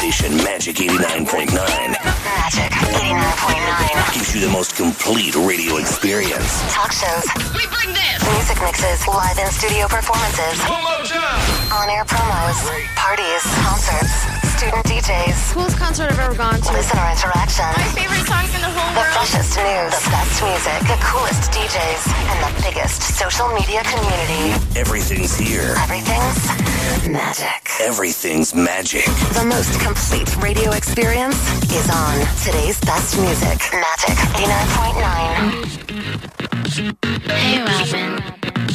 station, Magic 89.9. Magic 89.9. Gives you the most complete radio experience. Talk shows. We bring this. Music mixes. Live in studio performances. On air promos. Parties. Concerts. Student DJs. Coolest concert I've ever gone to. Listener interaction. My favorite songs in the whole The world. freshest news. The best music. The coolest DJs. And the biggest social media community. Everything's here. Everything's magic. Everything's magic. The most complete radio experience is on today's best music. Magic 89.9. Hey, Robin.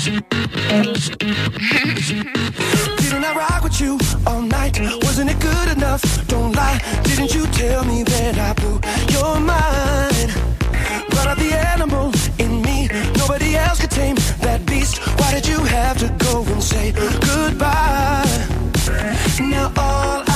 Didn't I rock with you all night? Wasn't it good enough? Don't lie. Didn't you tell me that I blew your mind? Brought out the animal in me. Nobody else could tame that beast. Why did you have to go and say goodbye? Now all I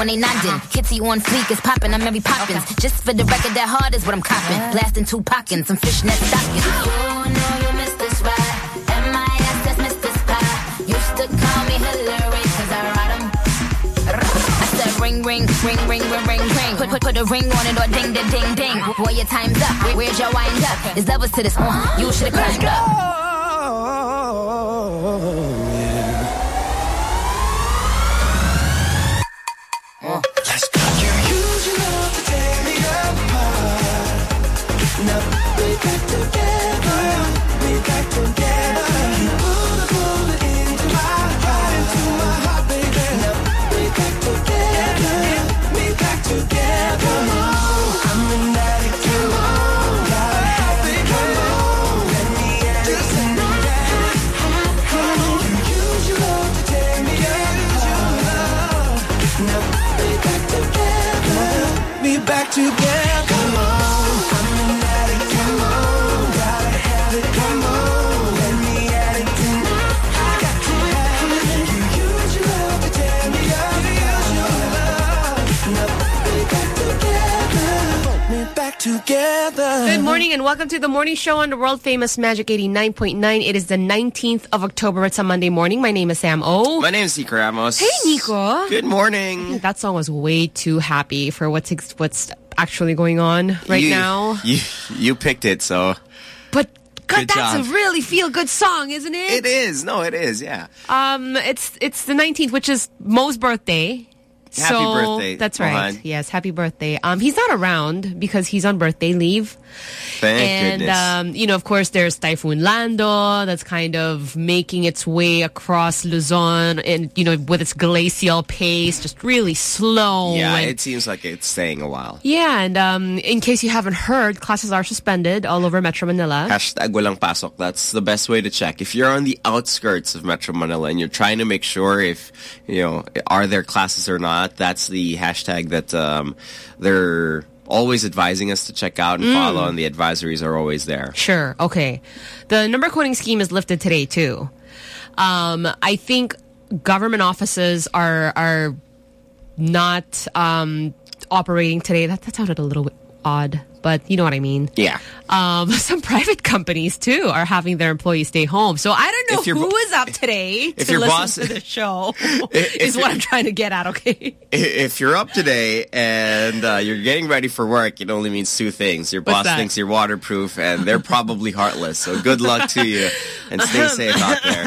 when they nodding. Kitty on fleek is popping, I'm Mary Poppins. Just for the record, that hard is what I'm copping. Blasting two pockets, some fishnet stockings. You know you missed this ride. M.I.S. missed this pie. Used to call me Hillary, cause I ride 'em. I said ring, ring, ring, ring, ring, ring, ring. Put, put, put a ring on it or ding, ding, ding, ding. Boy, your time's up. Where's your wind up? There's levels to this. Uh, you should've climbed up. We together. Good morning and welcome to the morning show on the world famous Magic 89.9. It is the 19th of October. It's a Monday morning. My name is Sam O. My name is Nico Ramos. Hey, Nico. Good morning. That song was way too happy for what's ex- what's actually going on right You- now. You you picked it, so But God, that's job. a really feel good song, isn't it? it is. No, it is. Yeah. Um, it's it's the 19th, which is Mo's birthday. Happy so, birthday, That's right. Mohan. Yes, happy birthday. Um, he's not around because he's on birthday leave. Thank and goodness. um, you know, of course, there's Typhoon Lando that's kind of making its way across Luzon, and you know, with its glacial pace, just really slow. yeah, and, it seems like it's staying a while. yeah, and um, in case you haven't heard, classes are suspended all over Metro Manila. Hashtag walang pasok. That's the best way to check. If you're on the outskirts of Metro Manila and you're trying to make sure if, you know, are there classes or not, that's the hashtag that um, they're always advising us to check out and Mm. follow, and the advisories are always there. Sure. Okay. The number coding scheme is lifted today too. Um, I think government offices are are not um, operating today. That that sounded a little bit odd, but you know what I mean. Yeah. Um, some private companies too are having their employees stay home. So I don't know who bo- up today if to your listen boss- to the show. if is what I'm trying to get at. Okay. If you're up today and uh, you're getting ready for work, it only means two things. Your What's boss that? thinks you're waterproof, and they're probably heartless. So good luck to you, and stay safe out there.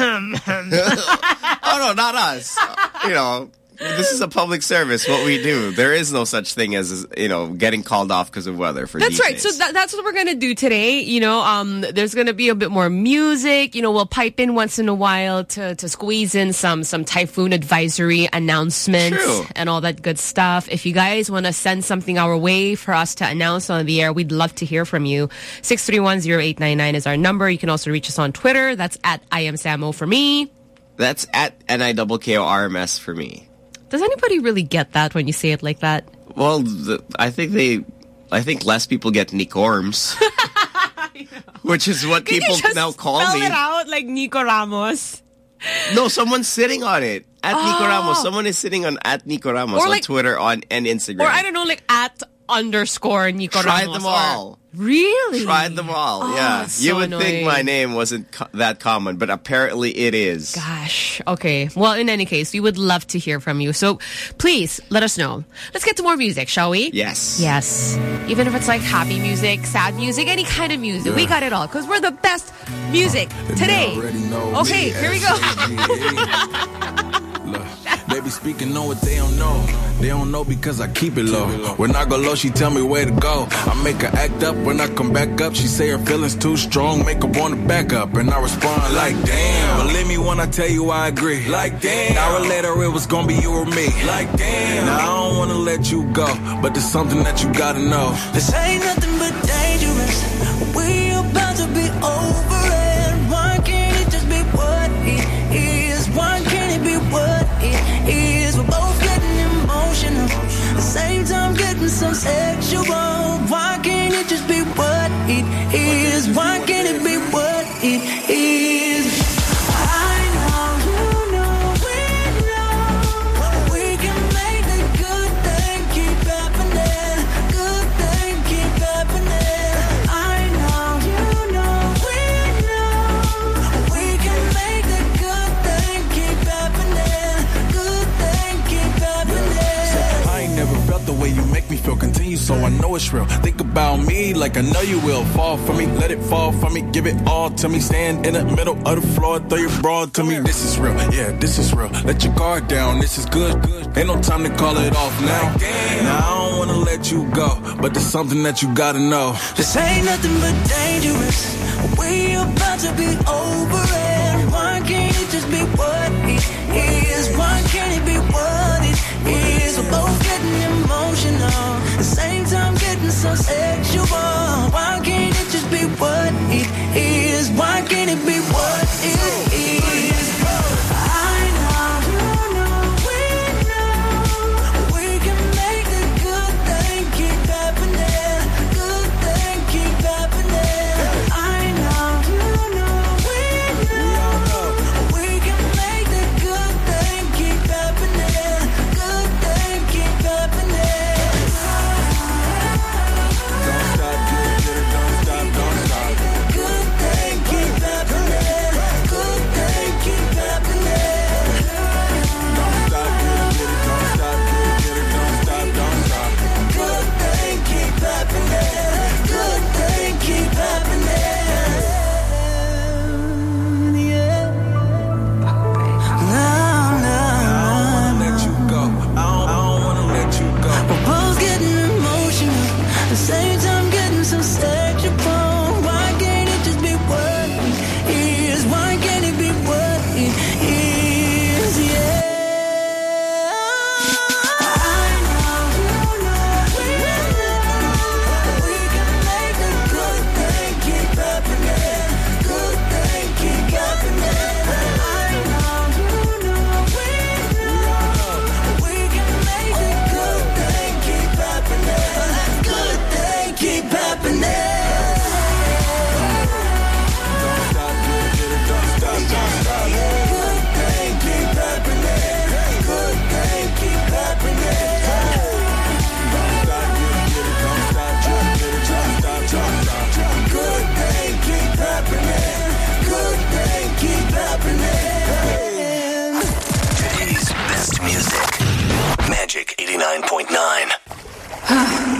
oh no, not us. You know, this is a public service. What we do, there is no such thing as you know getting called off because of weather. For That's these right. So that's what we're going to do today. You know, um, there's going to be a bit more music. You know, we'll pipe in once in a while to, to squeeze in some some typhoon advisory announcements True. and all that good stuff. If you guys want to send something our way for us to announce on the air, we'd love to hear from you. 6310899 is our number. You can also reach us on Twitter. That's at I am Samo for me. that's at N I double K O R M S for me. Does anybody really get that when you say it like that? Well, the, I think they, I think less people get Nick Orms, which is what Can people now call spell me. it out like Nico Ramos. No, someone's sitting on it. At Nico oh. Ramos. Someone is sitting on at Nico Ramos Or on like- Twitter on and Instagram. Or I don't know, like at underscore Nico Tried Ramos. them or- all. Really? Tried them all. Oh, yeah. it's you would annoying. think my name wasn't co- that common, but apparently it is. Gosh. Okay. Well, in any case, we would love to hear from you. So please let us know. Let's get to more music, shall we? Yes. Yes. Even if it's like happy music, sad music, any kind of music, we got it all because we're the best music today. Okay, here we go. Look, they be speaking on what they don't know. They don't know because I keep it low. When I go low, she tell me where to go. I make her act up. When I come back up, she say her feelings too strong. Make her wanna back up. And I respond like, damn. Believe me when I tell you I agree. Like, damn. An hour later, it was gonna be you or me. Like, damn. Now I don't wanna let you go. But there's something that you gotta know. This ain't nothing getting so sexual. Why can't it just be what it is? Why can't it be what it is? Feel. Continue so I know it's real. Think about me like I know you will. Fall for me, let it fall for me. Give it all to me. Stand in the middle of the floor, throw your broad to me. This is real, yeah, this is real. Let your guard down, this is good. Ain't no time to call it off now. Now I don't wanna let you go, but there's something that you gotta know. This ain't nothing but dangerous. We about to be over it. Why can't it just be what it is? Why can't it be what it is? We're both getting emotional. The same time getting so sexual.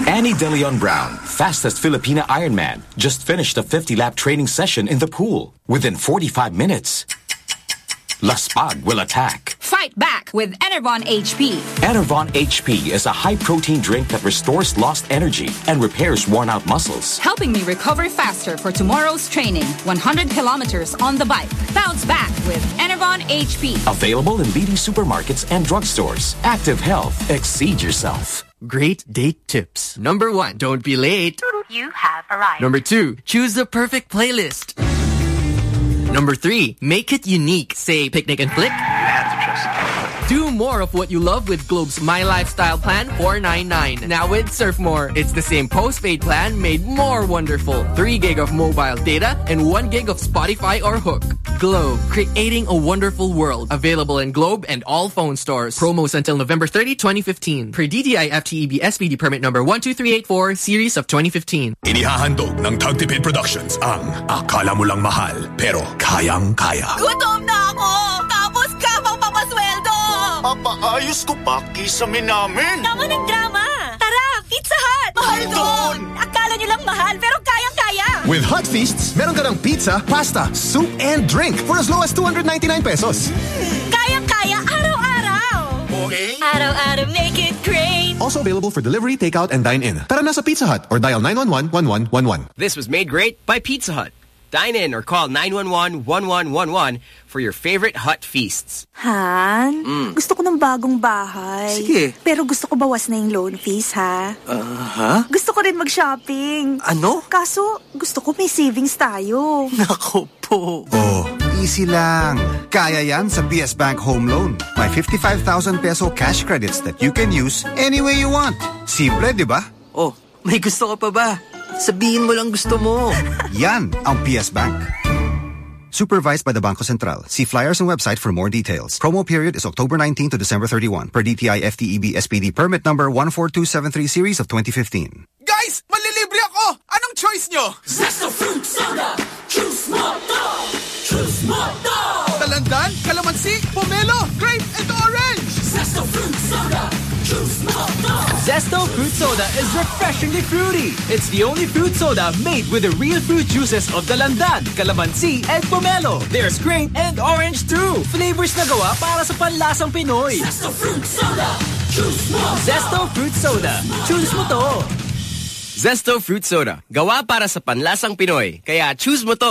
Annie DeLeon Brown, fastest Filipina Ironman, just finished a 50-lap training session in the pool within 45 minutes. Laspag will attack. Fight back with Enervon HP. Enervon HP is a high-protein drink that restores lost energy and repairs worn-out muscles. Helping me recover faster for tomorrow's training. 100 kilometers on the bike. Bounce back with Enervon HP. Available in leading supermarkets and drugstores. Active Health. Exceed yourself. Great date tips. Number one, don't be late. You have arrived. Number two, choose the perfect playlist. Number three, make it unique. Say picnic and flick. Do more of what you love with Globe's My Lifestyle Plan 499. Now with Surf More, it's the same postpaid plan made more wonderful. 3 gig of mobile data and 1 gig of Spotify or HOOQ. Globe, creating a wonderful world. Available in Globe and all phone stores. Promos until November 30, 2015. Per DTI FTEB SPD permit number 12384, series of 2015. Inihahandog ng Tagtipid Productions ang Akala Mo Lang Mahal pero Kayang-Kaya. Gutom na ako! Papaayos ko pa kisame namin. Tama ng drama! Tara, Pizza Hut! Mahal doon! Akala nyo lang mahal, pero kayang-kaya! With Hot Feasts, meron ka ng pizza, pasta, soup, and drink for as low as 299 pesos. Kayang-kaya araw-araw! Okay. Araw-araw make it great! Also available for delivery, takeout, and dine-in. Tara na sa Pizza Hut or dial 911-1111. This was made great by Pizza Hut. Dine in or call 911-1111 for your favorite hut feasts. Han, Mm. gusto ko ng bagong bahay. Sige. Pero gusto ko bawas na yung loan fees, ha? Uh, ha? Gusto ko rin mag-shopping. Ano? Kaso, gusto ko may savings tayo. Nako po. Oh, easy lang. Kaya yan sa PS Bank Home Loan. May 55,000 peso cash credits that you can use any way you want. Simple, di ba? Oh, may gusto ka pa ba? Sabihin mo lang gusto mo. Yan ang PS Bank. Supervised by the Bangko Central. See flyers and website for more details. Promo period is October 19 to December 31 per DTI FTEB SPD permit number 14273 series of 2015. Guys, malilibre ako! Anong choice nyo? Zesto Fruit Soda! Choose mo! Choose mo! Dalandan, calamansi, pomelo, grape, and orange! Zesto Fruit Soda! Choose! Zesto Fruit Soda is refreshingly fruity. It's the only fruit soda made with the real fruit juices of Dalandan, Calamansi, and Pomelo. There's grape and orange too. Flavors na gawa para sa panlasang Pinoy. Zesto Fruit Soda! Choose mo! Zesto Fruit Soda. Choose mo to. Zesto Fruit Soda. Gawa para sa panlasang Pinoy. Kaya choose mo to.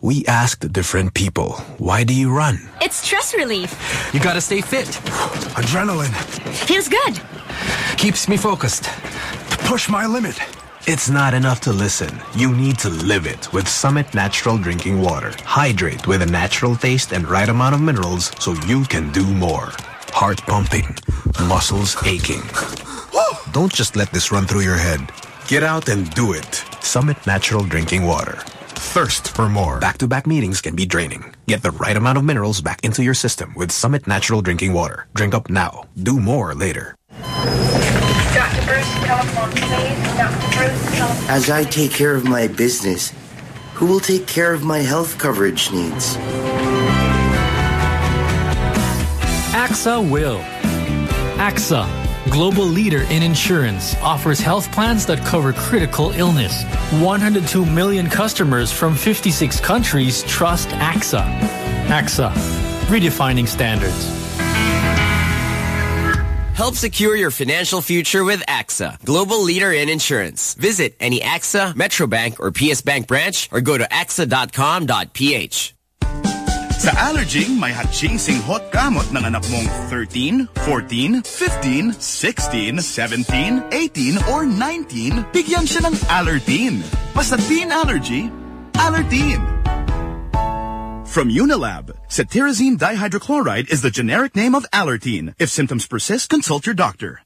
We asked different people, why do you run? It's stress relief. You gotta stay fit. Adrenaline. Feels good. Keeps me focused. Push my limit. It's not enough to listen. You need to live it with Summit Natural Drinking Water. Hydrate with a natural taste and right amount of minerals so you can do more. Heart pumping. Muscles aching. Don't just let this run through your head. Get out and do it. Summit Natural Drinking Water. Thirst for more. Back-to-back meetings can be draining. Get the right amount of minerals back into your system with Summit Natural Drinking Water. Drink up now. Do more later. Dr. Bruce, telephone, please. Dr. Bruce, telephone. As I take care of my business, who will take care of my health coverage needs? AXA will. AXA, global leader in insurance, offers health plans that cover critical illness. 102 million customers from 56 countries trust AXA. AXA, redefining standards. Help secure your financial future with AXA, global leader in insurance. Visit any AXA, Metrobank, or PS Bank branch or go to axa.com.ph. Sa Allerging, may hot-chasing hot gamot ng anak mong 13, 14, 15, 16, 17, 18, or 19, bigyan siya ng Allertine. Basta teen allergy, Allertine. From Unilab, cetirizine dihydrochloride is the generic name of Allertine. If symptoms persist, consult your doctor.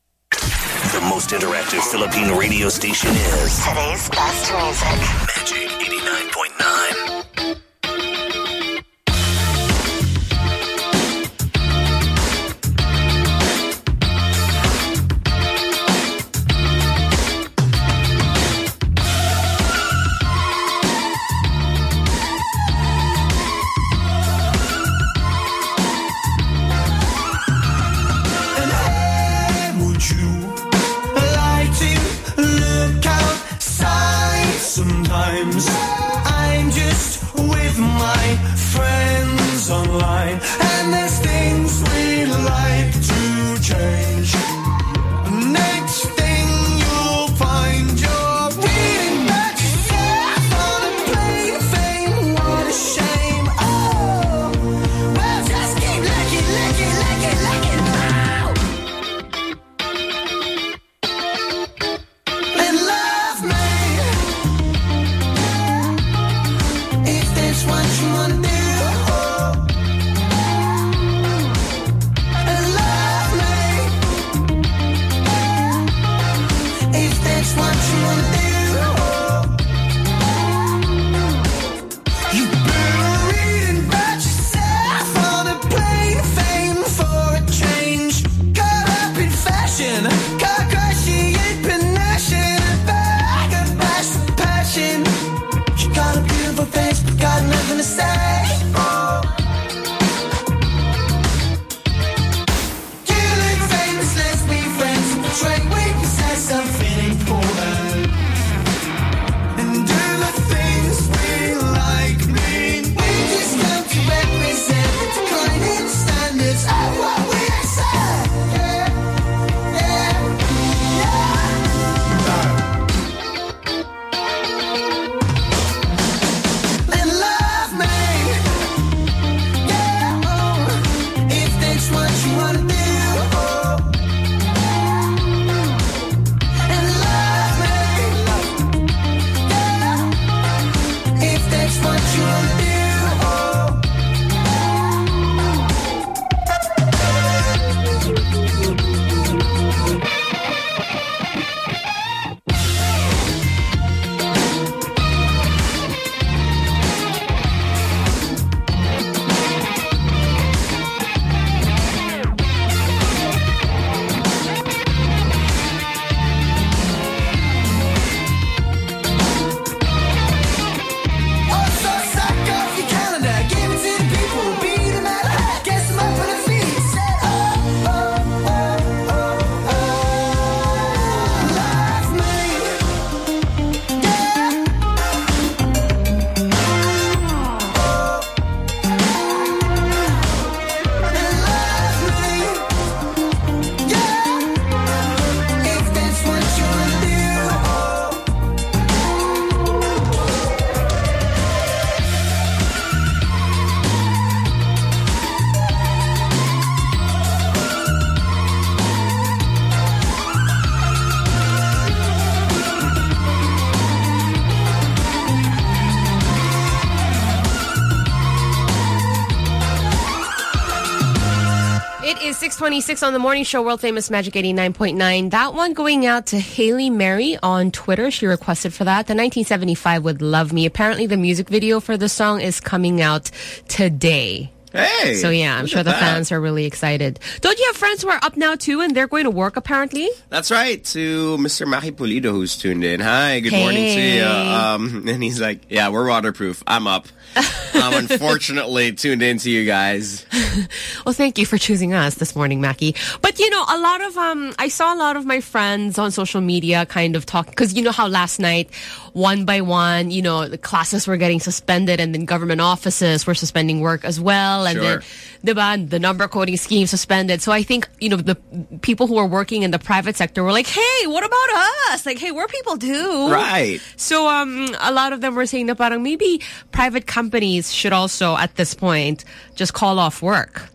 The most interactive Philippine radio station is Today's best music. Magic 89.9. Twenty six on the morning show, world famous Magic 89.9. That one going out to Haley Mary on Twitter. She requested for that. The 1975 would love me. Apparently the music video for the song is coming out today. Hey. So yeah, I'm sure the that. fans are really excited. Don't you have friends who are up now too and they're going to work apparently? That's right. To Mr. Maki Pulido who's tuned in. Hi, good hey. morning to you. Um, and he's like, yeah, we're waterproof. I'm up. I'm unfortunately tuned in to you guys. Well, thank you for choosing us this morning, Maki. But you know, a lot of um, I saw a lot of my friends on social media kind of talk because you know how last night, one by one, you know, the classes were getting suspended, and then government offices were suspending work as well, and then, diba, the number coding scheme suspended. So I think you know the people who are working in the private sector were like, "Hey, what about us? Like, hey, we're people too, Right. So um, a lot of them were saying that parang maybe private companies should also at this point just call off work.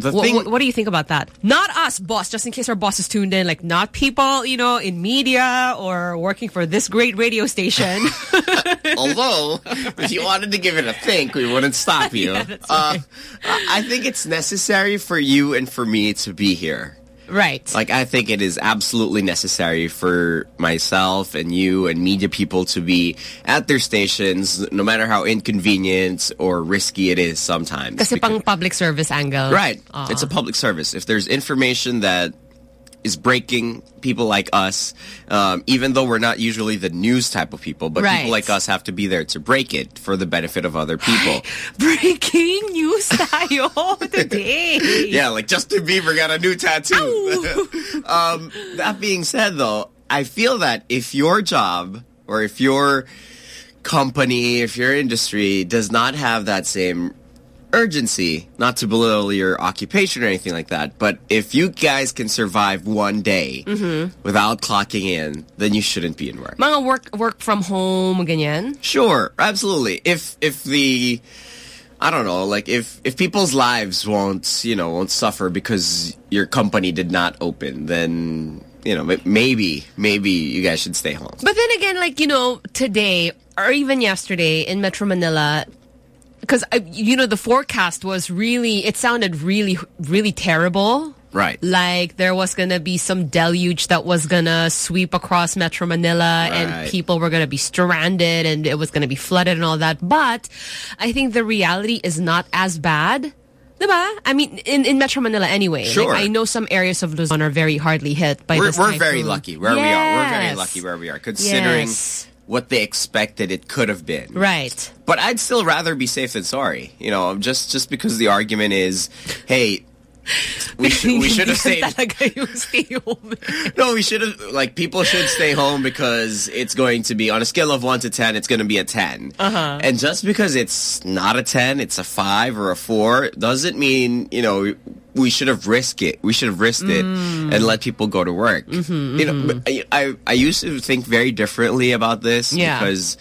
Thing- wha- what do you think about that? Not us, boss, just in case our boss is tuned in. Like, not people, you know, in media or working for this great radio station. Although, if you wanted to give it a think, we wouldn't stop you. Yeah, uh, I think it's necessary for you and for me to be here. Right. Like, I think it is absolutely necessary for myself and you and media people to be at their stations, no matter how inconvenient or risky it is sometimes. Kasi pang public service angle. Right. It's a public service. If there's information that is breaking people like us, um, even though we're not usually the news type of people, but Right. people like us have to be there to break it for the benefit of other people. Breaking news tayo today. yeah, like Justin Bieber got a new tattoo. um, that being said, though, I feel that if your job or if your company, if your industry does not have that same urgency, not to belittle your occupation or anything like that, but if you guys can survive one day Mhm. without clocking in, then you shouldn't be in work. Mga work work from home, ganyan. Sure, absolutely. If if the I don't know, like if if people's lives won't, you know, won't suffer because your company did not open, then you know, maybe maybe you guys should stay home. But then again, like, you know, today or even yesterday in Metro Manila, because, you know, the forecast was really, it sounded really, really terrible. Right. Like there was going to be some deluge that was going to sweep across Metro Manila and people were going to be stranded and it was going to be flooded and all that. But I think the reality is not as bad. Diba? I mean, in, in Metro Manila anyway. Like, Sure. I know some areas of Luzon are very hardly hit by we're this we're very lucky where we are. We're very lucky where we are, considering Yes. What they expected it could have been. Right. But I'd still rather be safe than sorry. You know, just just because the argument is, hey, we should we should have stayed. Stay home. No, we should have like people should stay home because it's going to be on a scale of one to ten. It's going to be a ten. Uh-huh. And just because it's not a 10, it's a 5 or a 4, doesn't mean, you know, we should have risked it. We should have risked it Mm. and let people go to work. Mm-hmm, You know, but I, I, I used to think very differently about this Yeah. because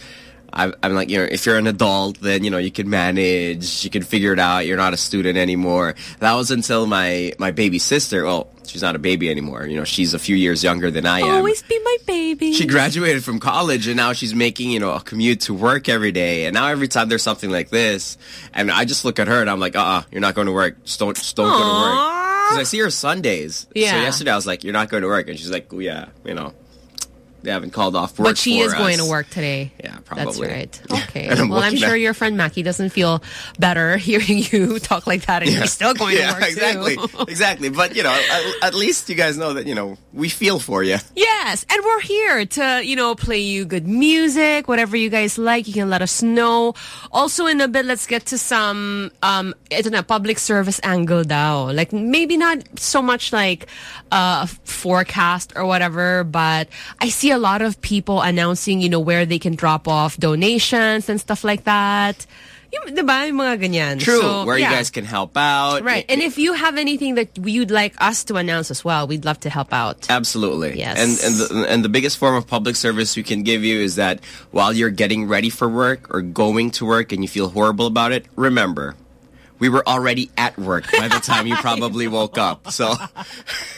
I, I'm like, you know, if you're an adult, then, you know, you can manage, you can figure it out. You're not a student anymore. That was until my, my baby sister, well, she's not a baby anymore. You know, she's a few years younger than I am. Always be my baby. She graduated from college and now she's making, you know, a commute to work every day. And now every time there's something like this, and I just look at her and I'm like, uh-uh, you're not going to work. Just don't, just don't go to work. Because I see her Sundays. Yeah. So yesterday I was like, you're not going to work. And she's like, oh, yeah, you know, they haven't called off work But she is going to work today. Yeah, probably. That's right. Okay. I'm well, I'm sure at- your friend Maki doesn't feel better hearing you talk like that and you're still going yeah, to work exactly, exactly. But you know, at, at least you guys know that you know we feel for you. Yes, and we're here to, you know, play you good music, whatever you guys like, you can let us know. Also in a bit, let's get to some, um, ito na, public service angle daw. Like, maybe not so much like, uh, forecast or whatever, but I see a lot of people announcing, you know, where they can drop off donations and stuff like that. Yung, diba? Yung mga ganyan. True, So, where yeah. you guys can help out. Right. And if you have anything that you'd like us to announce as well, we'd love to help out. Absolutely. Yes. And and the, and the biggest form of public service we can give you is that while you're getting ready for work or going to work and you feel horrible about it, remember, we were already at work by the time you probably woke up. So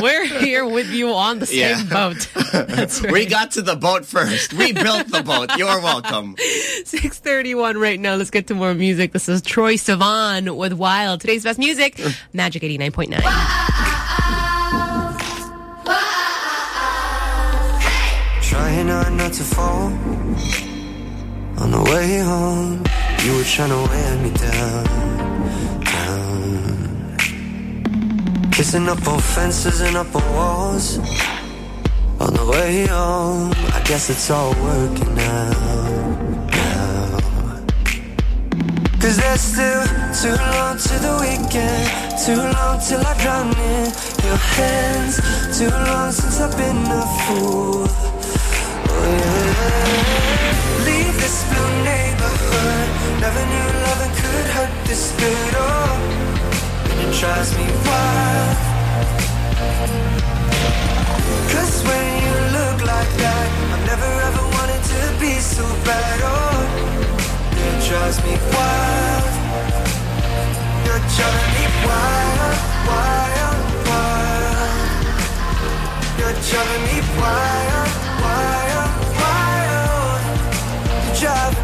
We're here with you on the same Yeah. boat. That's right. we got to the boat first. We built the boat. You're welcome. 631 right now. Let's get to more music. This is Troye Sivan with Wild. Today's best music, Magic 89.9. Trying hard not to fall. On the way home, you were trying to wear me down, down. Kissing up on fences and up on walls. On the way home, I guess it's all working out now. Cause there's still too long to the weekend, too long till I drown in your hands, too long since I've been a fool. Oh, yeah. Leave this blue. Never knew loving could hurt this good. Oh, it drives me wild. Cause when you look like that, I've never ever wanted to be so bad. Oh, it drives me wild. You're driving me wild, wild, wild. You're driving me wild, wild, wild. You're driving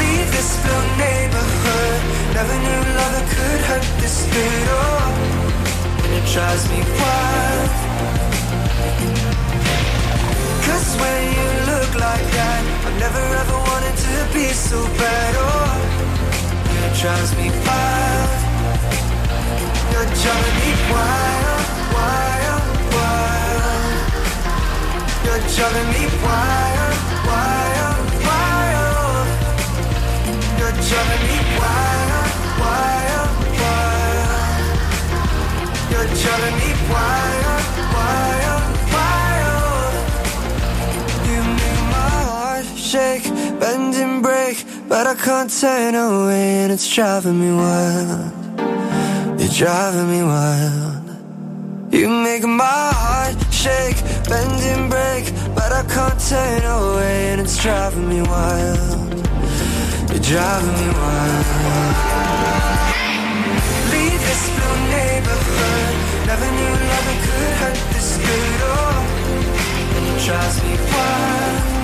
Leave this neighborhood, never knew love could hurt this good. Oh, and it drives me wild. Cause when you look like that, I never ever wanted to be so bad. Oh, it drives me wild. You're driving me wild, wild, wild. You're driving me wild, but I can't turn away, and it's driving me wild. You're driving me wild. You make my heart shake, bend and break, but I can't turn away, and it's driving me wild. You're driving me wild. Leave this blue neighborhood. Never knew love could hurt this good. Oh, it drives me wild.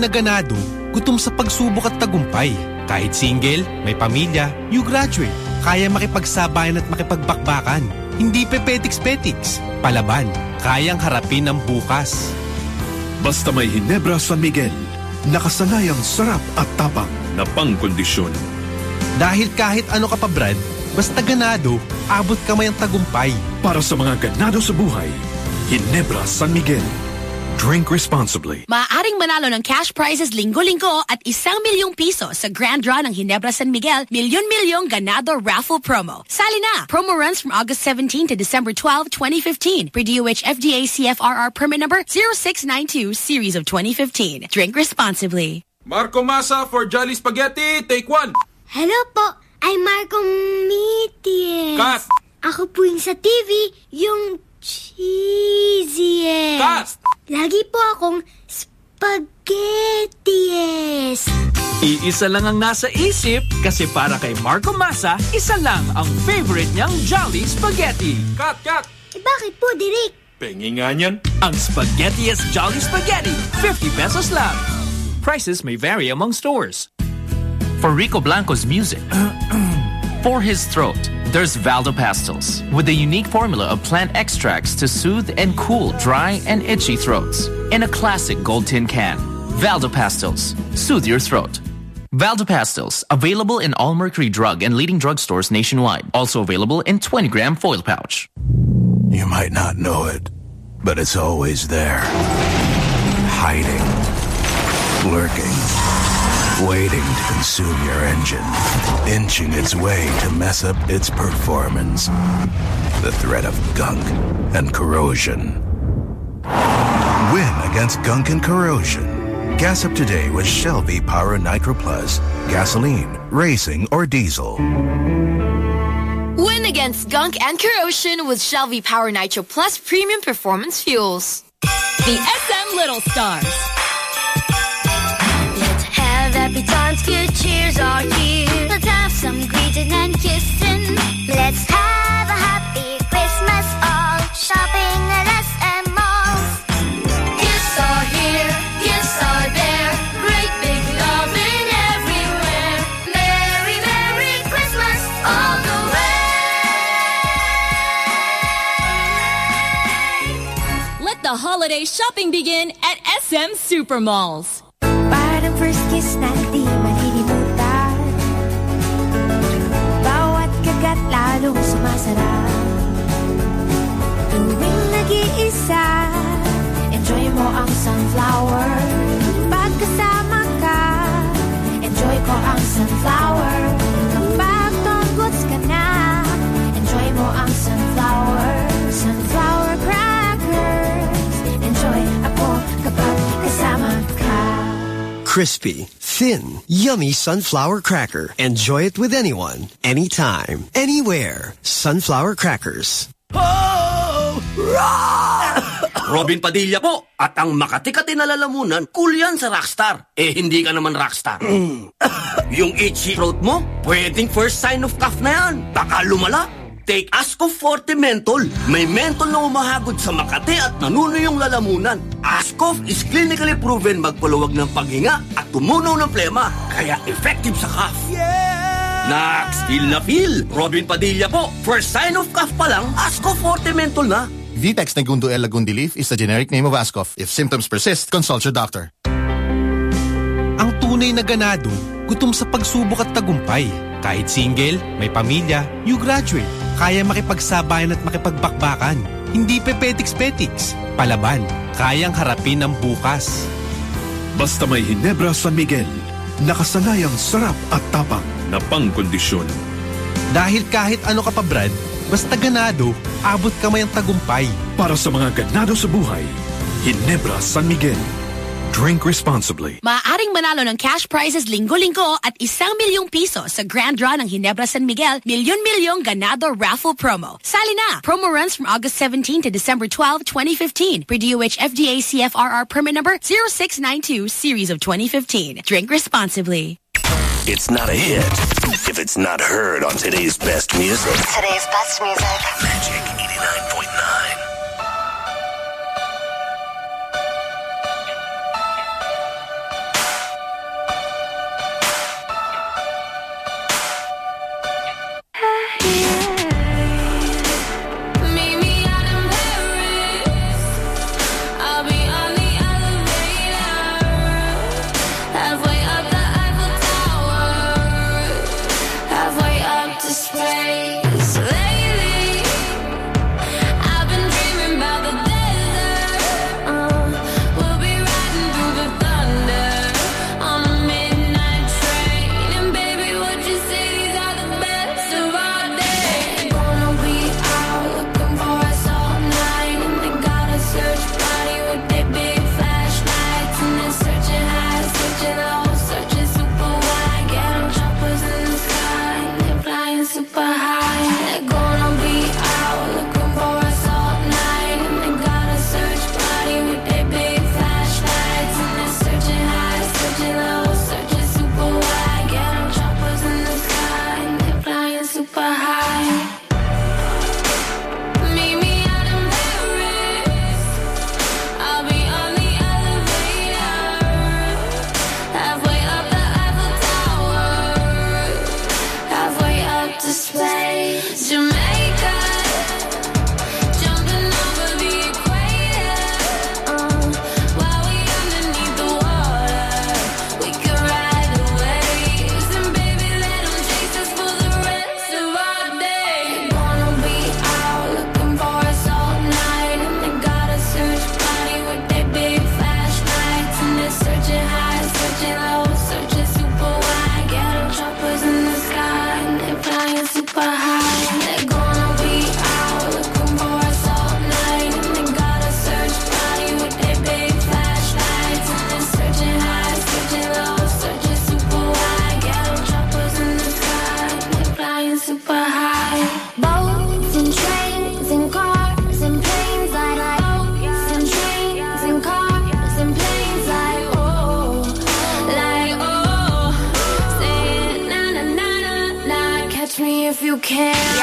tunay na ganado, gutom sa pagsubok at tagumpay. Kahit single, may pamilya, you graduate. Kaya makipagsabayan at makipagbakbakan. Hindi pepetiks-petiks. Palaban, kayang harapin ang bukas. Basta may Hinebra San Miguel, nakasanayang sarap at tapang na pangkondisyon. Dahil kahit ano ka pa Brad, basta ganado, abot kamay ang tagumpay. Para sa mga ganado sa buhay, Hinebra San Miguel. Drink responsibly. Maaaring manalo ng cash prizes linggo-linggo at isang milyong piso sa Grand Draw ng Ginebra San Miguel Milyon-Milyong Ganado Raffle Promo. Sali na! Promo runs from August 17 to December 12, 2015 per DOH FDA CFRR permit number 0692 series of 2015. Drink responsibly. Marco Masa for Jolly Spaghetti, take one. Hello po, I'm Marco Mitias. Cut! Ako po yung sa TV, yung cheesiest. Cut! Lagi po akong spaghettiest. Iisa lang ang nasa isip kasi para kay Marco Masa, isa lang ang favorite niyang Jolly Spaghetti. Cut, cut! Eh, bakit po, Direk? Pengi nga niyan. Ang Spaghettiest Jolly Spaghetti, 50 pesos lang. Prices may vary among stores. For Rico Blanco's music, for his throat, there's Valda Pastils with a unique formula of plant extracts to soothe and cool dry and itchy throats. In a classic gold tin can, Valda Pastils, soothe your throat. Valda Pastils, available in all Mercury Drug and leading drugstores nationwide. Also available in 20 gram foil pouch. You might not know it, but it's always there. Hiding. Lurking. Waiting to consume your engine. Inching its way to mess up its performance. The threat of gunk and corrosion. Win against gunk and corrosion. Gas up today with Shell V-Power Nitro Plus. Gasoline, racing, or diesel. Win against gunk and corrosion with Shell V-Power Nitro Plus Premium Performance Fuels. The SM Little Stars happy times, good cheers are here. Let's have some greeting and kissing. Let's have a happy Christmas all. Shopping at SM malls. Gifts are here, gifts are there. Great big love in everywhere. Merry, Merry Christmas all the way. Let the holiday shopping begin at SM Supermalls. Parang first kiss na lalong sumasarap Tuwing nag-iisa Enjoy mo ang sunflower. Pagkasama ka Enjoy ko ang sunflower Crispy, thin, yummy sunflower cracker. Enjoy it with anyone, anytime, anywhere. Sunflower crackers. Robin Padilla po. At ang Makati-Kati na lalamunan, cool yan sa Rockstar. Eh, hindi ka naman Rockstar. Yung itchy throat mo, pwedeng first sign of cough na yan. Baka lumala. Take Ascof Forte Menthol. May menthol na umahagod sa Makati at nanuno yung lalamunan. Ascof is clinically proven magpaluwag ng paghinga at tumunaw ng plema. Kaya effective sa cough. Nax, feel na feel. Robin Padilla po. First sign of cough pa lang, Ascof Forte Menthol na. Vitex Negundo L. Lagundi Leaf is the generic name of Ascof. If symptoms persist, consult your doctor. Ang tunay na ganado, gutom sa pagsubok at tagumpay. Kahit single, may pamilya, you graduate. Kaya makipagsabayan at makipagbakbakan. Hindi pepetiks-petiks. Palaban. Kayang harapin ang bukas. Basta may Hinebra San Miguel, nakasanayang sarap at tapang na pangkondisyon. Dahil kahit ano ka pa Brad, basta ganado, abot kamay ang tagumpay. Para sa mga ganado sa buhay, Hinebra San Miguel. Drink responsibly. Maaaring manalo ng cash prizes linggo-linggo at isang milyong piso sa Grand Draw ng Ginebra San Miguel Milyon-Milyong Ganado Raffle Promo. Sali na! Promo runs from August 17 to December 12, 2015. Per DOH FDA CFRR permit number 0692 series of 2015. Drink responsibly. It's not a hit if it's not heard on today's best music. Today's best music. Magic 89.9. can.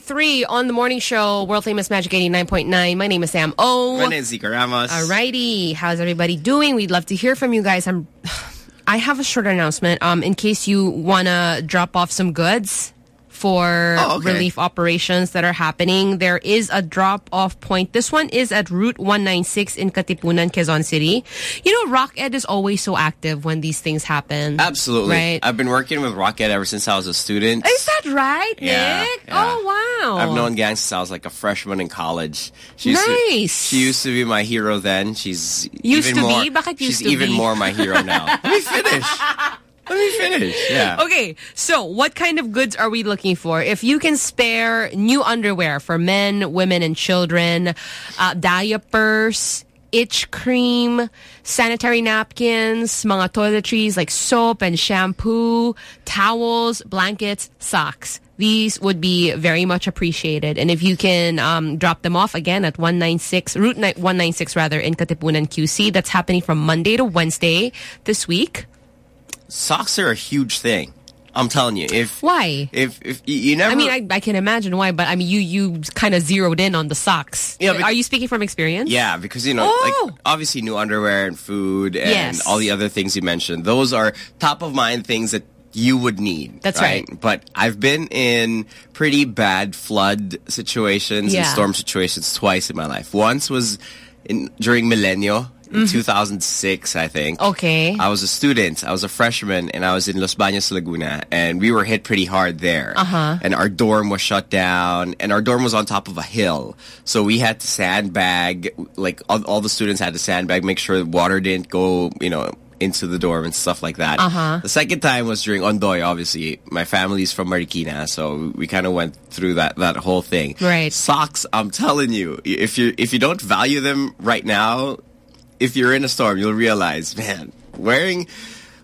643 on the morning show, world famous Magic 89.9. My name is Sam O. My name is Zika Ramos. Alrighty. How's everybody doing? We'd love to hear from you guys. I'm I have a short announcement. Um, in case you wanna drop off some goods for Oh, okay. relief operations that are happening. There is a drop-off point. This one is at Route 196 in Katipunan, Quezon City. You know, Rock Ed is always so active when these things happen. Absolutely. Right? I've been working with Rock Ed ever since I was a student. Is that right, Yeah, Nick? yeah. Oh, wow. I've known Gang since I was like a freshman in college. She used Nice. To, she used to be my hero then. She's Used even to more. be? Bakit she's even be? more my hero now. Let me finish. Let me finish. Yeah. Okay, so what kind of goods are we looking for? If you can spare new underwear for men, women, and children, uh, diapers, itch cream, sanitary napkins, mga toiletries like soap and shampoo, towels, blankets, socks. These would be very much appreciated. And if you can um, drop them off again at 196, Route 196 rather, in Katipunan, QC. That's happening from Monday to Wednesday this week. Socks are a huge thing. I'm telling you. If Why? if if you, never. I mean, I, I can imagine why, but I mean, you you kind of zeroed in on the socks. Yeah, Are you speaking from experience? Yeah, because you know, Oh. like obviously new underwear and food and Yes. all the other things you mentioned. Those are top of mind things that you would need. That's right. But I've been in pretty bad flood situations and storm situations twice in my life. Once was in during Milenyo in 2006, I think. Mm-hmm. Okay. I was a student. I was a freshman, and I was in Los Baños, Laguna, and we were hit pretty hard there. Uh-huh. And our dorm was shut down, and our dorm was on top of a hill, so we had to sandbag. Like all, all the students had to sandbag, make sure the water didn't go, you know, into the dorm and stuff like that. Uh-huh. The second time was during Ondoy. Obviously, my family's from Marikina, so we kind of went through that that whole thing. Right. Socks, I'm telling you, if you if you don't value them right now, if you're in a storm, you'll realize, man, wearing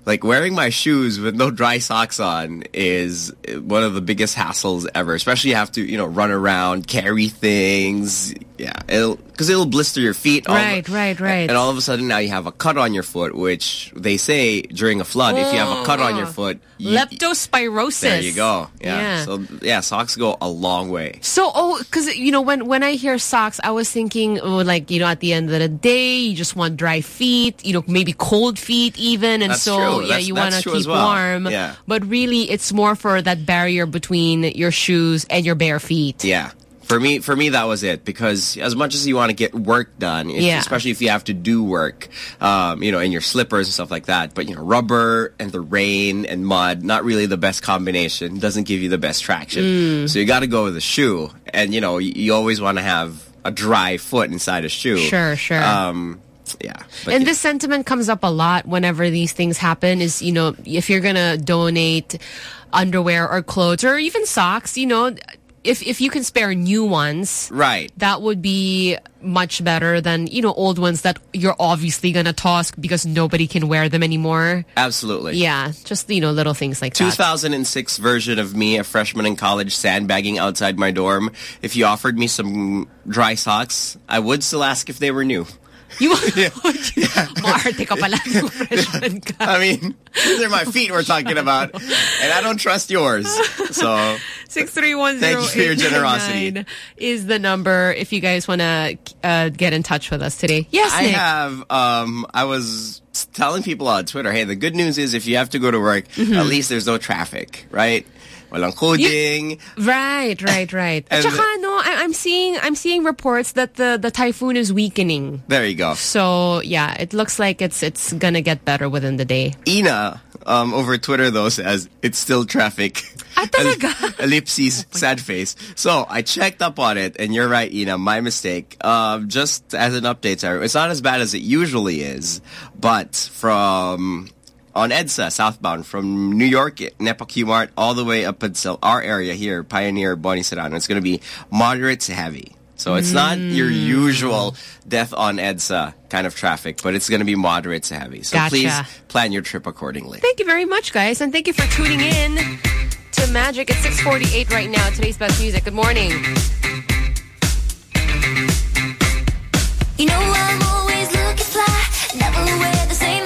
like wearing my shoes with no dry socks on is one of the biggest hassles ever. Especially you have to, you know, run around, carry things. Yeah, it'll because it'll blister your feet. all of- Right, right, right. And all of a sudden now you have a cut on your foot, which they say during a flood, if you have a cut on your Oh. foot, you, Leptospirosis. there you go. Yeah. Yeah. So yeah, socks go a long way. So, oh, because you know, when when I hear socks, I was thinking, oh, like you know, at the end of the day, you just want dry feet, you know, maybe cold feet even, and That's so true. yeah, That's- you want to keep well. warm. Yeah. But really, it's more for that barrier between your shoes and your bare feet. Yeah. For me, for me, that was it. Because as much as you want to get work done, if, Yeah. especially if you have to do work, um, you know, in your slippers and stuff like that. But you know, rubber and the rain and mud, not really the best combination. Doesn't give you the best traction. Mm. So you got to go with a shoe, and you know, you, you always want to have a dry foot inside a shoe. Sure, sure. Um, yeah. But and yeah. this sentiment comes up a lot whenever these things happen is, you know, if you're going to donate underwear or clothes or even socks, you know, if if you can spare new ones, right. that would be much better than, you know, old ones that you're obviously going to toss because nobody can wear them anymore. Absolutely. Yeah, just, you know, little things like that. 2006 version of me, a freshman in college, sandbagging outside my dorm. If you offered me some dry socks, I would still ask if they were new. You Maarte ka pala nung freshman ka. I mean, these are my feet we're talking about, and I don't trust yours. So, Six three one Thank you for your generosity. is the number if you guys want to uh, get in touch with us today. Yes, I Nick. have, um, I was telling people on Twitter, hey, the good news is if you have to go to work, Mhm. at least there's no traffic, right? Walang coding. Right, right, right. At And- saka, no, I, I'm seeing I'm seeing reports that the the typhoon is weakening. There you go. So yeah, it looks like it's it's gonna get better within the day. Ina um, over Twitter though says it's still traffic. Ah, Ellipses, sad face. So I checked up on it, and you're right, Ina. My mistake. Um, just as an update, sorry, it's not as bad as it usually is, but from on EDSA southbound from New York, Nepa Mart, all the way up until our area here, Pioneer, Boni Serrano. It's going to be moderate to heavy. So it's not your Mm. usual death on EDSA kind of traffic, but it's going to be moderate to heavy. So Gotcha. please plan your trip accordingly. Thank you very much, guys, and thank you for tuning in to Magic at 6:48 right now. Today's best music. Good morning. You know I'm always looking fly. Never wear the same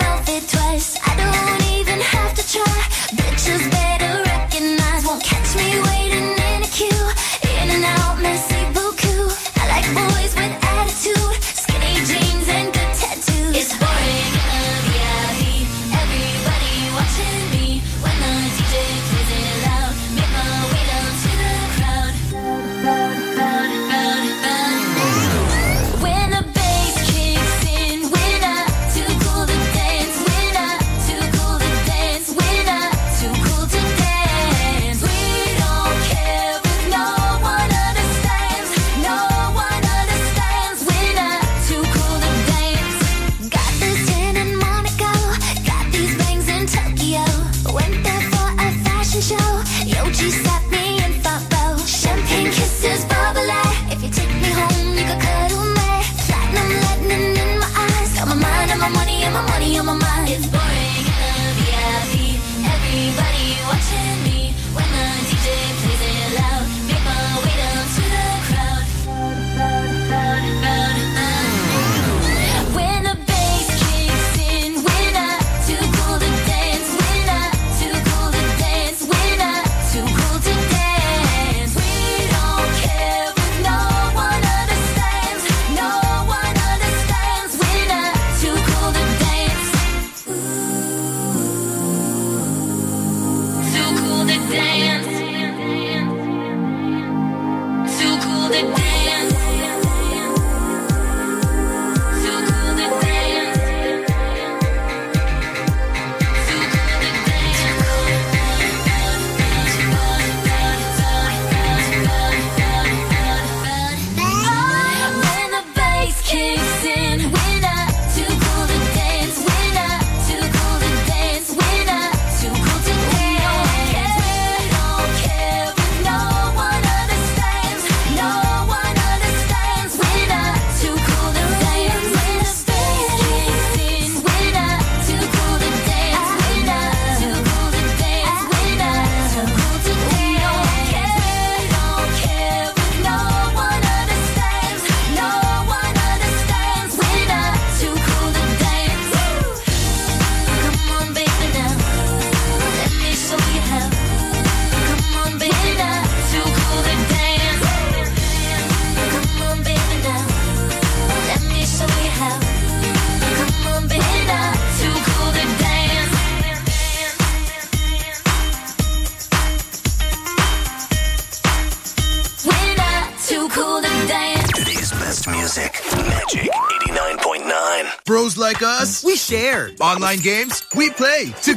to dance.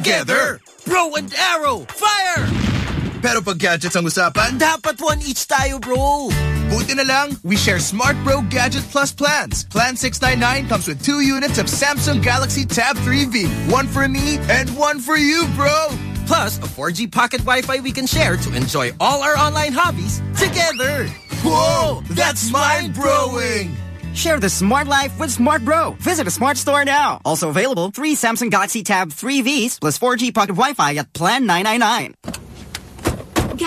Together. Bro and arrow, fire! Pero pag gadgets ang usapan, Dapat one each tayo, bro. buti na lang, we share Smart Bro Gadget Plus plans. Plan 699 comes with two units of Samsung Galaxy Tab 3V. One for me and one for you, bro. Plus, a 4G pocket Wi-Fi we can share to enjoy all our online hobbies together. Whoa, that's mind broing. Share the smart life with Smart Bro. Visit a smart store now. Also available, three Samsung Galaxy Tab 3Vs plus 4G pocket Wi-Fi at Plan 999.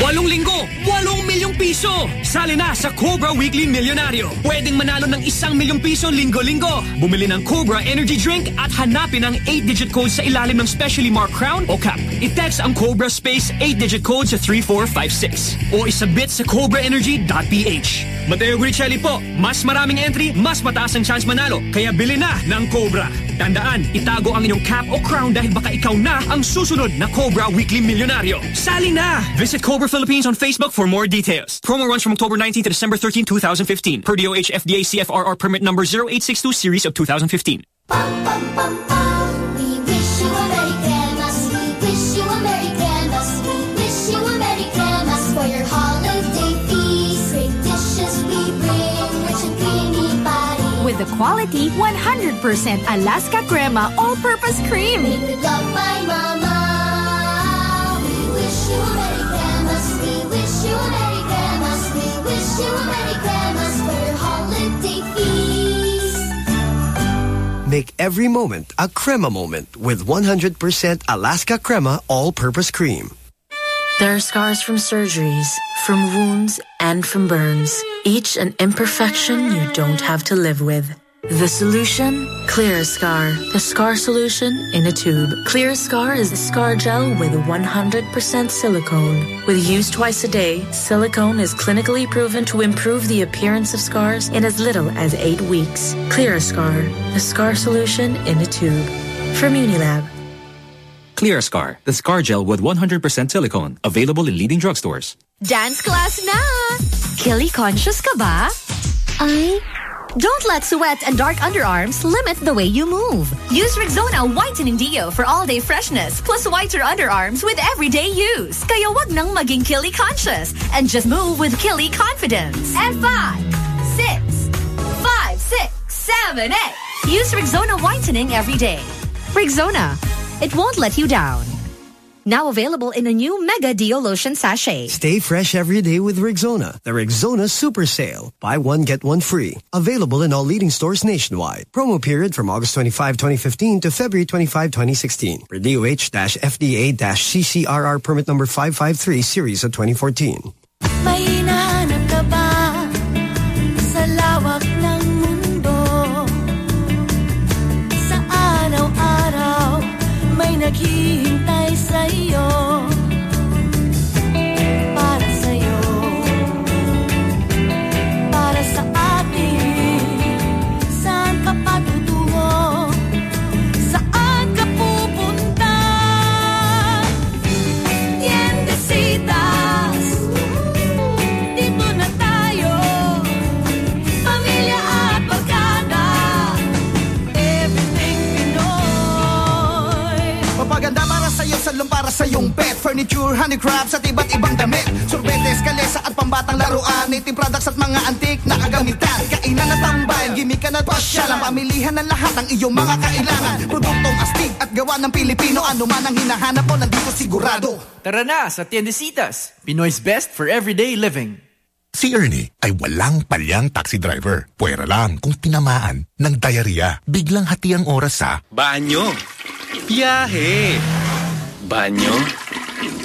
Walong linggo, walong milyong piso. Sali na sa Cobra Weekly Millionario. Pwedeng manalo ng isang milyong piso linggo-linggo. Bumili ng Cobra Energy Drink at hanapin ang 8-digit code sa ilalim ng specially marked crown o cap. I-text ang Cobra Space 8-digit code sa 3456 o isabit sa cobraenergy.ph. Mateo Guidicelli po, mas maraming entry, mas mataas ang chance manalo. Kaya bili na ng Cobra. Tandaan, itago ang inyong cap o crown dahil baka ikaw na ang susunod na Cobra Weekly Millionario. Sali na! Visit Cobra Philippines on Facebook for more details. Promo runs from October 19 to December 13, 2015. Per DOH FDA CFRR permit number 0862 series of 2015. We wish you a Merry Christmas. We wish you a Merry Christmas. We wish you a Merry Christmas for your holiday feast. Great dishes we bring, rich and. With the quality 100% Alaska Crema all-purpose cream. Make every moment a crema moment with 100% Alaska Crema all-purpose cream. There are scars from surgeries, from wounds, and from burns. Each an imperfection you don't have to live with. The solution? Clear-Scar. The scar solution in a tube. Clear-Scar is a scar gel with 100% silicone. With use twice a day, silicone is clinically proven to improve the appearance of scars in as little as eight weeks. Clear-Scar. The scar solution in a tube. From Unilab. Clear Scar, the scar gel with 100% silicone. Available in leading drugstores. Dance class na! Killy conscious ka ba? Ay? Don't let sweat and dark underarms limit the way you move. Use Rexona Whitening Deo for all-day freshness plus whiter underarms with everyday use. Kaya wag nang maging Killy conscious and just move with Killy confidence. And five, six, five, six, seven, eight. Use Rexona Whitening every day. Rexona. It won't let you down. Now available in a new Mega Deo Lotion Sachet. Stay fresh every day with Rexona. The Rexona Super Sale. Buy one, get one free. Available in all leading stores nationwide. Promo period from August 25, 2015 to February 25, 2016. For DOH-FDA-CCRR permit number 553 series of 2014. May Furniture, handicrafts at iba't ibang damit Sorbetes, kalesa at pambatang laruan Native products at mga antik na kagamitan Kainan at tambayan, gimikan at pasyalan Pamilihan ng lahat ng iyong mga kailangan Produktong astig at gawa ng Pilipino Ano man ang hinahanap mo, nandito sigurado Tara na sa Tiendesitas, Pinoy's best for everyday living. Si Ernie ay walang palyang taxi driver. Pwera lang kung tinamaan ng diarrhea. Biglang hati ang oras sa Banyo. Biyahe. Banyo.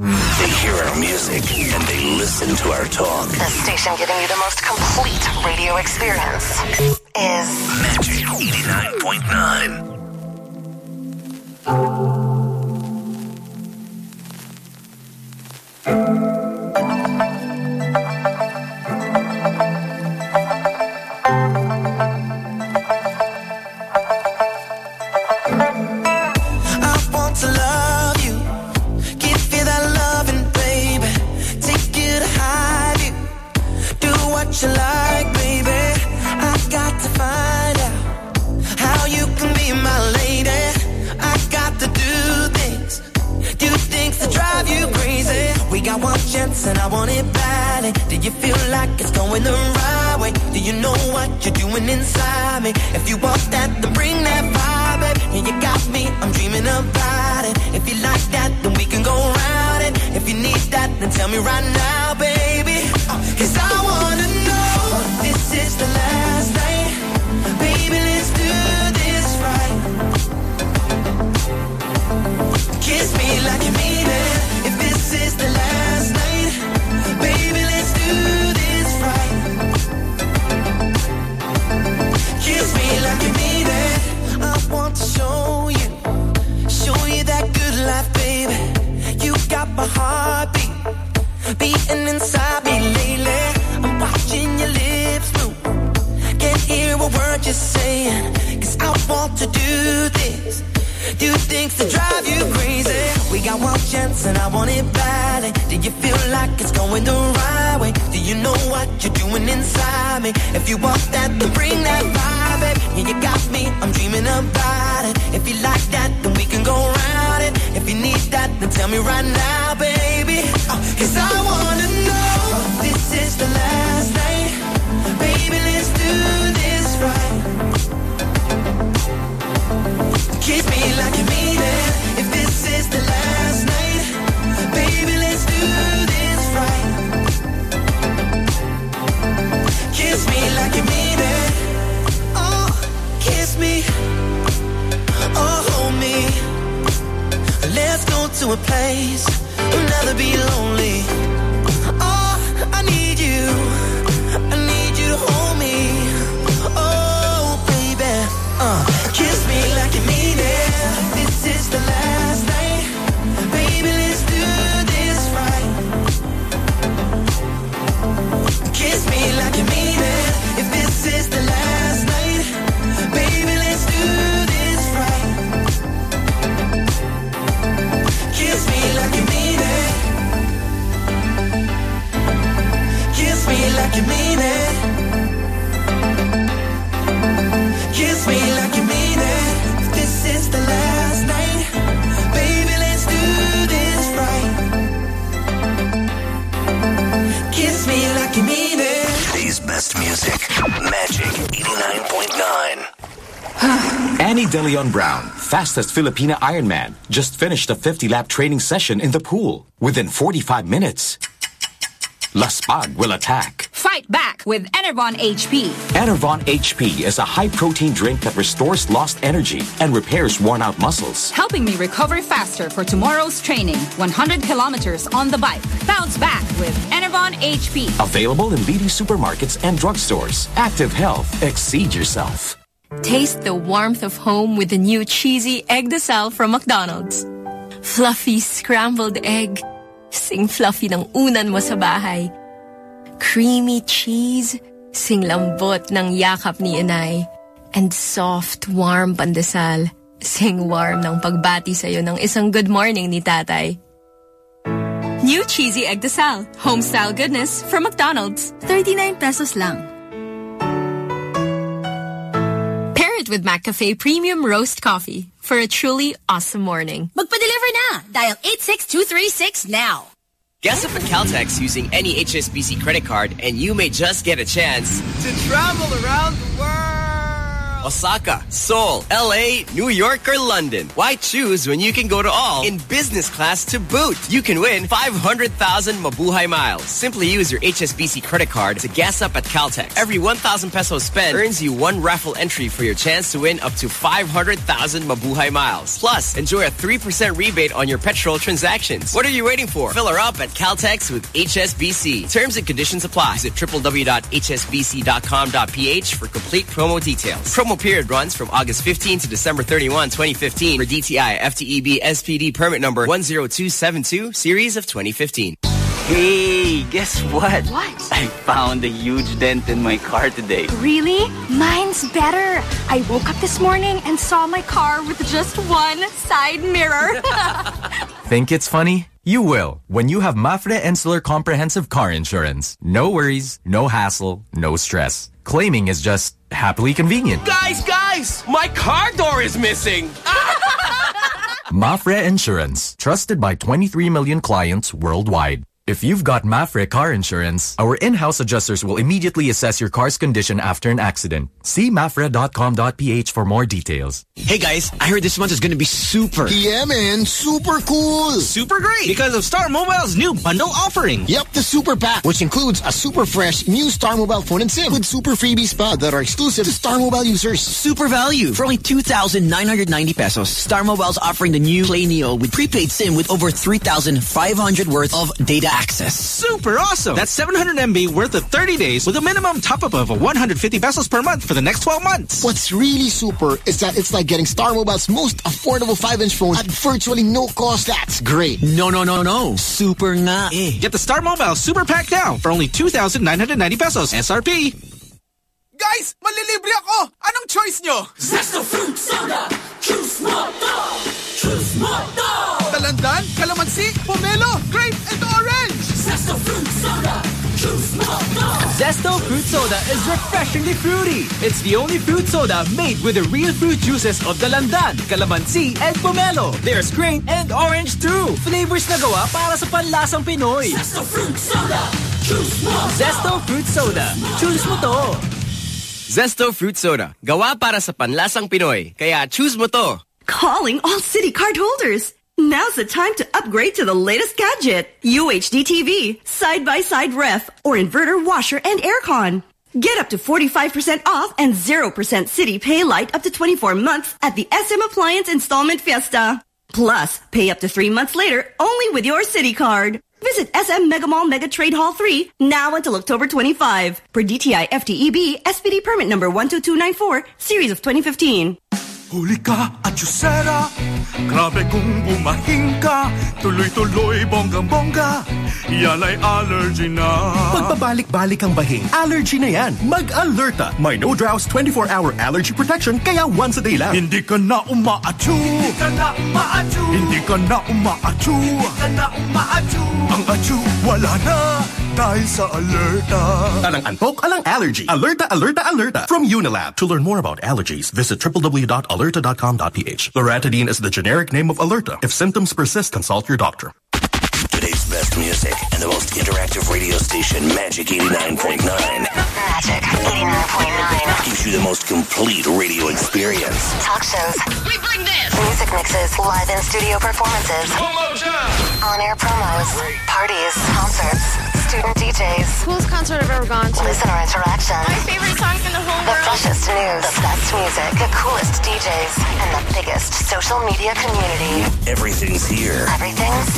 They hear our music and they listen to our talk. The station giving you the most complete radio experience is Magic 89.9. got one chance and I want it badly. Do you feel like it's going the right way? Do you know what you're doing inside me? If you want that, then bring that vibe, baby. Yeah, you got me, I'm dreaming about it. If you like that, then we can go round it. If you need that, then tell me right now, baby. Uh, Cause I wanna know this is the last Got my heartbeat beating inside me lately. I'm watching your lips move. Can't hear a word you're saying. Cause I want to do this. Do things to drive you crazy. We got one chance and I want it badly. Do you feel like it's going the right way? Do you know what you're doing inside me? If you want that, then bring that vibe, baby. Yeah, you got me, I'm dreaming about it. If you like that, then we can go tell me right now, baby. Uh, Cause I a place We'll never be lonely. Oh, I need you Magic 89.9. Ani De Leon Brown, fastest Filipina Ironman, just finished a 50-lap training session in the pool within 45 minutes. Laspag will attack. Fight back with Enervon HP. Enervon HP is a high-protein drink that restores lost energy and repairs worn-out muscles. Helping me recover faster for tomorrow's training. 100 kilometers on the bike. Bounce back with Enervon HP. Available in leading supermarkets and drugstores. Active Health. Exceed yourself. Taste the warmth of home with the new cheesy egg desal from McDonald's. Fluffy scrambled egg. Sing fluffy ng unan mo sa bahay. Creamy cheese. Sing lambot ng yakap ni inay. And soft, warm pandesal. Sing warm ng pagbati sa'yo ng isang good morning ni tatay. New cheesy egg desal. Home-style goodness from McDonald's. 39 pesos lang. With McCafe Premium Roast Coffee for a truly awesome morning. Magpa-deliver na! Dial 86236 now. Guess up at Caltex using any HSBC credit card and you may just get a chance To travel around the world. Osaka, Seoul, LA, New York, or London. Why choose when you can go to all in business class to boot? You can win 500,000 Mabuhay miles. Simply use your HSBC credit card to gas up at Caltex. Every 1,000 pesos spent earns you one raffle entry for your chance to win up to 500,000 Mabuhay miles. Plus, enjoy a 3% rebate on your petrol transactions. What are you waiting for? Fill her up at Caltex with HSBC. Terms and conditions apply. Visit www.hsbc.com.ph for complete promo details. Promo period runs from August 15 to December 31, 2015 for DTI FTEB SPD permit number 10272 series of 2015. Hey, guess what? What? I found a huge dent in my car today. Really? Mine's better. I woke up this morning and saw my car with just one side mirror. Think it's funny? You will when you have Mapfre Insular Comprehensive Car Insurance. No worries, no hassle, no stress. Claiming is just happily convenient. Guys, guys! My car door is missing! Mapfre Insurance, trusted by 23 million clients worldwide. If you've got Mapfre car insurance, our in-house adjusters will immediately assess your car's condition after an accident. See mapfre.com.ph for more details. Hey guys, I heard this month is gonna be super. Yeah, man. Super cool. Super great because of Star Mobile's new bundle offering. Yep, the Super Pack, which includes a super fresh new Star Mobile phone and SIM with super freebies pa that are exclusive to Star Mobile users. Super value. For only 2,990 pesos, Star Mobile's offering the new Play Neo with prepaid SIM with over 3,500 worth of data access. Super awesome. That's 700 MB worth of 30 days with a minimum top-up of 150 pesos per month for the next 12 months. What's really super is that it's like getting Star Mobile's most affordable 5-inch phone at virtually no cost. That's great. No, no, no, no. Super nga eh. Get the Star Mobile Super Pack now for only 2,990 pesos SRP. Guys, malilibre ako! Anong choice nyo? Zesto Fruit Soda! Choose mo to! Choose mo to! Dalandan, calamansi, pomelo, grape, and orange! Zesto Fruit Soda! Choose mo! Zesto Fruit Soda is refreshingly fruity. It's the only fruit soda made with the real fruit juices of Dalandan, Calamansi, and Pomelo. There's grape and orange too. Flavors na gawa para sa panlasang Pinoy. Zesto Fruit Soda! Choose mo to! Zesto Fruit Soda. Choose mo to. Zesto Fruit Soda. Gawa para sa panlasang Pinoy. Kaya choose mo to. Calling all Citi card holders. Now's the time to upgrade to the latest gadget. UHD TV, side-by-side ref, or inverter washer and aircon. Get up to 45% off and 0% Citi PayLite up to 24 months at the SM Appliance Installment Fiesta. Plus, pay up to three months later only with your Citi Card. Visit SM Mega Mall Mega Trade Hall 3 now until October 25 per DTI FTEB SPD permit number 12294 series of 2015. Huli ka at Yusera Grabe kung bumahing ka Tuloy-tuloy bonggang-bongga Yan ay allergy na Pagpabalik-balik ang bahing, allergy na yan. Mag-alerta. May no drows 24-hour allergy protection kaya once a day lang. Hindi ka na umaatsu Hindi ka na umaatsu Hindi ka na umaatsu Hindi ka na umaatsu Ang atsu wala na Dahil sa alerta Alang antok, alang allergy. Alerta, alerta, alerta. From Unilab. To learn more about allergies, visit www.alerta.com.ph. Loratadine is the generic name of Alerta. If symptoms persist, consult your doctor. Today's best music and the most interactive radio station, Magic 89.9. Magic 89.9. Gives you the most complete radio experience. Talk shows. We bring this. Music mixes, live in studio performances. On air promos, parties, concerts, student DJs. Coolest concert I've ever gone to. Listener interaction. My favorite songs in the whole The world. freshest news, the best music, the coolest DJs, and the biggest social media community. Everything's here. Everything's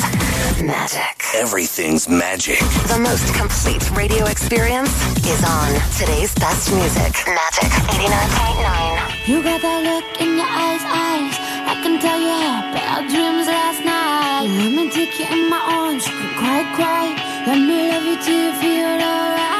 magic. Everything's magic. The most complete radio experience is on today's best music. Magic 89.9. You got that look in your eyes, eyes. I can tell you had bad dreams last night. Let me take you in my arms, you can cry, cry. Let me love you till you feel alright.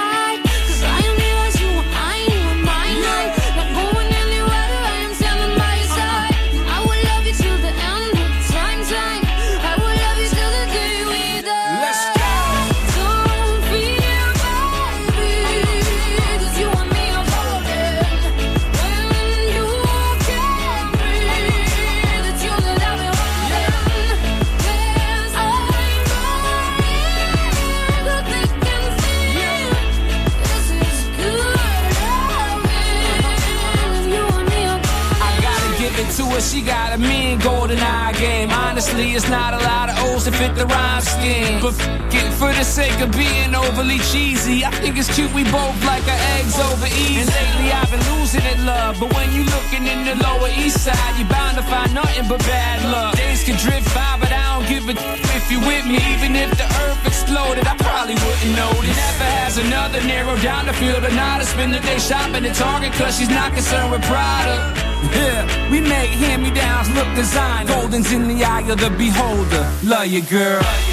Game. Honestly, it's not a lot of O's to fit the rhyme scheme. But it, for the sake of being overly cheesy, I think it's cute we both like our eggs over easy. And lately I've been losing it, love. But when you looking in the lower east side, you're bound to find nothing but bad luck. Days can drift by, but I don't give a if you with me. Even if the earth exploded, I probably wouldn't. It never has another narrow down the field or not. I spend the day shopping at Target cause she's not concerned with product. Yeah, we make hand-me-downs look design. Golden's in the eye of the beholder. Love you, girl.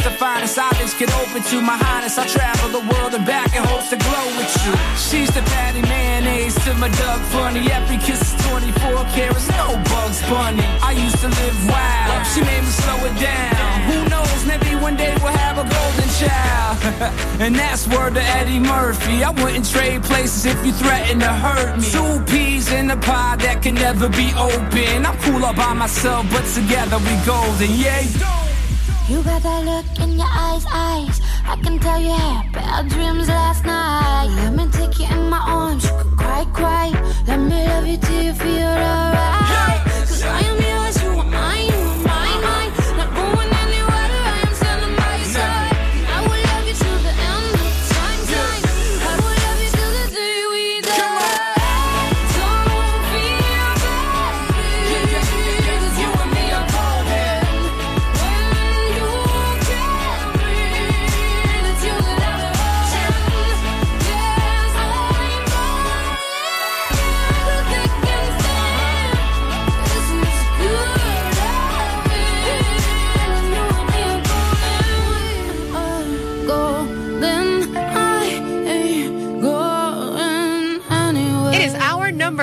She's the finest eyelids get open to my highness. I travel the world and back in hopes to glow with you. She's the Patti Mayonnaise to my Doug Funnie. Every kiss is 24 carats, no bugs bunny. I used to live wild. She made me slow it down. Who knows, maybe one day we'll have a golden child. and that's word to Eddie Murphy. I wouldn't trade places if you threaten to hurt me. Two peas in a pie that can never be open. I'm cool all by myself, but together we golden. Yeah. You got that look in your eyes, eyes. I can tell you had bad dreams last night. Let me take you in my arms, you can cry, cry. Let me love you till you feel alright. Cause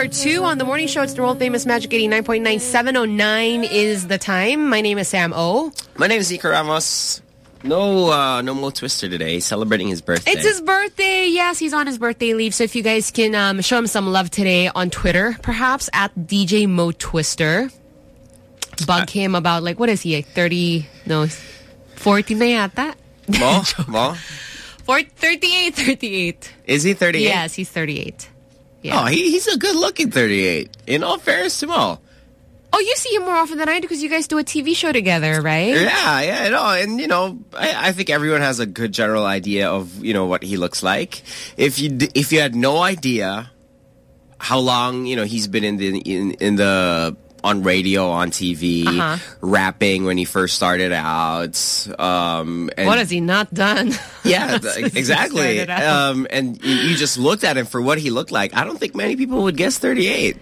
hour two on the morning show. It's the world famous Magic 89.9. 709 is the time. My name is Sam O. My name is Ika Ramos. No, uh, no Mo Twister today. He's celebrating his birthday. It's his birthday. Yes, he's on his birthday leave. So if you guys can um, show him some love today on Twitter, perhaps at DJ Mo Twister. Bug him about like what is he? Like 30 no 40 na yata. Mo? Mo? Four, 38, 38. Is he 38? Yes, he's 38. Yeah. Oh, he, he's a good-looking 38. In all fairness to Mo. Oh. oh, you see him more often than I do because you guys do a TV show together, right? Yeah, yeah, no, and you know, I, I think everyone has a good general idea of you know what he looks like. If you d- if you had no idea how long you know he's been in the in in the on radio, on TV, Uh-huh. rapping when he first started out. Um, and what has he not done? Yeah, Since th- he exactly. Um, and you, you just looked at him for what he looked like. I don't think many people would guess 38.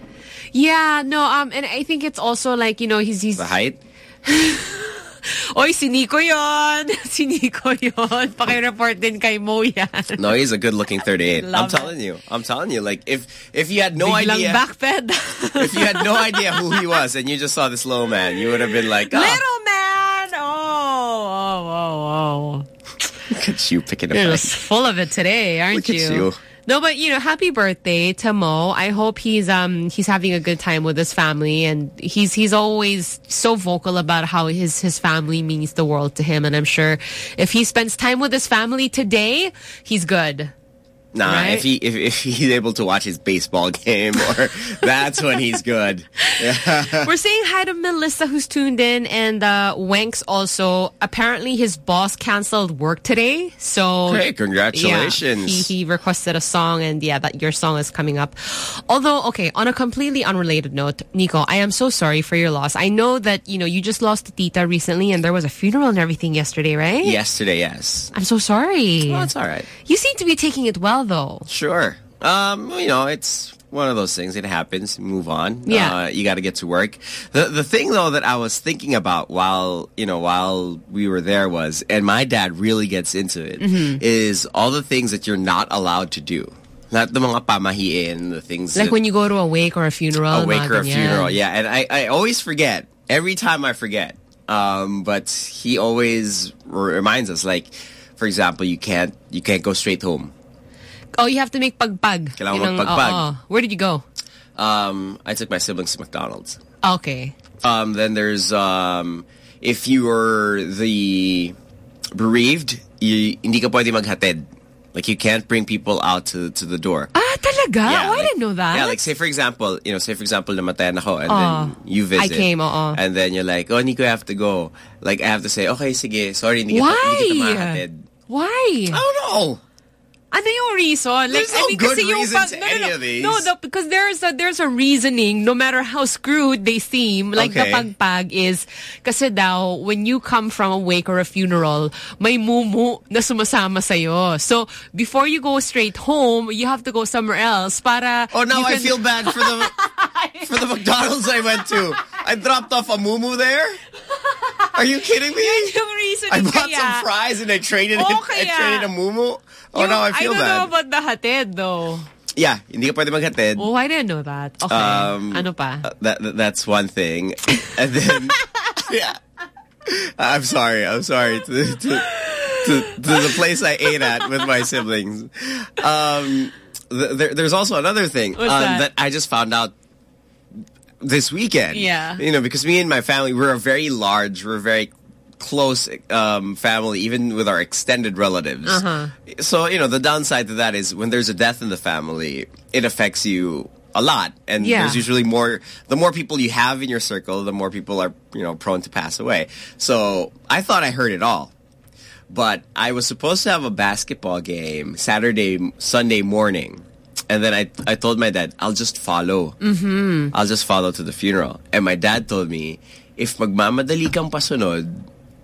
Yeah, no, um, and I think it's also like, you know, he's, he's, The height? Oy, si Nico yon. Si Nico yon. Pakireport din kay Mo yan. No, he's a good-looking 38. I'm Love it. telling you. I'm telling you. Like if if you had no Biglang idea, backped. if you had no idea who he was and you just saw this little man, you would have been like, oh, Little man! Oh, oh, oh, oh. look at you picking You're up. just full of it today, aren't Look at you. No, but you know, happy birthday to Mo. I hope he's um he's having a good time with his family and he's he's always so vocal about how his his family means the world to him and I'm sure if he spends time with his family today, he's good. Nah, Right? if he if, if he's able to watch his baseball game, or that's when he's good. We're saying hi to Melissa who's tuned in and uh Wanks also apparently his boss canceled work today. So Hey, congratulations. Yeah, he, he requested a song and yeah, that your song is coming up. Although, okay, on a completely unrelated note, Nico, I am so sorry for your loss. I know that, you know, you just lost tita recently and there was a funeral and everything yesterday, right? Yesterday, yes. I'm so sorry. Well, it's all right. You seem to be taking it well though. Sure. Um, you know, it's one of those things. It happens. Move on. Yeah. Uh, you got to get to work. The the thing though that I was thinking about while you know while we were there was, and my dad really gets into it, is Mhm. all the things that you're not allowed to do. Not the mga pamahiin, the things Like that, when you go to a wake or a funeral. a wake or a funeral. Yeah, and I, I always forget. Every time I forget. Um, but he always reminds us, like, for example, you can't you can't go straight home. Oh, you have to make pagpag. Kailangan Yun ang- magpagpag. oo. Where did you go? Um, I took my siblings to McDonald's. Okay. Um, then there's um, if you were the bereaved, you, hindi ka pwede maghatid. Like you can't bring people out to to the door. Ah, talaga? Yeah, oh, I didn't know that. Yeah, like say for example, you know, say for example, namatayan ako and Oh, then you visit. I came, oo. And then you're like, oh, Nico, I have to go. Like I have to say, okay, sige, sorry, hindi kita, Why? hindi kita mahatid. Why? I don't know. Ah, ano yung reason? There's I no mean, good reason pag- to no, no, any no. of these. No, the, because there's a, there's a reasoning, no matter how screwed they seem, like Okay. the pagpag is, kasi daw, when you come from a wake or a funeral, may mumu na sumasama sa'yo. So, before you go straight home, you have to go somewhere else para... Oh, now you I feel bad for the for the McDonald's I went to. I dropped off a mumu there. Are you kidding me? I bought kaya. some fries and I traded it. Oh, I kaya. traded a mumu. Oh, Yung- now I feel I don't know about the hatid, though. Yeah, hindi ka pwede maghatid. Oh, I didn't know that. Okay. Um, ano pa? Uh, That, that that's one thing, and then yeah, I'm sorry. I'm sorry to to, to to the place I ate at with my siblings. Um, th- there, there's also another thing um, that? I just found out this weekend. Yeah. you know, because me and my family we're a very large, we're a very close um, family, even with our extended relatives. Uh-huh. So, you know, the downside to that is when there's a death in the family, it affects you a lot. And Yeah. there's usually more, the more people you have in your circle, the more people are, you know, prone to pass away. So I thought I heard it all. But I was supposed to have a basketball game Saturday, Sunday morning. And then I, I told my dad, I'll just follow. Mm-hmm. I'll just follow to the funeral. And my dad told me, if magmamadali kang pasunod,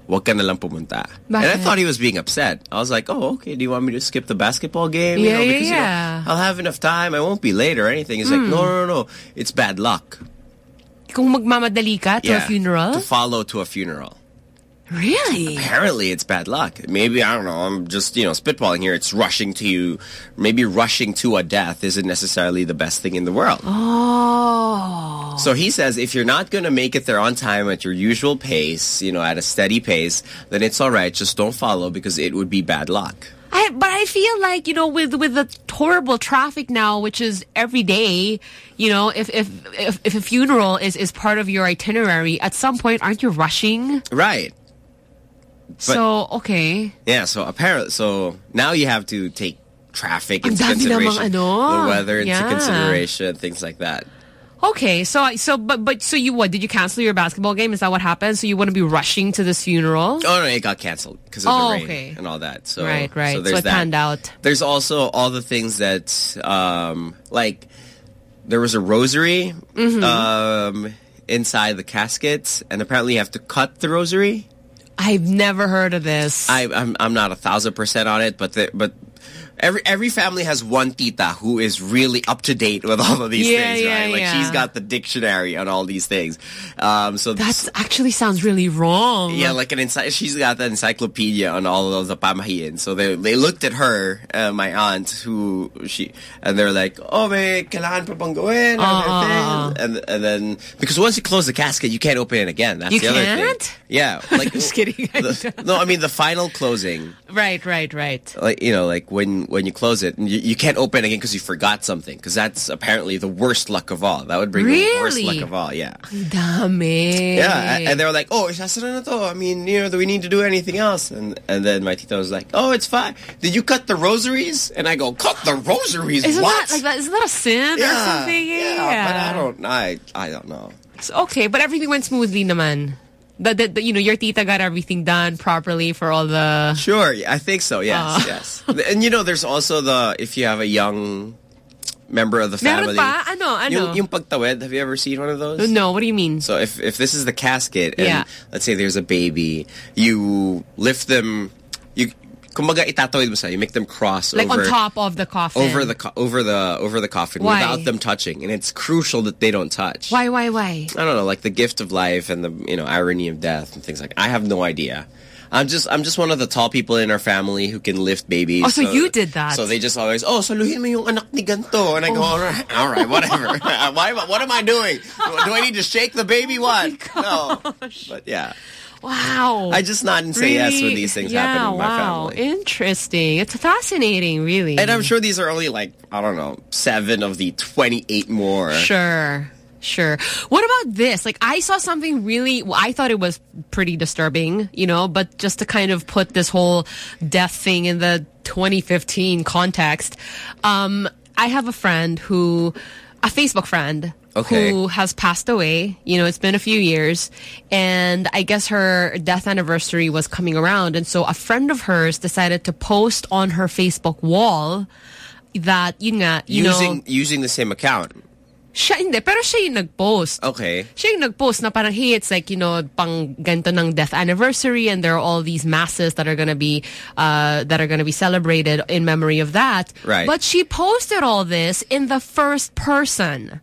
wag ka na lang pumunta. And I thought he was being upset. I was like, oh, okay, do you want me to skip the basketball game? You Yeah, know, yeah, because, you know, yeah. I'll have enough time. I won't be late or anything. He's like, Hmm. no, no, no, no. It's bad luck. Kung magmamadali ka to a funeral? To follow to a funeral. Really? Apparently, it's bad luck. Maybe, I don't know, I'm just, you know, spitballing here. It's rushing to you. Maybe rushing to a death isn't necessarily the best thing in the world. Oh. So he says if you're not going to make it there on time at your usual pace, you know, at a steady pace, then it's all right. Just don't follow because it would be bad luck. I, but I feel like you know with with the horrible traffic now, which is every day. You know, if if if, if a funeral is is part of your itinerary, at some point, aren't you rushing? Right. So okay. Yeah, so apparently, so now you have to take traffic into consideration, the weather into Yeah. consideration, things like that. Okay, so so but but so you what? Did you cancel your basketball game? Is that what happened? So you wouldn't be rushing to this funeral? Oh no, it got canceled because of Oh, the rain okay. and all that. So Right, right. So So there's it that. panned out. There's also all the things that, um, like, there was a rosary Mhm. um, inside the casket, and apparently you have to cut the rosary. I've never heard of this. I, I'm I'm not a thousand percent on it, but the, but. Every every family has one tita who is really up to date with all of these Yeah, things, yeah, right? Like yeah. she's got the dictionary on all these things. Um, so That actually sounds really wrong. yeah, like an ency- she's got the encyclopedia on all of the pamahiin. So they they looked at her, uh, my aunt, who she, and they're like, "Oh, may kailangan pa bang gawin?" Uh, uh, uh. And and then because once you close the casket, you can't open it again. That's You the other can't? thing. Yeah, like Just kidding. the- no, I mean the final closing. Right, right, right. Like you know, like when when you close it, and you, you can't open it again because you forgot something. Because that's apparently the worst luck of all. That would bring the worst luck of all. Yeah. Dami. Yeah, and they were like, "Oh, na to. I mean, you know, do we need to do anything else?" And and then my tita was like, "Oh, it's fine. Did you cut the rosaries?" And I go, "Cut the rosaries? Isn't what?" that like that? Isn't that a sin or Yeah, something? yeah, but I don't. I I don't know. So, okay, but everything went smoothly, naman. The, the- you know, your tita got everything done properly for all the. Sure, I think so. Yes, Ah. yes. And you know, there's also the if you have a young member of the Meron family. pa? Ano, ano? Yung, yung pagtawid, have you ever seen one of those? No, what do you mean? So if if this is the casket and Yeah. let's say there's a baby, you lift them, kumbaga itatawid mo you make them cross Like over on top of the coffin. over the over the over the coffin Why? without them touching, and it's crucial that they don't touch. Why, why, why? I don't know, like the gift of life and the you know irony of death and things like. I have no idea. I'm just I'm just one of the tall people in our family who can lift babies. Oh, so you did that. So they just always, oh, saluhin mo yung anak ni ganto. And I go, Oh. all right, all right, whatever. Why, what am I doing? Do I need to shake the baby? Oh what? no. But yeah. Wow. I just nod and say yes when these things yeah, happen in my wow. family. Interesting. It's fascinating, really. And I'm sure these are only like, I don't know, seven of the 28 more. Sure. Sure. What about this? Like, I saw something really, well, I thought it was pretty disturbing, you know, but just to kind of put this whole death thing in the 2015 context, um, I have a friend who, a Facebook friend, Okay. who has passed away. You know, it's been a few years. And I guess her death anniversary was coming around. And so a friend of hers decided to post on her Facebook wall that, yun nga, you using know, using the same account. siya hindi, pero siya yung nag-post. Okay. Siya yung nag-post na parang, hey, it's like, you know, pang ganito ng death anniversary and there are all these masses that are gonna be, uh, that are gonna be celebrated in memory of that. Right. But she posted all this in the first person.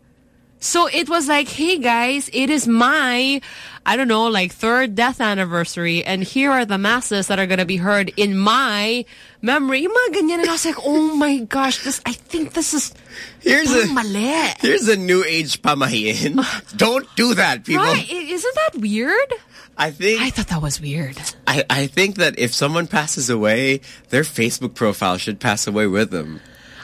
So it was like, hey guys, it is my, I don't know, like third death anniversary and here are the masses that are going to be heard in my memory. Yung mga ganyan. And I was like, oh my gosh, this, I think this is Here's a- mali. Here's a new age pamahiin. Don't do that, people. Right. Isn't that weird? I think I thought that was weird. I, I think that if someone passes away, their Facebook profile should pass away with them.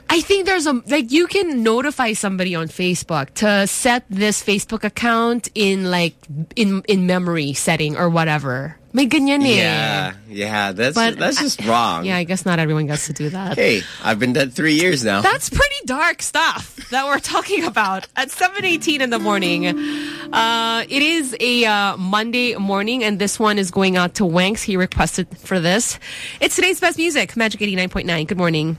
I think there's a like you can notify somebody on Facebook to set this Facebook account in like in in memory setting or whatever. May ganyan eh. Yeah, yeah, that's But that's I- just wrong. Yeah, I guess not everyone gets to do that. Hey, I've been dead three years now. That's pretty dark stuff that we're talking about at 7.18 in the morning. Uh, it is a uh, Monday morning, and this one is going out to Wanks. He requested for this. It's today's best music, Magic 89.9. Good morning.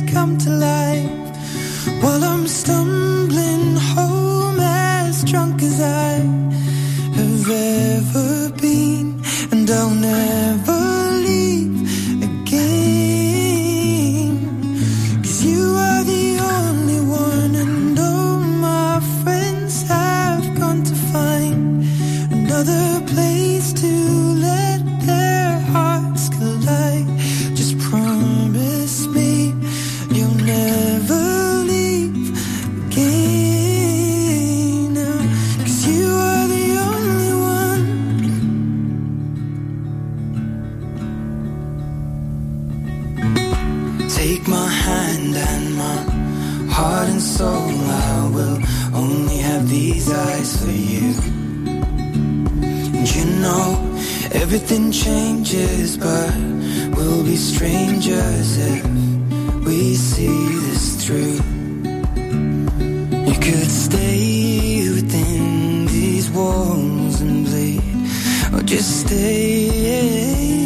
come everything changes, but we'll be strangers if we see this through. You could stay within these walls and bleed, or just stay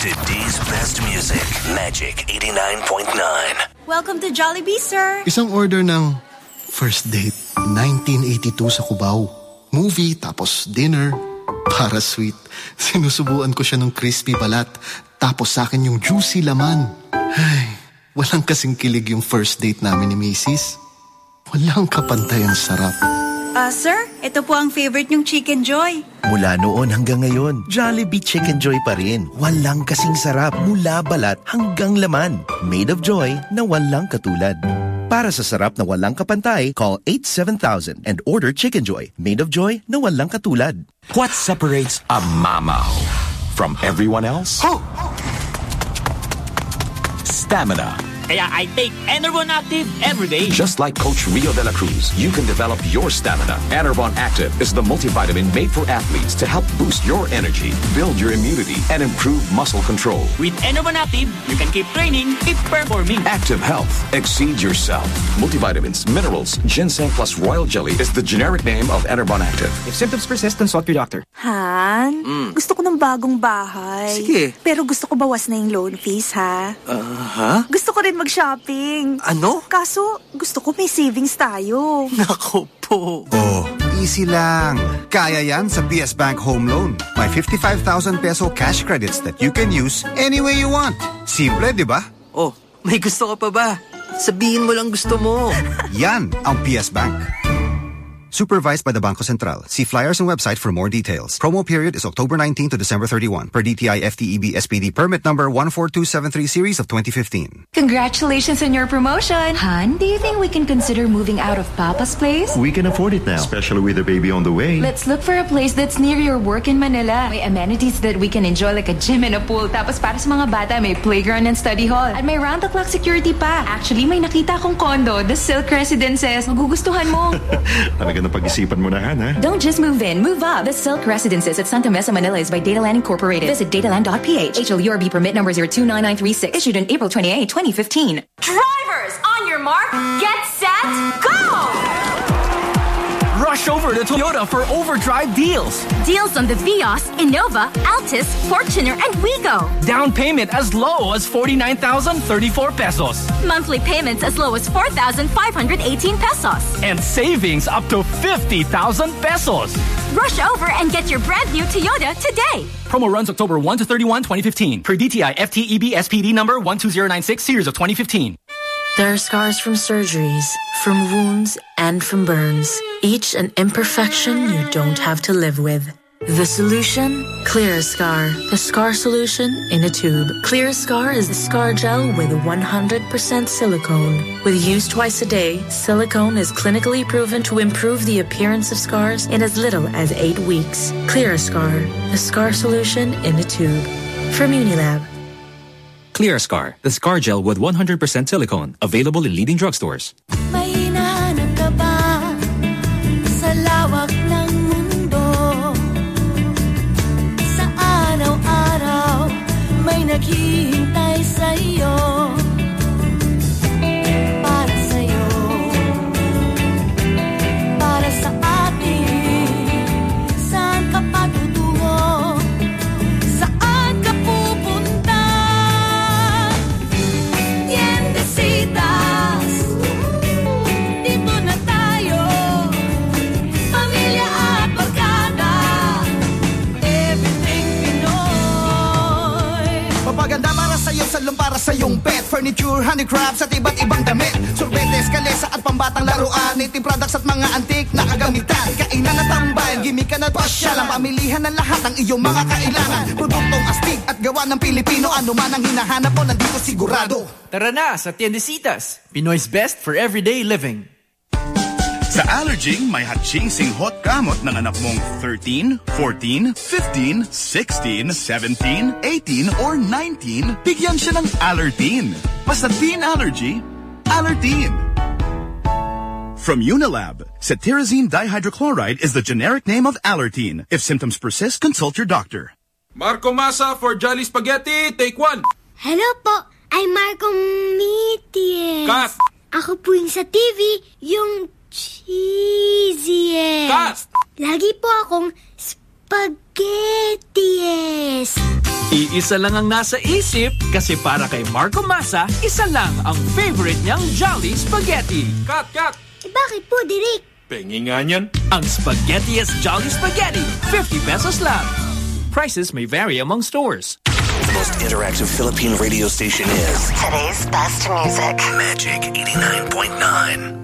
today's best music. Magic 89.9. Welcome to Jollibee, sir. Isang order ng first date, 1982 sa Cubao. Movie, tapos dinner. Para sweet. Sinusubuan ko siya ng crispy balat. Tapos sa akin yung juicy laman. Ay, walang kasing kilig yung first date namin ni Macy's. Walang kapantay ang sarap. Ah, sir, ito po ang favorite niyong Chickenjoy. Mula noon hanggang ngayon, Jollibee Chickenjoy pa rin. Walang kasing sarap mula balat hanggang laman. Made of joy na walang katulad. Para sa sarap na walang kapantay, call 87000 and order Chicken Joy. Made of joy na walang katulad. What separates a mamaw from everyone else? Stamina. Kaya I take Enervon Active every day. Just like Coach Rio de la Cruz, you can develop your stamina. Enervon Active is the multivitamin made for athletes to help boost your energy, build your immunity, and improve muscle control. With Enervon Active, you can keep training, keep performing. Active Health. Exceed yourself. Multivitamins, minerals, ginseng plus royal jelly is the generic name of Enervon Active. If symptoms persist, consult your doctor. Han, hmm. gusto ko ng bagong bahay. Sige. Pero gusto ko bawas na yung loan fees, ha? ha? Gusto ko rin mag-shopping. Ano? Kaso, gusto ko may savings tayo. Nako po. Oh, easy lang. Kaya yan sa PS Bank Home Loan. May 55,000 peso cash credits that you can use any way you want. Simple, di ba? Oh, may gusto ka pa ba? Sabihin mo lang gusto mo. Yan ang PS Bank. Supervised by the Banco Central. See flyers and website for more details. Promo period is October 19 to December 31 per DTI FTEB SPD permit number 14273 series of 2015. Congratulations on your promotion. Han, do you think we can consider moving out of Papa's place? We can afford it now, especially with a baby on the way. Let's look for a place that's near your work in Manila. May amenities that we can enjoy like a gym and a pool. Tapos para sa mga bata, may playground and study hall. At may round-the-clock security pa. Actually, may nakita akong condo, the Silk Residences. Magugustuhan mo. Talaga na pag-isipan mo na, Han, ha? Don't just move in, move up. The Silk Residences at Santa Mesa, Manila is by Dataland Incorporated. Visit dataland.ph. HLURB permit number 029936. Issued in April 28, 2015. Drivers, on your mark, get set, go! Rush over to Toyota for overdrive deals. Deals on the Vios, Innova, Altis, Fortuner, and Wigo. Down payment as low as 49,034 pesos. Monthly payments as low as 4,518 pesos. And savings up to 50,000 pesos. Rush over and get your brand new Toyota today. Promo runs October 1 to 31, 2015. Per DTI FTEB SPD number 12096 series of 2015. There are scars from surgeries, from wounds, and from burns. Each an imperfection you don't have to live with. The solution? Clear a Scar. The scar solution in a tube. Clear a Scar is a scar gel with 100% silicone. With use twice a day, silicone is clinically proven to improve the appearance of scars in as little as eight weeks. Clear a Scar. The scar solution in a tube. From Unilab. Clear Scar, the scar gel with 100% silicone. Available in leading drugstores. May Furniture, handicrafts at iba't ibang damit. Sorbetes, kalesa at pambatang laruan. Native products at mga antik na kagamitan. Kainan at tambayan, gimikan at pasyal Ang pamilihan ng lahat ng iyong mga kailangan. Produktong astig at gawa ng Pilipino. Ano man ang hinahanap mo, nandito sigurado. Tara na sa Tiendesitas. Pinoy's best for everyday living. Sa Allerging, may hot-chasing hot gamot ng anak mong 13, 14, 15, 16, 17, 18, or 19, bigyan siya ng Allertine. Basta teen allergy, Allertine. From Unilab, cetirizine dihydrochloride is the generic name of Allertine. If symptoms persist, consult your doctor. Marco Masa for Jolly Spaghetti, take one. Hello po, I'm Marco Mitias. Cut! Ako po yung sa TV, yung cheesiest. Cut! Lagi po akong spaghettiest. Iisa lang ang nasa isip kasi para kay Marco Masa, isa lang ang favorite niyang Jolly Spaghetti. Cut, cut! Eh, bakit po, Direk? Pengi nga niyan. Ang Spaghettiest Jolly Spaghetti, 50 pesos lang. Prices may vary among stores. The most interactive Philippine radio station is Today's best music. Magic 89.9.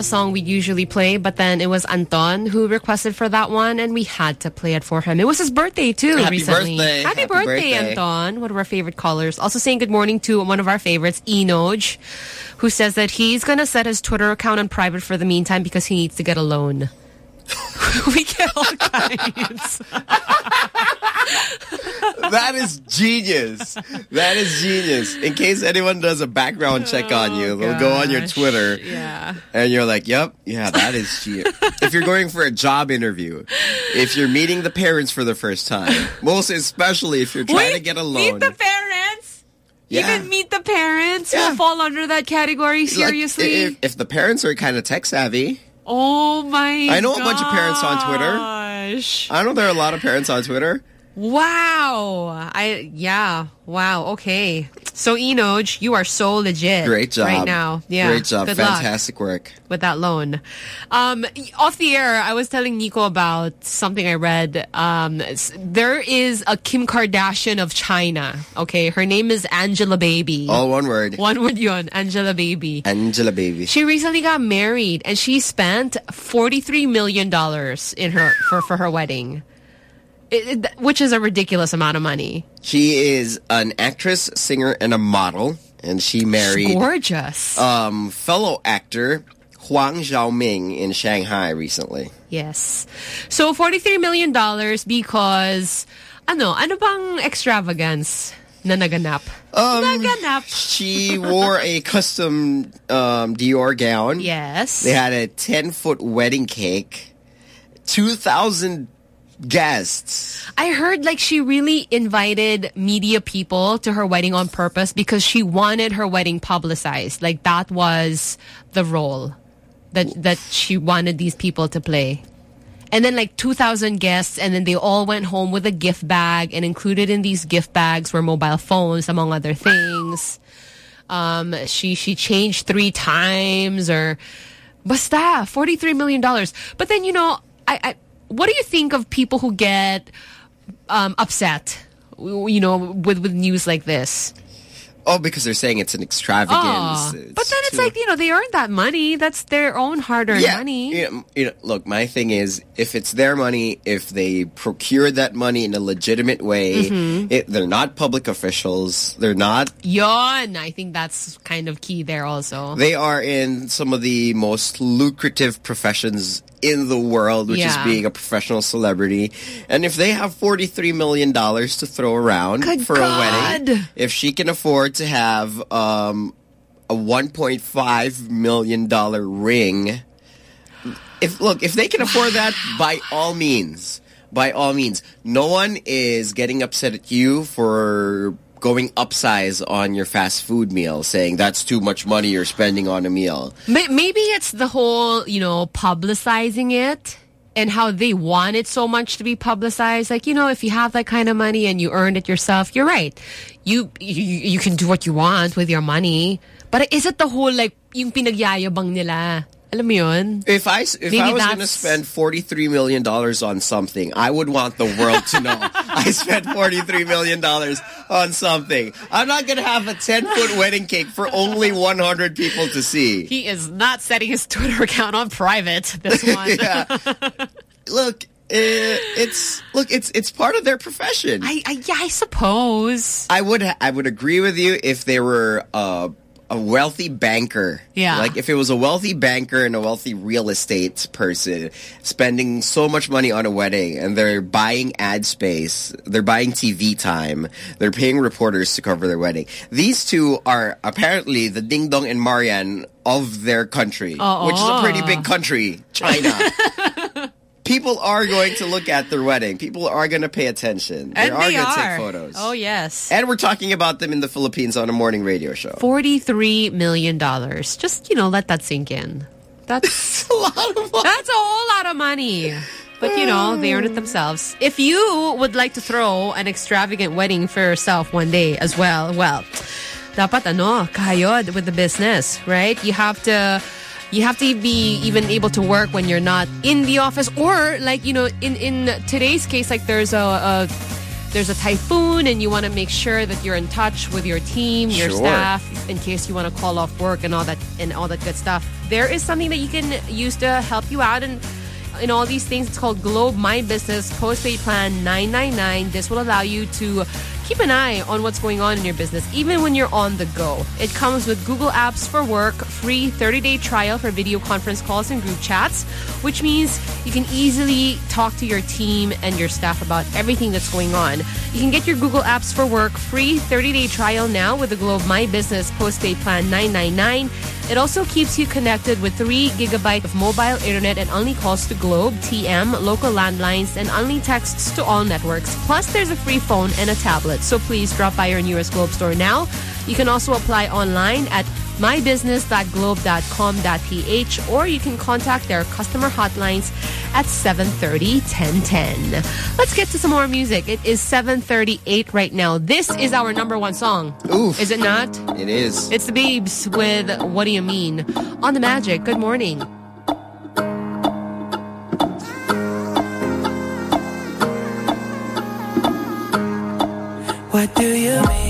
a song we usually play, but then it was Anton who requested for that one, and we had to play it for him. It was his birthday too Happy recently. birthday. Happy, Happy birthday, birthday. Anton! One of our favorite callers. Also saying good morning to one of our favorites, Enoj, who says that he's gonna set his Twitter account on private for the meantime because he needs to get a loan. we get all kinds. that is genius. That is genius. In case anyone does a background check on you, they'll go on your. Oh, Twitter. Yeah. And you're like, yep, yeah, that is genius. if you're going for a job interview, if you're meeting the parents for the first time, most especially if you're trying Wait, to get a loan. Meet the parents. Yeah. Even meet the parents Yeah. will fall under that category. Like, Seriously. if, if the parents are kind of tech savvy, oh my! I know a bunch of parents on Twitter. I know there are a lot of parents on Twitter. Wow. I yeah. Wow. Okay. So Enoj, you are so legit. Great job. Right now. Yeah. Great job. Good Fantastic work. with that loan. Um, off the air, I was telling Nico about something I read. Um, there is a Kim Kardashian of China. Okay, her name is Angelababy. All one word. One word yun, Angelababy. Angela Baby. She recently got married and she spent $43 million in her for, for her wedding. It, it- which is a ridiculous amount of money. She is an actress, singer, and a model, and she married Gorgeous. um, fellow actor Huang Xiaoming in Shanghai recently. Yes. So $43 million because, ano, ano bang extravagance na naganap? Um, naganap. She wore a custom um, Dior gown. Yes. They had a 10 foot wedding cake, 2,000 guests. I heard like she really invited media people to her wedding on purpose because she wanted her wedding publicized. Like that was the role that that she wanted these people to play. And then like 2,000 guests and then they all went home with a gift bag and included in these gift bags were mobile phones among other things. Um, she she changed three times or basta, $43 million. But then, you know, I, I what do you think of people who get um, upset, you know, with, with news like this? Oh, because they're saying it's an extravagance. Oh, but then it's like, you know, they earned that money. That's their own hard-earned yeah, money. You know, you know, look, my thing is, if it's their money, if they procured that money in a legitimate way, Mhm. it, they're not public officials. They're not. Yon, I think that's kind of key there also. They are in some of the most lucrative professions in the world, which Yeah. is being a professional celebrity. And if they have $43 million to throw around Good for a wedding, if she can afford to have um, a $1.5 million ring, if look, if they can afford that, by all means, by all means, no one is getting upset at you for going upsize on your fast food meal, saying that's too much money you're spending on a meal. Maybe it's the whole, you know, publicizing it and how they want it so much to be publicized. Like, you know, if you have that kind of money and you earned it yourself, you're right. You you, you can do what you want with your money. But is it the whole, like, yung pinagyayabang nila? Alam mo yun? If I if Maybe I was going to spend forty three million dollars on something, I would want the world to know I spent forty three million dollars on something. I'm not going to have a ten foot wedding cake for only one hundred people to see. He is not setting his Twitter account on private, this one. Yeah. Look, eh, it's look, it's it's part of their profession. I, I yeah, I suppose. I would I would agree with you if they were uh, a wealthy banker. Yeah. Like if it was a wealthy banker and a wealthy real estate person spending so much money on a wedding and they're buying ad space, they're buying TV time, they're paying reporters to cover their wedding. These two are apparently the Dingdong and Marian of their country, Oo. which is a pretty big oh. country, China. People are going to look at their wedding. People are going to pay attention. And they are they going to take photos. Oh, yes. And we're talking about them in the Philippines on a morning radio show. $43 million. Just, you know, let that sink in. That's, a lot of money. That's a whole lot of money. But, you know, they earned it themselves. If you would like to throw an extravagant wedding for yourself one day as well, well, dapat ano, kahayod with the business, right? You have to... You have to be even able to work when you're not in the office or like, you know, in, in today's case, like there's a, a there's a typhoon and you want to make sure that you're in touch with your team, your Sure. staff, in case you want to call off work and all that and all that good stuff. There is something that you can use to help you out and in all these things. It's called Globe My Business Postpaid Plan 999. This will allow you to keep an eye on what's going on in your business, even when you're on the go. It comes with Google Apps for Work, free 30-day trial for video conference calls and group chats, which means you can easily talk to your team and your staff about everything that's going on. You can get your Google Apps for Work free 30-day trial now with the Globe My Business Postpaid Plan 999. It also keeps you connected with 3 gigabyte of mobile internet and only calls to Globe, TM, local landlines, and only texts to all networks. Plus, there's a free phone and a tablet. So please drop by your nearest Globe store now. You can also apply online at mybusiness.globe.com.ph or you can contact their customer hotlines at 730-1010. Let's get to some more music. It is 738 right now. This is our number one song. Oof. Is it not? It is. It's the Biebs with What Do You Mean? On the Magic. Good morning. What do you mean?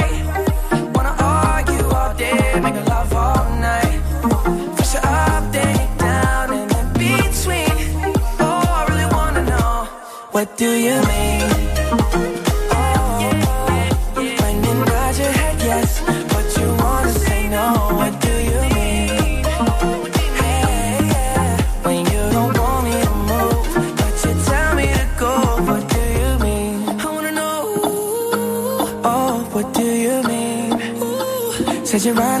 Do you mean? You're running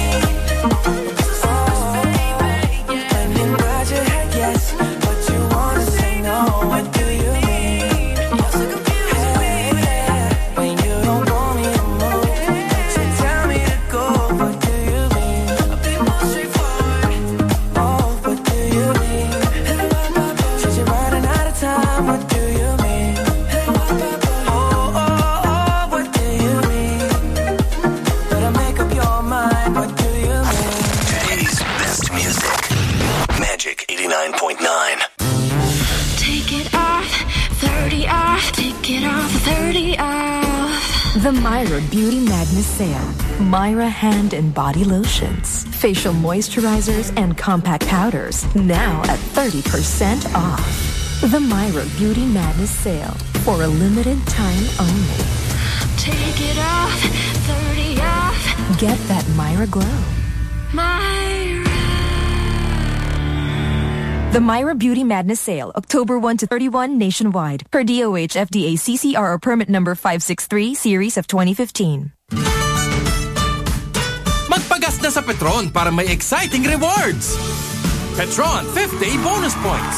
Myra hand and body lotions, facial moisturizers, and compact powders now at 30% off. The Myra Beauty Madness Sale for a limited time only. Take it off, 30 off. Get that Myra glow. Myra. The Myra Beauty Madness Sale, October 1 to 31 nationwide, per DOH FDA CCRO permit number 563, series of 2015. Sa Petron para may exciting rewards! Petron 5th Day Bonus Points.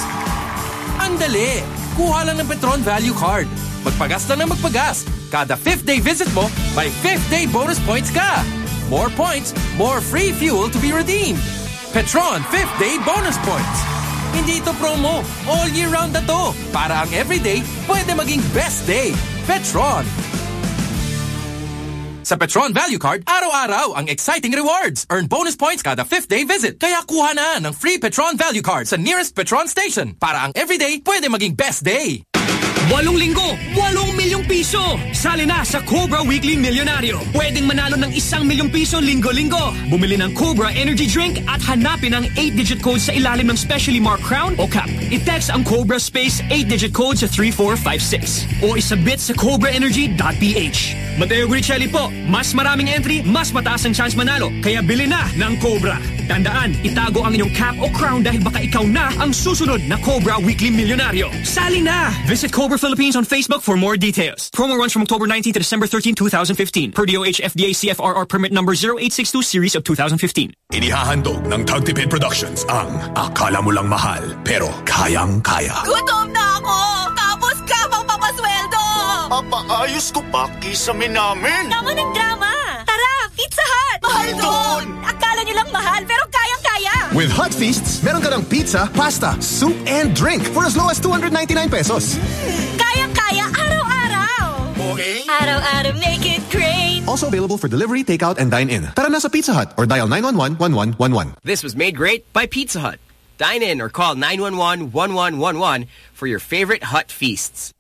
Ang dali! Kuha lang ng Petron Value Card. Magpagas lang ng magpagas. Kada 5th day visit mo, may 5th day bonus points ka. More points, more free fuel to be redeemed. Petron 5th Day Bonus Points. Hindi ito promo. All year round na to. Para ang everyday, pwede maging best day. Petron. Sa Petron Value Card, araw-araw ang exciting rewards. Earn bonus points kada 5th day visit. Kaya kuha na ng free Petron Value Card sa nearest Petron station. Para ang everyday pwede maging best day. Walong linggo, walong milyong piso. Sali na sa Cobra Weekly Milyonaryo. Pwedeng manalo ng isang milyong piso linggo-linggo. Bumili ng Cobra Energy Drink at hanapin ang 8-digit code sa ilalim ng specially marked crown o cap. I-text ang Cobra Space 8-digit code sa 3456 o isabit sa cobraenergy.ph. Mateo Guidicelli po, mas maraming entry, mas mataas ang chance manalo. Kaya bili na ng Cobra. Tandaan, itago ang inyong cap o crown dahil baka ikaw na ang susunod na Cobra Weekly Millionario. Sali na! Visit Cobra Philippines on Facebook for more details. Promo runs from October 19 to December 13, 2015. Per DOH FDA CFRR permit number 0862 series of 2015. Inihahandog ng Tagtipid Productions ang Akala mo lang mahal, pero kayang-kaya. Gutom na ako! Tapos ka pang papasweldo! Papaayos ko pa kisame namin. Naman ng drama! Tara, Pizza Hut! Mahal doon! Akala nyo lang mahal, pero kayang-kaya! With Hot Feasts, meron ka ng pizza, pasta, soup, and drink for as low as 299 pesos. Kayang-kaya araw-araw! Okay. Araw-araw make it great! Also available for delivery, takeout, and dine-in. Tara na sa Pizza Hut or dial 911-1111. This was made great by Pizza Hut. Dine in or call 911-1111 for your favorite Hut feasts.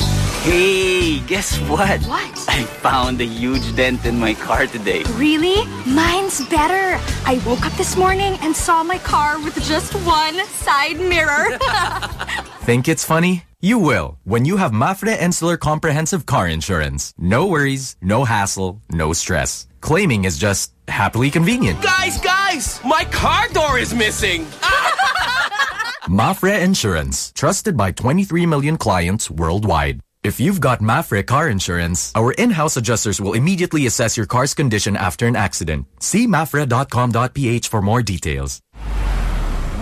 Hey, guess what? What? I found a huge dent in my car today. Really? Mine's better. I woke up this morning and saw my car with just one side mirror. Think it's funny? You will when you have Mapfre Insular Comprehensive Car Insurance. No worries, no hassle, no stress. Claiming is just happily convenient. Guys, guys! My car door is missing! Mapfre Insurance, trusted by 23 million clients worldwide. If you've got Mapfre car insurance, our in-house adjusters will immediately assess your car's condition after an accident. See mapfre.com.ph for more details.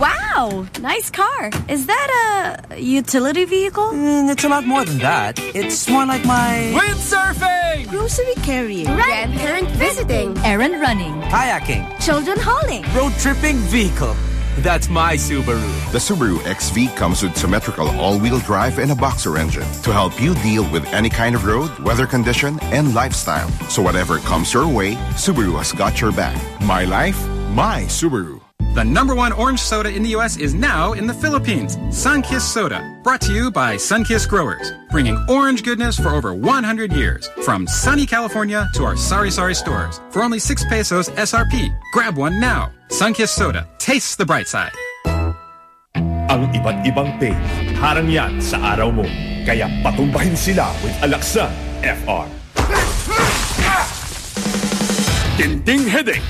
Wow, nice car. Is that a utility vehicle? Mm, it's a lot more than that. It's more like my Windsurfing! Grocery carrying. Grandparent visiting. Errand running. kayaking, Children hauling. road tripping vehicle. That's my Subaru. The Subaru XV comes with symmetrical all-wheel drive and a boxer engine to help you deal with any kind of road, weather condition, and lifestyle. So whatever comes your way, Subaru has got your back. My life, my Subaru. The number one orange soda in the U.S. is now in the Philippines. Sunkist Soda. Brought to you by Sunkist Growers. Bringing orange goodness for over 100 years. From sunny California to our Sari Sari stores. For only 6 pesos SRP. Grab one now. Sunkist Soda. Tastes the bright side. Ang iba't ibang pain, harang yan sa araw mo. Kaya patumbahin sila with Alaxan FR. Dinding headache,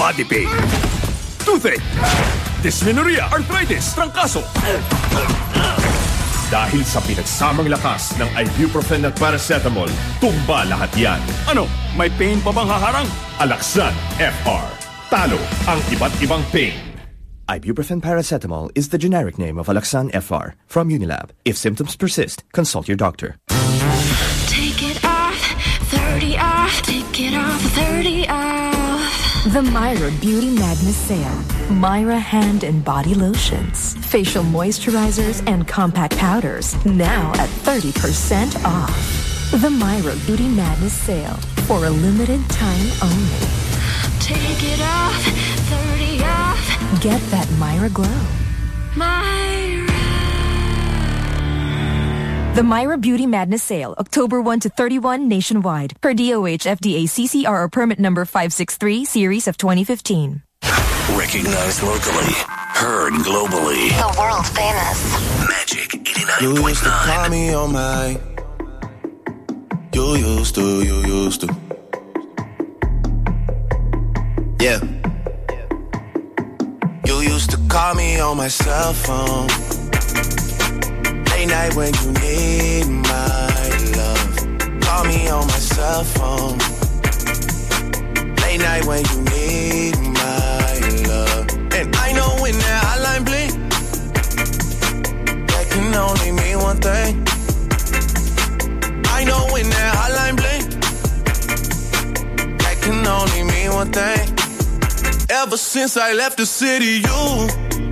body pain, toothache, dysmenorrhea, arthritis, trangkaso. Dahil sa pinagsamang lakas ng ibuprofen at paracetamol, tumba lahat yan. Ano, may pain pa bang haharang? Alaxan FR. Talo ang iba't ibang pain. Ibuprofen paracetamol is the generic name of Alaxan FR from Unilab. If symptoms persist, consult your doctor. Take it off, 30 off, take it off, 30 off. The Myra Beauty Madness Sale. Myra hand and body lotions, facial moisturizers, and compact powders now at 30% off. The Myra Beauty Madness Sale for a limited time only. Take it off, 30 off. Get that Myra glow. Myra. The Myra Beauty Madness Sale, October 1 to 31 nationwide, per DOH FDA CCR permit number 563, series of 2015. Recognized locally, heard globally. The world famous. Magic 89.9. You used to call me on my. You used to, you used to. Yeah. You used to call me on my cell phone. Late night when you need my love. Call me on my cell phone. Late night when you need my love. And I know when that hotline blink, that can only mean one thing. I know when that hotline blink, that can only mean one thing. Ever since I left the city, you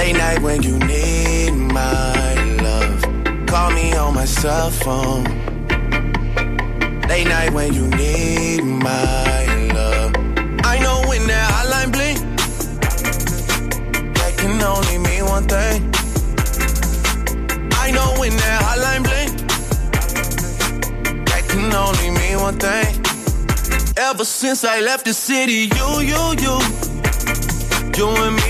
Late night when you need my love. Call me on my cell phone. Late night when you need my love. I know when that hotline blink, that can only mean one thing. I know when that hotline blink, that can only mean one thing. Ever since I left the city, you, you, you, you and me,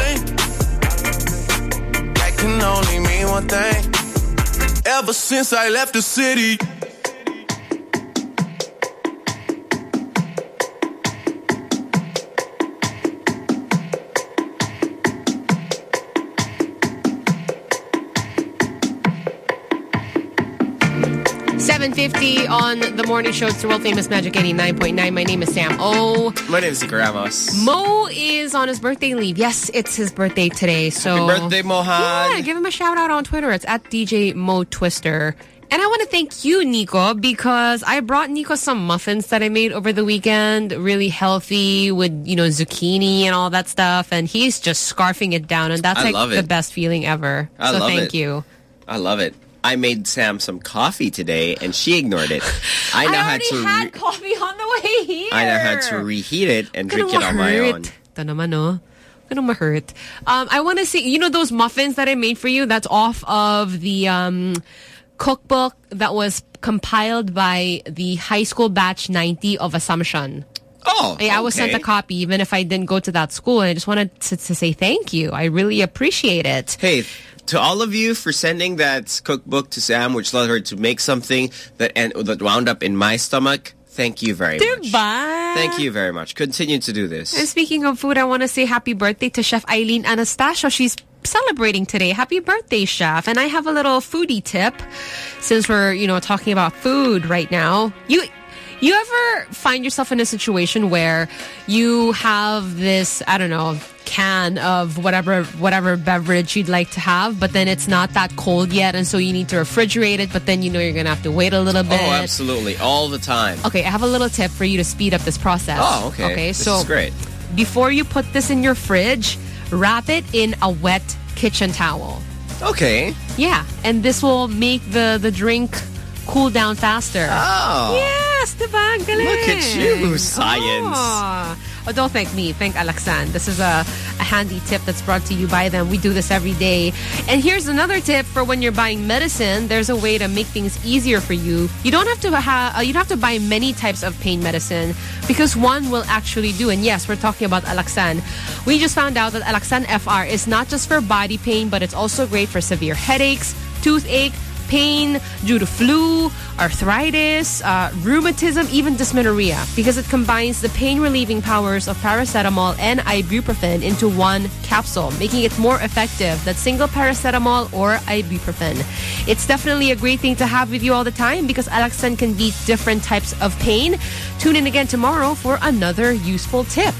only mean one thing. Ever since I left the city. Seven fifty on the morning show. It's the world famous Magic eighty nine point nine. My name is Sam O. My name is Zico Ramos. Mo is on his birthday leave. Yes, it's his birthday today. So Happy birthday, Mohan. Yeah, give him a shout out on Twitter. It's at DJ Mo Twister. And I want to thank you, Nico, because I brought Nico some muffins that I made over the weekend. Really healthy with, you know, zucchini and all that stuff. And he's just scarfing it down. And that's I like love the best feeling ever. I so love thank it. you. I love it. I made Sam some coffee today, and she ignored it. I now had already to. had coffee on the way here. I know how to reheat it and drink it on my own. Ito naman, no? Ganun mahurt. Um, I want to see, you know those muffins that I made for you? That's off of the um, cookbook that was compiled by the high school batch 90 of Assumption. Oh, I, I was sent a copy even if I didn't go to that school. And I just wanted to, to say thank you. I really appreciate it. Hey, to all of you for sending that cookbook to Sam, which led her to make something that and that wound up in my stomach. Thank you very much. Diba? Thank you very much. Continue to do this. And speaking of food, I want to say happy birthday to Chef Eileen Anastasio. She's celebrating today. Happy birthday, Chef. And I have a little foodie tip since we're, you know, talking about food right now. You you ever find yourself in a situation where you have this, I don't know, can of whatever whatever beverage you'd like to have, but then it's not that cold yet and so you need to refrigerate it, but then you know you're going to have to wait a little oh, bit. Oh, absolutely, all the time. Okay, I have a little tip for you to speed up this process. Oh, okay. Okay, This so great. before you put this in your fridge, wrap it in a wet kitchen towel. Okay. Yeah, and this will make the the drink cool down faster. Oh. Yes, diba? Ang Galing. Look at you, science. Oh. Oh, don't thank me. Thank Alaxan. This is a, a handy tip that's brought to you by them. We do this every day. And here's another tip for when you're buying medicine. There's a way to make things easier for you. You don't have to have uh, you don't have to buy many types of pain medicine because one will actually do. And yes, we're talking about Alaxan. We just found out that Alaxan FR is not just for body pain, but it's also great for severe headaches, toothache, pain due to flu, arthritis, uh, rheumatism, even dysmenorrhea, because it combines the pain-relieving powers of paracetamol and ibuprofen into one capsule, making it more effective than single paracetamol or ibuprofen. It's definitely a great thing to have with you all the time because Alaxan can beat different types of pain. Tune in again tomorrow for another useful tip.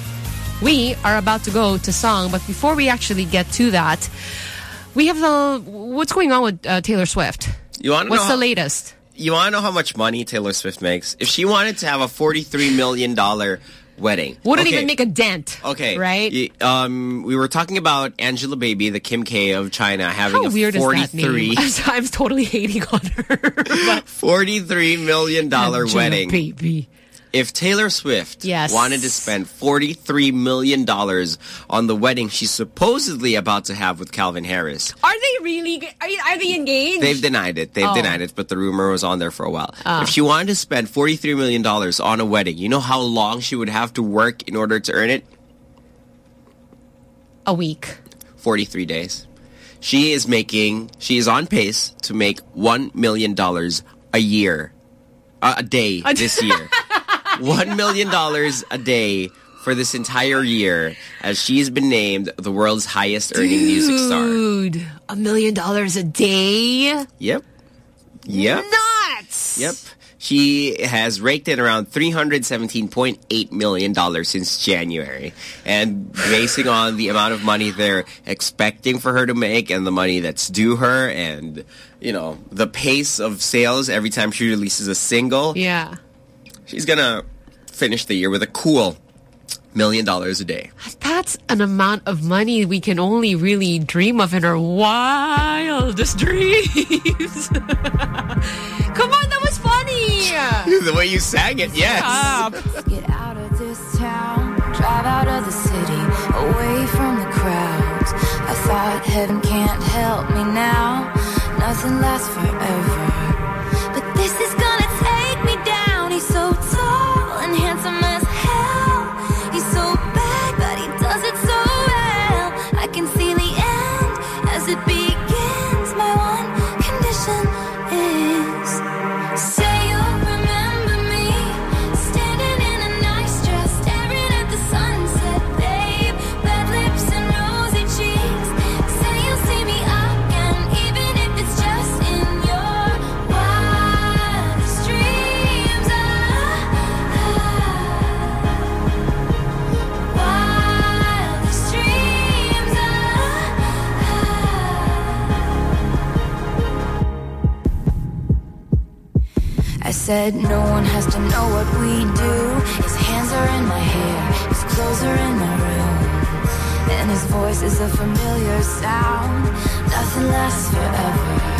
We are about to go to song, but before we actually get to that, we have the what's going on with uh, Taylor Swift. You want to know What's the how- latest? You want to know how much money Taylor Swift makes? If she wanted to have a $43 million wedding. Wouldn't okay, even make a dent. Okay. right? Um, we were talking about Angela Baby, the Kim K of China, having How a weird is that 43, name? I'm, I'm totally hating on her. $43 million Angela wedding. Baby. If Taylor Swift Yes. wanted to spend $43 million on the wedding she's supposedly about to have with Calvin Harris, Are they really? Are, are they engaged? They've denied it. They've Oh. denied it, but the rumor was on there for a while. Ah. If she wanted to spend $43 million on a wedding, you know how long she would have to work in order to earn it? a week. 43 days. She is making, she is on pace to make $1 million a year, uh, a day this year. $1 million a day for this entire year as she's been named the world's highest earning music star. Dude, a million dollars a day? Yep. Yep. Nuts. Yep. She has raked in around $317.8 million since January. And basing on the amount of money they're expecting for her to make and the money that's due her and, you know, the pace of sales every time she releases a single, Yeah. She's going to finish the year with a cool million dollars a day. That's an amount of money we can only really dream of in our wildest dreams. Come on, that was funny. the way you sang it, yes. Stop. Get out of this town, drive out of the city, away from the crowds. I thought heaven can't help me now. Nothing lasts forever. Said no one has to know what we do. His hands are in my hair, his clothes are in my room. And his voice is a familiar sound. Nothing lasts forever.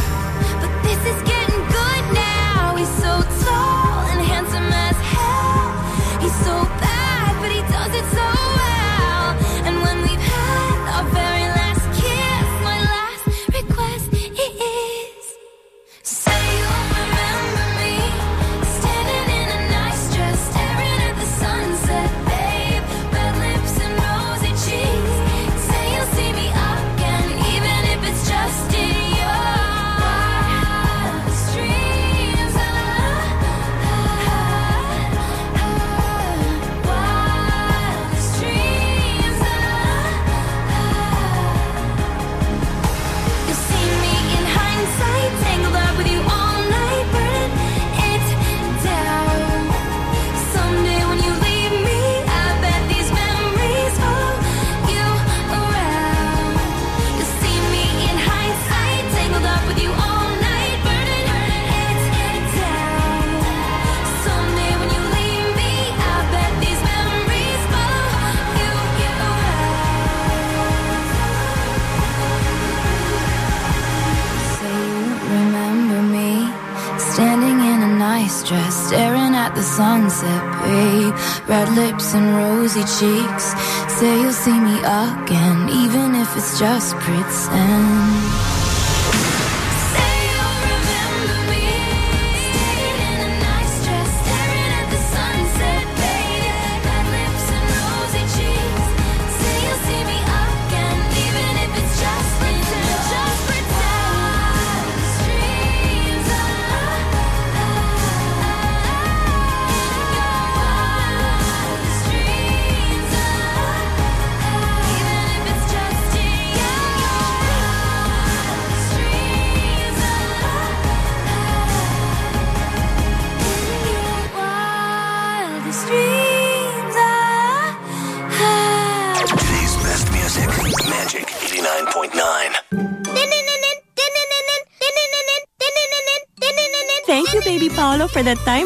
And rosy cheeks. Say you'll see me again, even if it's just pretend.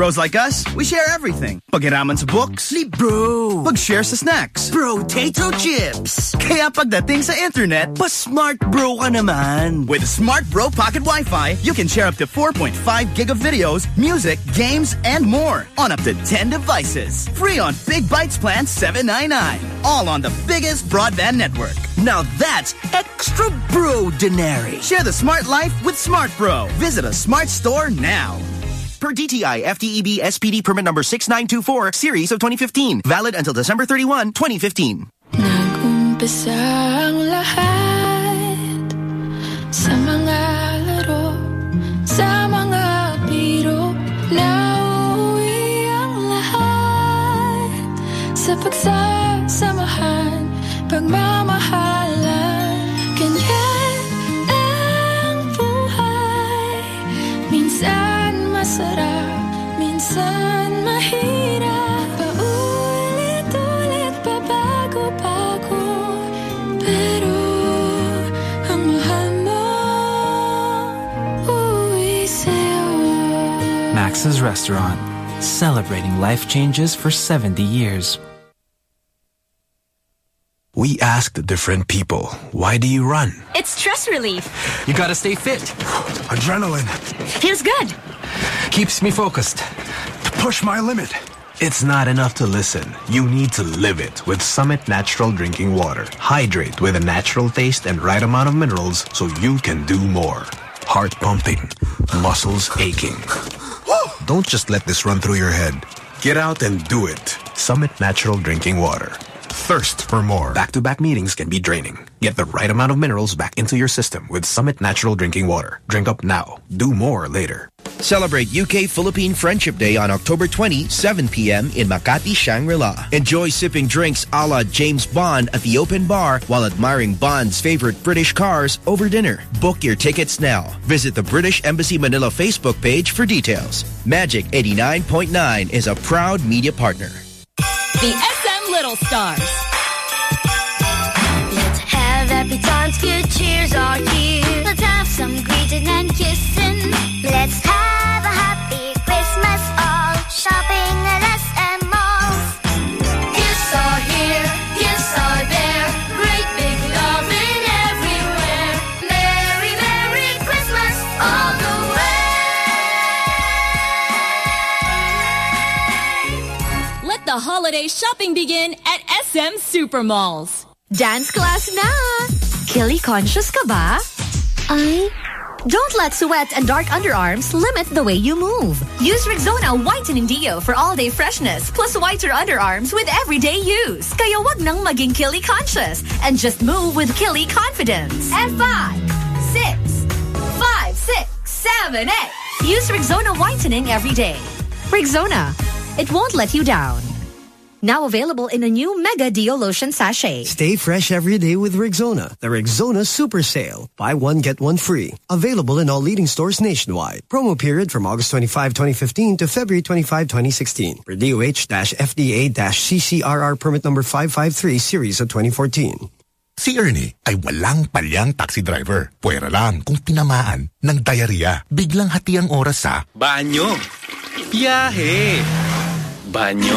Bros like us, we share everything. Pagiraman sa books, sleep bro. Pag-share sa snacks, potato chips. Kaya pagdating sa internet, pa smart bro ka naman. With Smart Bro Pocket Wi-Fi, you can share up to 4.5 gig of videos, music, games, and more on up to 10 devices. Free on Big Bites Plan 799. All on the biggest broadband network. Now that's extra bro denary. Share the smart life with Smart Bro. Visit a smart store now. Per DTI FTEB SPD permit number 6924 series of 2015. Valid until December 31, 2015. Umpisa ang lahat Sa pagsasamahan Pagmamahalan Max's Restaurant Celebrating life changes for 70 years. We asked different people, why do you run? It's stress relief. You gotta stay fit. Adrenaline. Feels good. Keeps me focused. To push my limit. It's not enough to listen. You need to live it with Summit Natural Drinking Water. Hydrate with a natural taste and right amount of minerals so you can do more. Heart pumping. Muscles aching. Don't just let this run through your head. Get out and do it. Summit Natural Drinking Water. Thirst for more. Back-to-back meetings can be draining. Get the right amount of minerals back into your system with Summit Natural Drinking Water. Drink up now. Do more later. Celebrate UK-Philippine Friendship Day on October 20, 7 p.m. in Makati Shangri-La. Enjoy sipping drinks a la James Bond at the open bar while admiring Bond's favorite British cars over dinner. Book your tickets now. Visit the British Embassy Manila Facebook page for details. Magic 89.9 is a proud media partner. The SM Little Stars. Let's have happy times, good cheers are here. Let's have some greeting and kissing. Let's have Shopping at SM malls. Gifts are here, gifts are there. Great big loving everywhere. Merry, Merry Christmas all the way. Let the holiday shopping begin at SM Supermalls. Dance class na! Killy conscious ka ba? Ay? Don't let sweat and dark underarms limit the way you move. Use Rexona Whitening Deo for all-day freshness plus whiter underarms with everyday use. Kaya wag nang maging Killy conscious and just move with Killy confidence. And five, six, five, six, seven, eight. Use Rexona Whitening every day. Rexona. It won't let you down. Now available in a new Mega Deo Lotion Sachet. Stay fresh every day with Rexona. The Rexona Super Sale. Buy one, get one free. Available in all leading stores nationwide. Promo period from August 25, 2015 to February 25, 2016. For DOH-FDA-CCRR permit number 553 series of 2014. Si Ernie ay walang palyang taxi driver. Pwera lang kung tinamaan ng diarrhea. Biglang hati ang oras sa Banyo. Biyahe. Banyo.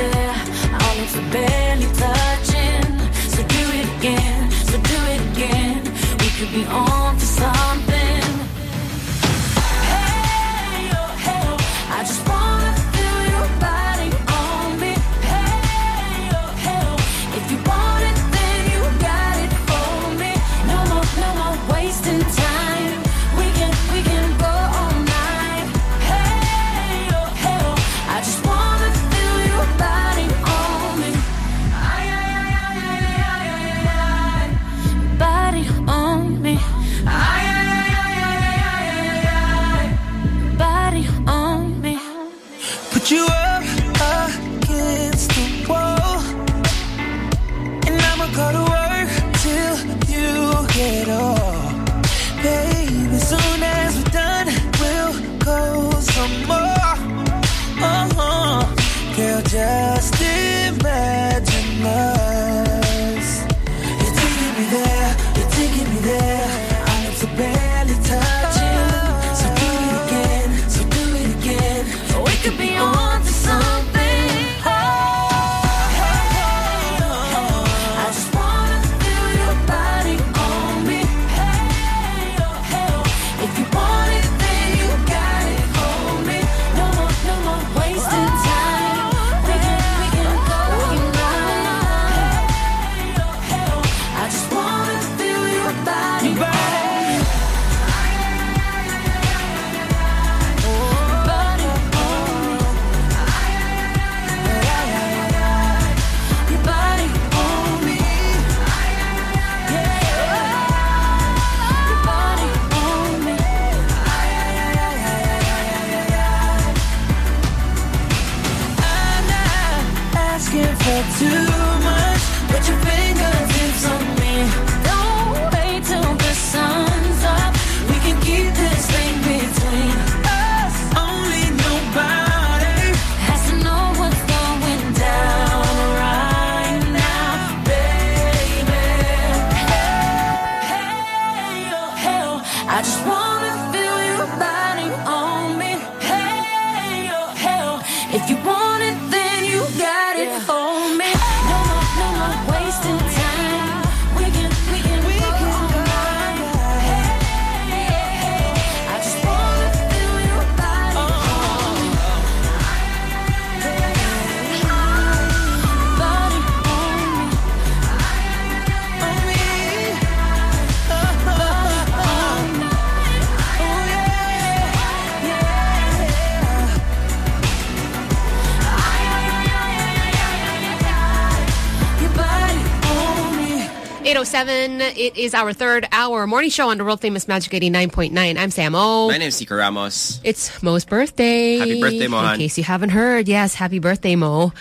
our lips are barely touching. So do it again, so do it again. We could be on. It is our third hour morning show on the world famous Magic 89.9. I'm Sam O. My name's Nikko Ramos. It's Mo's birthday. Happy birthday, Mohan. In case you haven't heard, yes, happy birthday, Mo.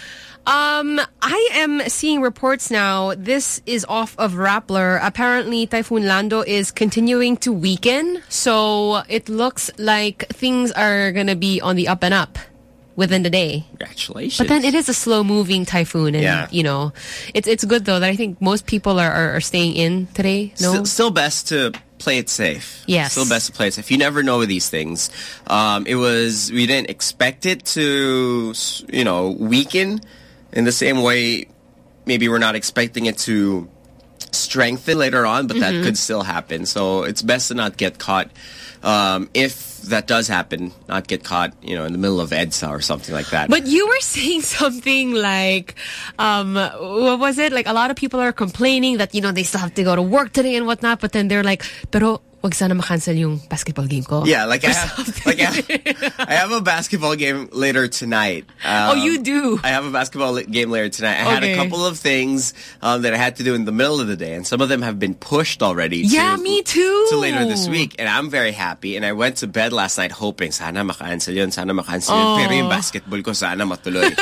Um, I am seeing reports now. This is off of Rappler. Apparently, Typhoon Lando is continuing to weaken. So it looks like things are going to be on the up and up within the day. Congratulations. But then it is a slow moving typhoon. And, Yeah. you know, it's it's good though that I think most people are, are, are staying in today. No? Still, still best to play it safe. Yes. Still best to play it safe. You never know these things. Um, it was, we didn't expect it to, you know, weaken in the same way maybe we're not expecting it to strengthen later on, but that Mhm. could still happen. So it's best to not get caught. Um, if that does happen, not get caught, you know, in the middle of EDSA or something like that. But you were saying something like, um, what was it? Like a lot of people are complaining that, you know, they still have to go to work today and whatnot, but then they're like, pero wag sana makancel yung basketball game ko. Yeah, like I have, like I, I have a basketball game later tonight. Oh, Um, you do? I have a basketball game later tonight. I had a couple of things um, that I had to do in the middle of the day, and some of them have been pushed already. Yeah, to, me too. To later this week, and I'm very happy. And I went to bed last night hoping sana makancel yun, sana makancel yun. Oh. Pero yung basketball ko sana matuloy.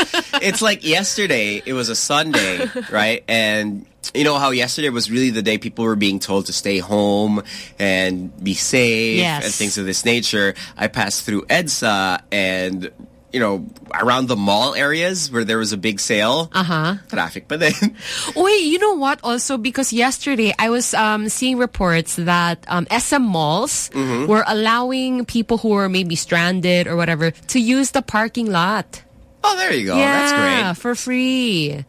it's like yesterday. It was a Sunday, right? And you know how yesterday was really the day people were being told to stay home and be safe Yes. and things of this nature. I passed through EDSA and you know around the mall areas where there was a big sale. Uh huh. Traffic, but then Wait, you know what? Also, because yesterday I was um, seeing reports that um, SM malls Mhm. were allowing people who were maybe stranded or whatever to use the parking lot. oh, there you go. yeah, That's great. for free.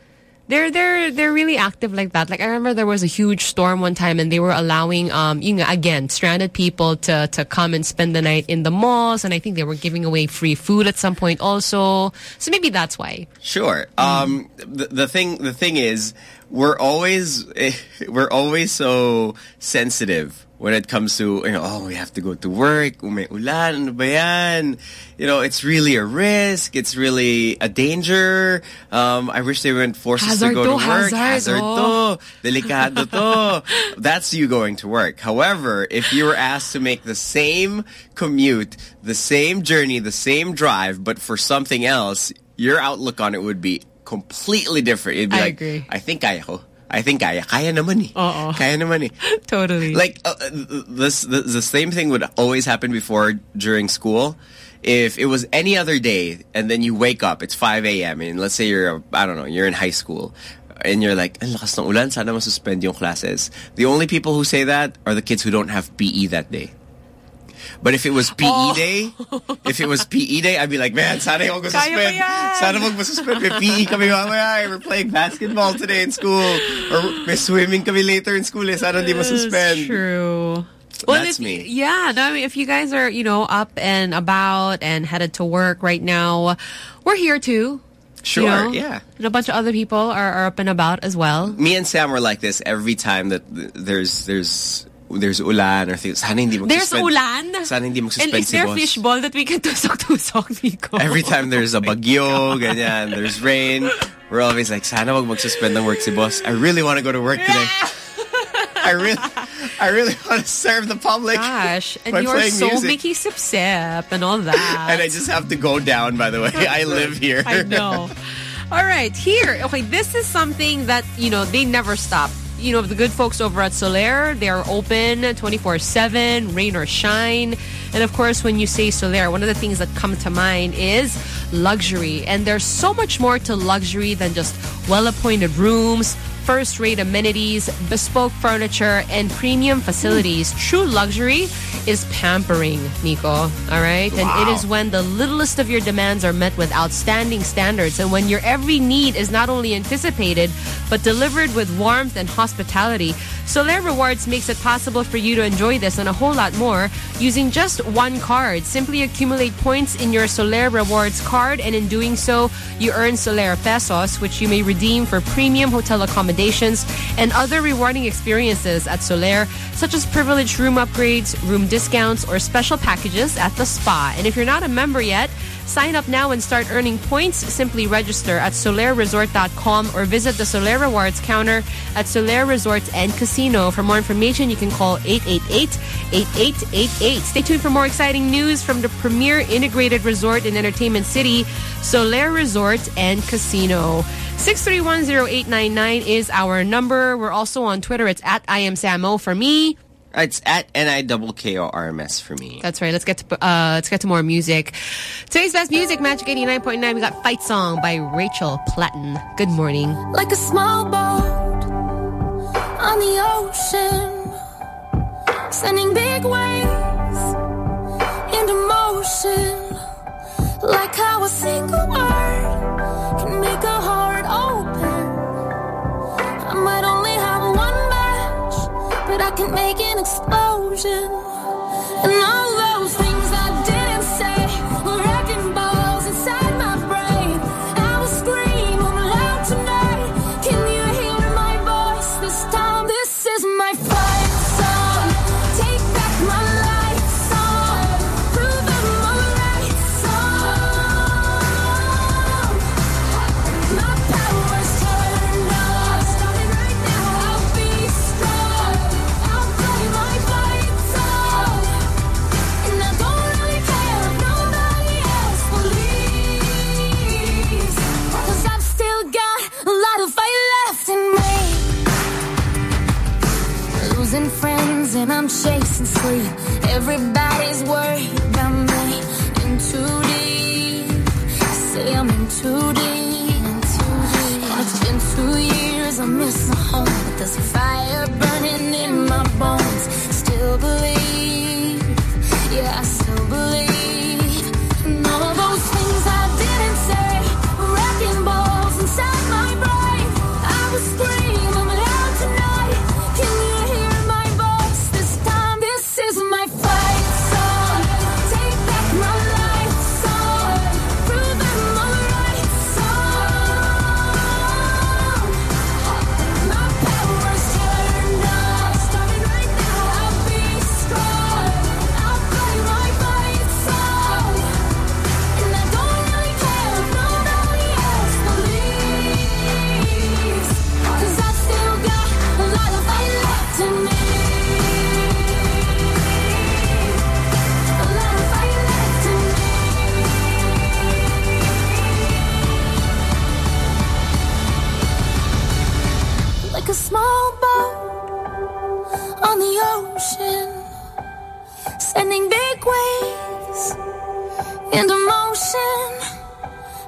They're they're they're really active like that. Like I remember there was a huge storm one time and they were allowing um you know again stranded people to to come and spend the night in the malls and I think they were giving away free food at some point also. So maybe that's why. Sure. Um, the, the thing, the thing is, we're always, we're always so sensitive when it comes to, you know, oh, we have to go to work, may ulan, ano ba yan? You know, it's really a risk. It's really a danger. Um, I wish they wouldn't force us to go to, to work. hazard, oh. to. Delikado to. That's you going to work. However, if you were asked to make the same commute, the same journey, the same drive, but for something else, your outlook on it would be completely different. It'd be I like, agree. I think I. I think kaya. Kaya naman eh. Oo. Kaya naman eh. Totally. Like, uh, uh, this, the, the same thing would always happen before during school. If it was any other day and then you wake up, it's 5 a.m. and let's say you're, I don't know, you're in high school and you're like, ang lakas ng ulan, sana masuspend yung classes. The only people who say that are the kids who don't have PE that day. But if it was PE Oh. day, if it was PE day, I'd be like, man, sana yung Kaya ba suspend. yan? Sana mag-suspend. May PE kami mamaya. We're playing basketball today in school. Or may swimming kami later in school. Eh. Sana di masuspend. It's true. That's if, me. Yeah, no, I mean, if you guys are, you know, up and about and headed to work right now, we're here too. Sure, You know? yeah. And a bunch of other people are, are up and about as well. Me and Sam were like this every time that there's there's there's ulan or things. Sana hindi There's ulan? Sana hindi And mag-suspend is si there boss. fishball that we can tusok-tusok, Nikko? Every time there's a bagyo, ganyan, there's rain, we're always like, sana wag mag-suspend ng work si boss. I really want to go to work today. I really, I really want to serve the public. Gosh, and you're so music. Mickey Sip Sip and all that. And I just have to go down, by the way. I live here. I know. All right, here. Okay, this is something that, you know, they never stop. You know, the good folks over at Solaire, they're open 24-7, rain or shine. And of course, when you say Solaire, one of the things that come to mind is luxury. And there's so much more to luxury than just well-appointed rooms, first-rate amenities, bespoke furniture, and premium facilities. True luxury is pampering, Nikko. All right? And it is when the littlest of your demands are met with outstanding standards and when your every need is not only anticipated but delivered with warmth and hospitality. Solaire Rewards makes it possible for you to enjoy this and a whole lot more using just one card. Simply accumulate points in your Solaire Rewards card and in doing so, you earn Solaire Pesos which you may redeem for premium hotel accommodations and other rewarding experiences at Solaire such as privileged room upgrades, room discounts, or special packages at the spa. And if you're not a member yet, Sign up now and start earning points. Simply register at solaireresort.com or visit the Solaire Rewards counter at Solaire Resorts and Casino. For more information, you can call 888-8888. Stay tuned for more exciting news from the premier integrated resort in Entertainment City, Solaire Resort and Casino. 6310899 is our number. We're also on Twitter. It's at I am Samo for me. It's at N-I-double-K-O-R-M-S for me. That's right. Let's get to uh, let's get to more music. Today's best music, Magic 89.9. We got Fight Song by Rachel Platten. Good morning. Like a small boat on the ocean, sending big waves into motion. Like how a single word can make a can make an explosion. And all and I'm chasing sleep. Everybody's worried about me. In too deep. I say I'm in too deep. And it's been two years, I miss my home. But there's a fire burning in my bones. Still believe. Into emotion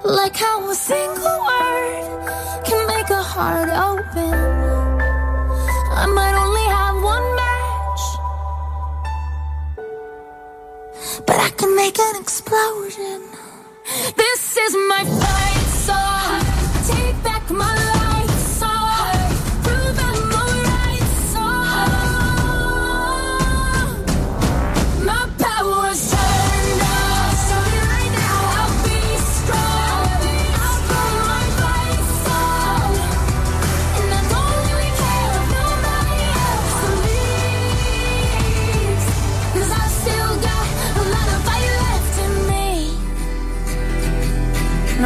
Like how a single word can make a heart open. I might only have one match, but I can make an explosion. This is my fight song. Take back my life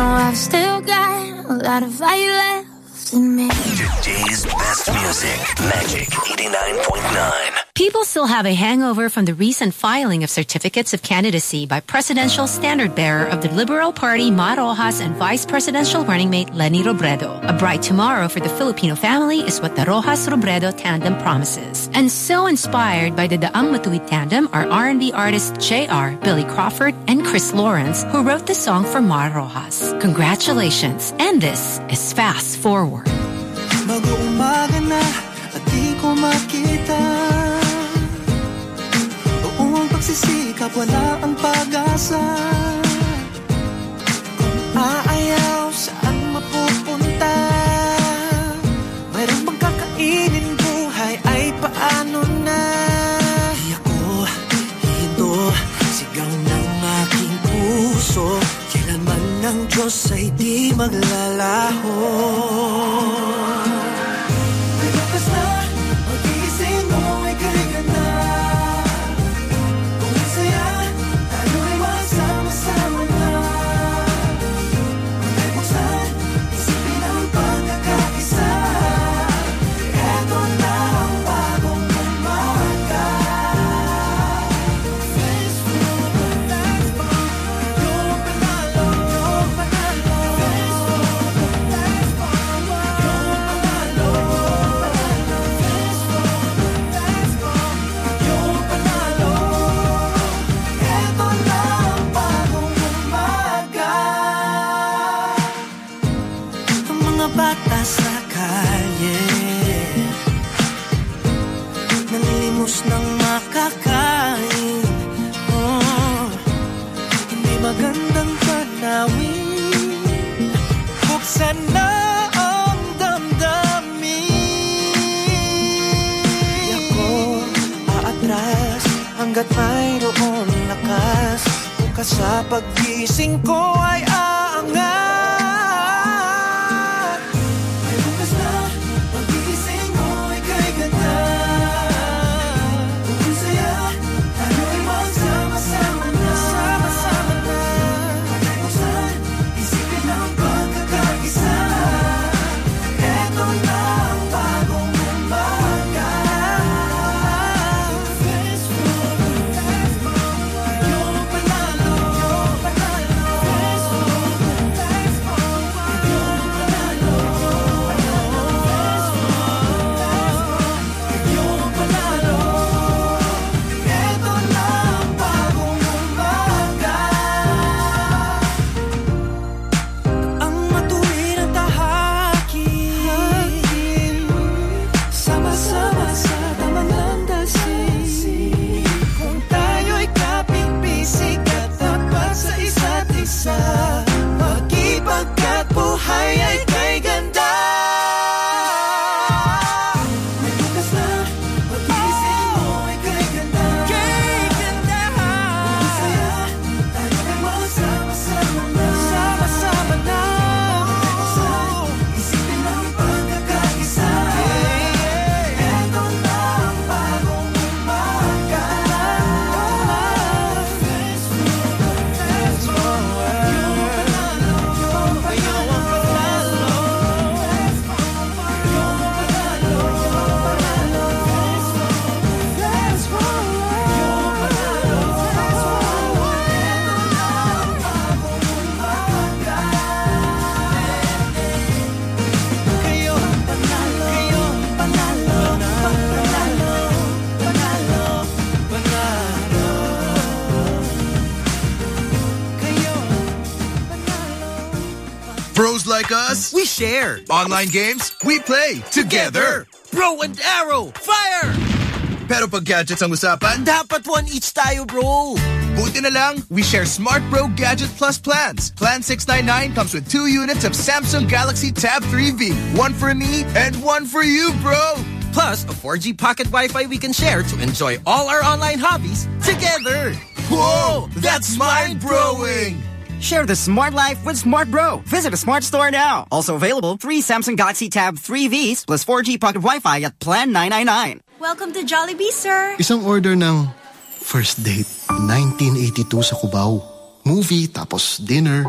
No, I've still got a lot of fight left in me. Today's best music, Magic 89.9. People still have a hangover from the recent filing of certificates of candidacy by presidential standard bearer of the Liberal Party, Mar Roxas, and vice presidential running mate Leni Robredo. A bright tomorrow for the Filipino family is what the Roxas-Robredo tandem promises. And so inspired by the Daang Matuwid tandem are R&B artists JR, Billy Crawford, and Chris Lawrence, who wrote the song for Mar Roxas. Congratulations. And this is Fast Forward. Pagsisikap, wala ang pag-asa like us, we share. Online games, we play together. Bro and arrow, fire! Pero pag gadgets ang usapan, Dapat one each tayo, bro. buti na lang, we share Smart Bro Gadget Plus plans. Plan 699 comes with two units of Samsung Galaxy Tab 3V. One for me and one for you, bro. Plus, a 4G pocket Wi-Fi we can share to enjoy all our online hobbies together. Whoa, that's mind broing. Share the smart life with Smart Bro. Visit a smart store now. Also available, three Samsung Galaxy Tab 3Vs plus 4G pocket Wi-Fi at Plan 999. Welcome to Jollibee, sir. Isang order ng first date, 1982 sa Cubao. Movie, tapos dinner.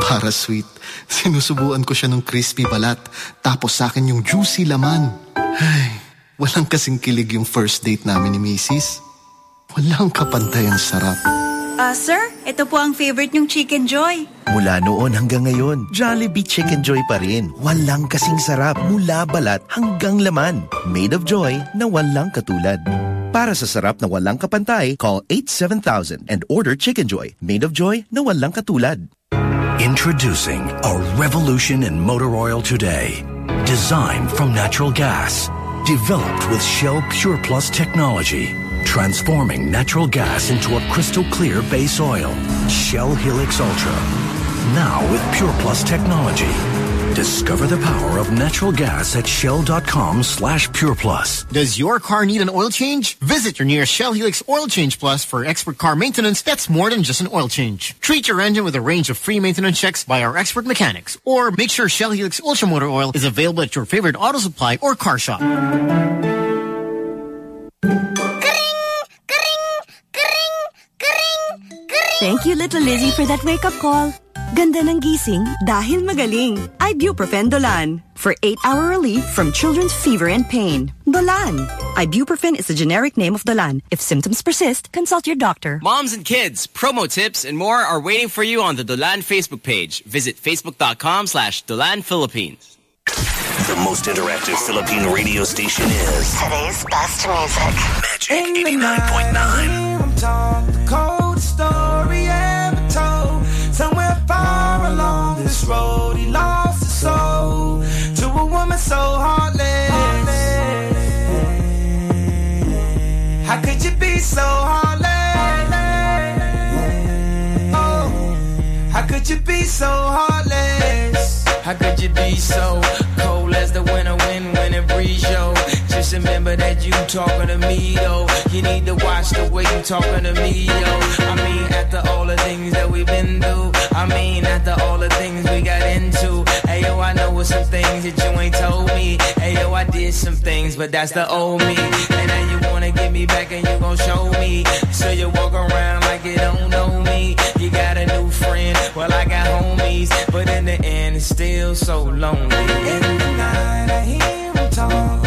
Para sweet. Sinusubuan ko siya ng crispy balat. Tapos sa akin yung juicy laman. Ay, walang kasing kilig yung first date namin ni Macy's. Walang kapantay ang sarap. Ah, sir, ito po ang favorite niyong Chickenjoy. Mula noon hanggang ngayon, Jollibee Chickenjoy pa rin. Walang kasing sarap mula balat hanggang laman. Made of joy na walang katulad. Para sa sarap na walang kapantay, call 87000 and order Chickenjoy. Made of joy na walang katulad. Introducing a revolution in motor oil today. Designed from natural gas. Developed with Shell Pure Plus technology. Transforming natural gas into a crystal clear base oil. Shell Helix Ultra. Now with Pure Plus technology. Discover the power of natural gas at shell.com slash pureplus. Does your car need an oil change? Visit your nearest Shell Helix Oil Change Plus for expert car maintenance that's more than just an oil change. Treat your engine with a range of free maintenance checks by our expert mechanics. Or make sure Shell Helix Ultra Motor Oil is available at your favorite auto supply or car shop. Thank you, little Lizzie, for that wake-up call. Ganda ng gising dahil magaling. Ibuprofen Dolan. For 8-hour relief from children's fever and pain. Dolan. Ibuprofen is the generic name of Dolan. If symptoms persist, consult your doctor. Moms and kids, promo tips, and more are waiting for you on the Dolan Facebook page. Visit facebook.com slash Dolan Philippines. The most interactive Philippine radio station is Today's best music. Magic 89.9 story ever told. Somewhere far along this road, he lost his soul to a woman so heartless. How could you be so heartless? Oh, how could you be so heartless? How could you be so? Remember that you talking to me, though. You need to watch the way you talking to me, yo. I mean, after all the things that we've been through. I mean, after all the things we got into. Hey, yo, I know some things that you ain't told me. Hey, yo, I did some things, but that's the old me. And now you wanna get me back and you gon' show me. So you walk around like you don't know me. You got a new friend, well, I got homies. But in the end, it's still so lonely. In the night, I hear him talk.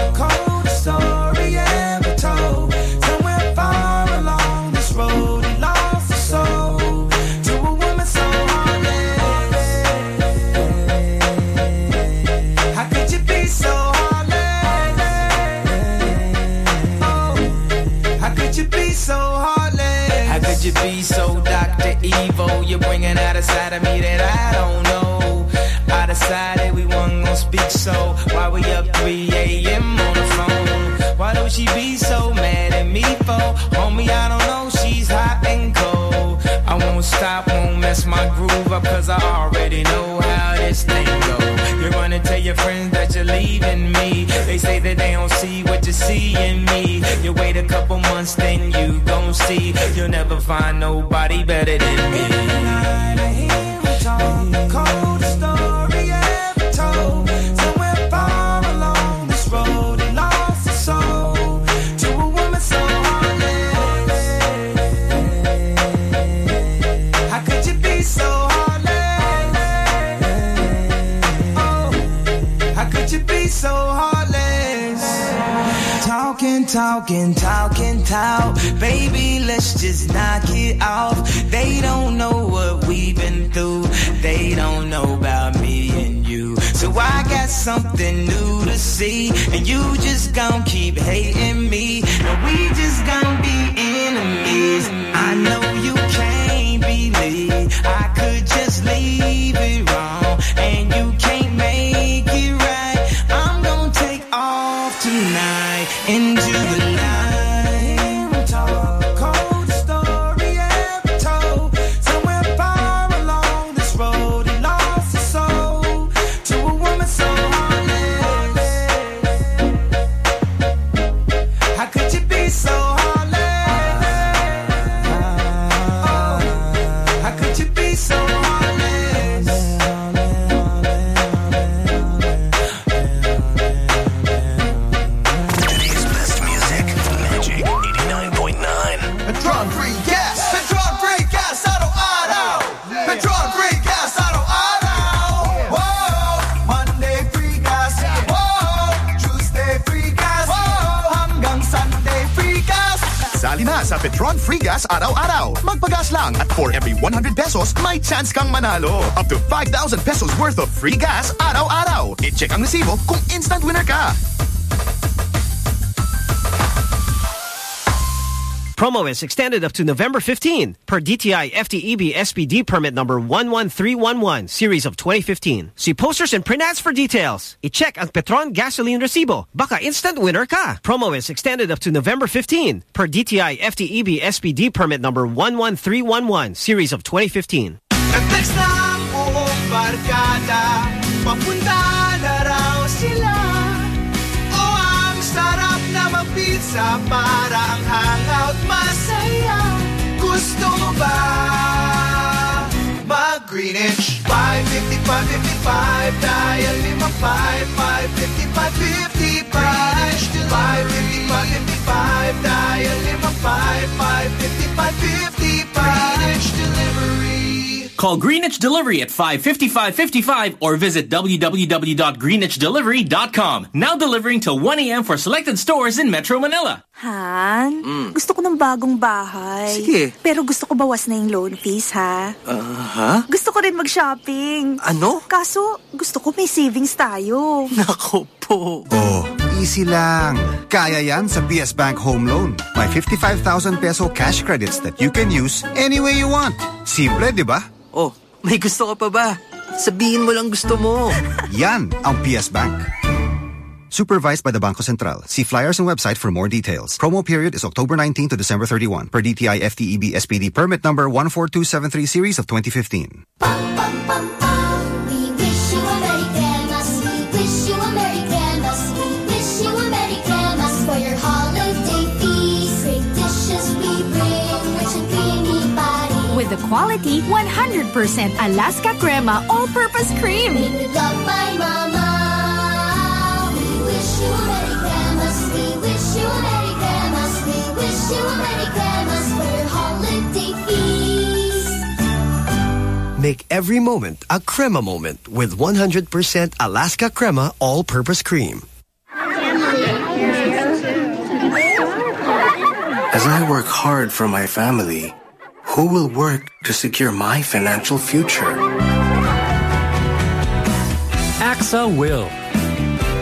You be so Dr. Evil? You're bringing out a side of me that I don't know. I decided we weren't gonna speak, so why we up 3 a.m. on the phone? Why don't she be so mad at me for? Homie, I don't know, she's hot and cold. I won't stop, won't mess my groove up, cause I already know how this thing go. Gonna tell your friends that you're leaving me. They say that they don't see what you see in me. You wait a couple months, then you gon' see. You'll never find nobody better than me. Coldest story ever told. Talking, talking, talk. Baby, let's just knock it off. They don't know what we've been through. They don't know about me and you. So I got something new to see. And you just gon' keep hating me. And we just gon' be enemies. I know you can't believe I into the Petron Free Gas araw-araw. Magpagas lang at for every 100 pesos, may chance kang manalo. Up to 5,000 pesos worth of free gas araw-araw. I-check ang resibo kung instant winner ka. Promo is extended up to November 15 per DTI FTEB SPD permit number 11311 series of 2015. See posters and print ads for details. I-check ang Petron gasoline resibo. Baka instant winner ka. Promo is extended up to November 15 per DTI FTEB SPD permit number 11311 series of 2015. Nag-text na buong barkada Papunta na raw sila O ang sarap na mag-pizza Para ang inch. 550, 555, dial in my 5, 550, 550, 5 inch. 550, 555, dial in my 5, 550, 550, 5 Call Greenwich Delivery at 555-55 or visit www.greenwichdelivery.com. Now delivering till 1 a.m. for selected stores in Metro Manila. Han, mm. gusto ko ng bagong bahay. Sige. Pero gusto ko bawas na yung loan fees, ha? Ha? Gusto ko rin mag-shopping. Ano? Kaso, gusto ko may savings tayo. Nako po. Oh, easy lang. Kaya yan sa PS Bank Home Loan. May 55,000 peso cash credits that you can use any way you want. Simple, di ba? Oh, may gusto ka pa ba? Sabihin mo lang gusto mo. Yan ang PS Bank. Supervised by the Bangko Sentral. See flyers and website for more details. Promo period is October 19 to December 31 per DTI FTEB SPD permit number 14273 series of 2015. Bum, bum, bum, the quality 100% Alaska Crema all-purpose cream. Loved by Mama. We wish you a Merry Christmas. We wish you a Merry Christmas. We wish you a Merry Christmas for your holiday feast. Make every moment a crema moment with 100% Alaska Crema all-purpose cream. As I work hard for my family, who will work to secure my financial future? AXA will.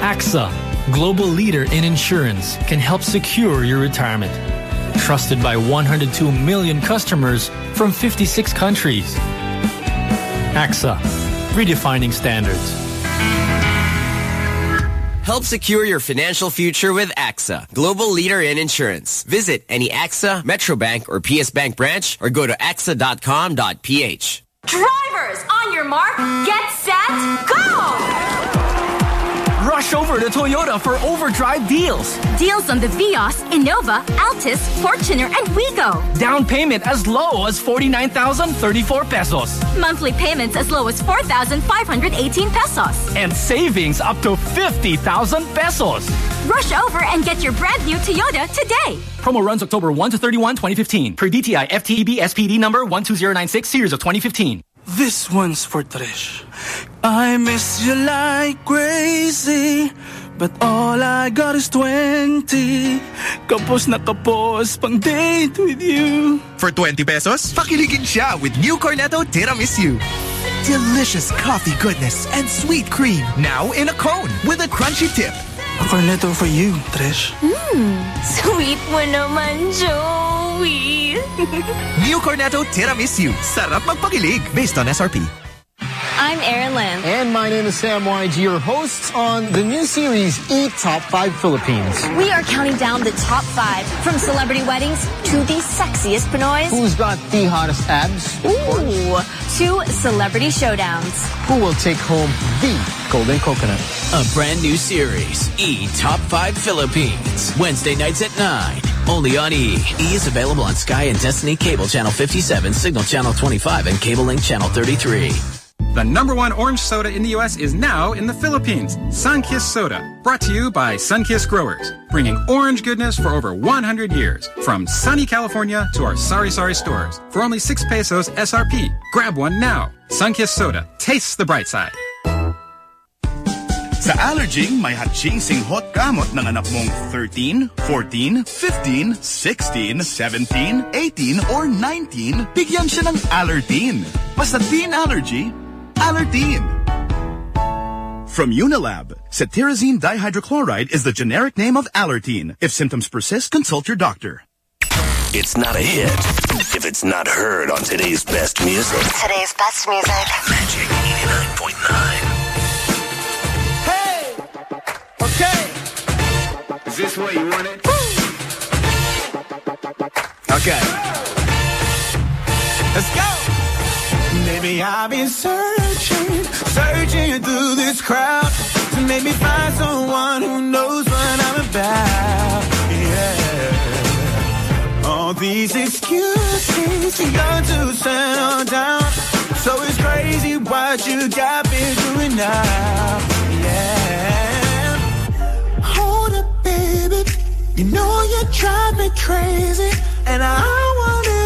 AXA, global leader in insurance, can help secure your retirement. Trusted by 102 million customers from 56 countries. AXA, redefining standards. Help secure your financial future with AXA, global leader in insurance. Visit any AXA, Metrobank, or PS Bank branch or go to axa.com.ph. Drivers, on your mark, get set, go! Rush over to Toyota for overdrive deals. Deals on the Vios, Innova, Altis, Fortuner, and Wigo. Down payment as low as 49,034 pesos. Monthly payments as low as 4,518 pesos. And savings up to 50,000 pesos. Rush over and get your brand new Toyota today. Promo runs October 1 to 31, 2015. Per DTI FTEB SPD number 12096, series of 2015. This one's for Trish. I miss you like crazy. But all I got is 20. Kapos na kapos pang date with you. For 20 pesos, pakiligin siya with new Cornetto Tiramisu. Delicious coffee goodness and sweet cream. Now in a cone with a crunchy tip. A cornetto for you, Trish. Mmm, sweet mo naman, Joey. New Cornetto Tiramisu. Sarap magpakilig. Based on SRP. I'm Erin Lim. And my name is Sam YG, your hosts on the new series E Top 5 Philippines. We are counting down the top five from celebrity weddings to the sexiest Pinoys. Who's got the hottest abs? Ooh, to celebrity showdowns. Who will take home the golden coconut? A brand new series, E Top 5 Philippines. Wednesday nights at 9. Only on E. E is available on Sky and Destiny Cable Channel 57, Signal Channel 25, and Cable Link Channel 33. The number one orange soda in the U.S. is now in the Philippines. Sunkist Soda. Brought to you by Sunkist Growers. Bringing orange goodness for over 100 years. From sunny California to our Sari Sari stores. For only 6 pesos SRP. Grab one now. Sunkist Soda. Tastes the bright side. Sa Allerging, may hot-chasing hot gamot ng anak mong 13, 14, 15, 16, 17, 18, or 19, bigyan siya ng Allertine. Basta teen allergy, Allertine. From Unilab, cetirizine dihydrochloride is the generic name of Allertine. If symptoms persist, consult your doctor. It's not a hit if it's not heard on today's best music. Today's best music. Magic 89.9. Hey! Okay. Is this what you wanted? Okay. Let's go. Maybe I've been searching, searching through this crowd to make me find someone who knows what I'm about. Yeah. All these excuses, you're to settle down. So it's crazy what you got me doing now. Yeah. Hold up, baby. You know you drive me crazy, and I want everybody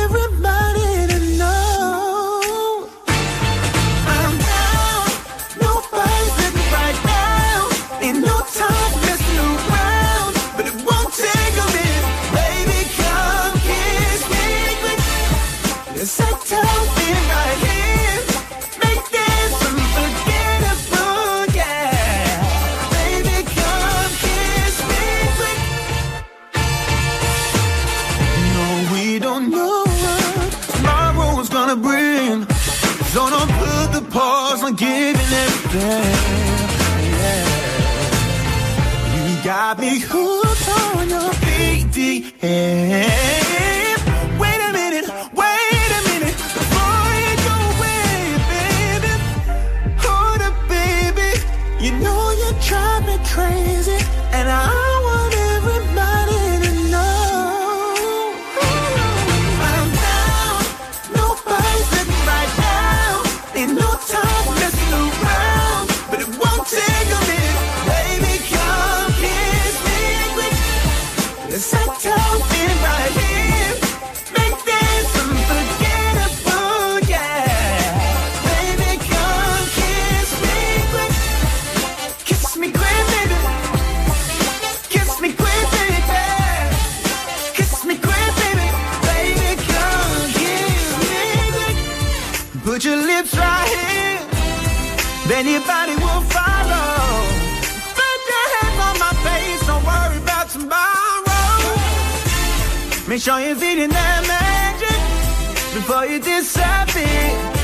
giving everything. Yeah. You got me hooked on your BDM. Wait a minute, Sure you're feeling that magic before you disappear.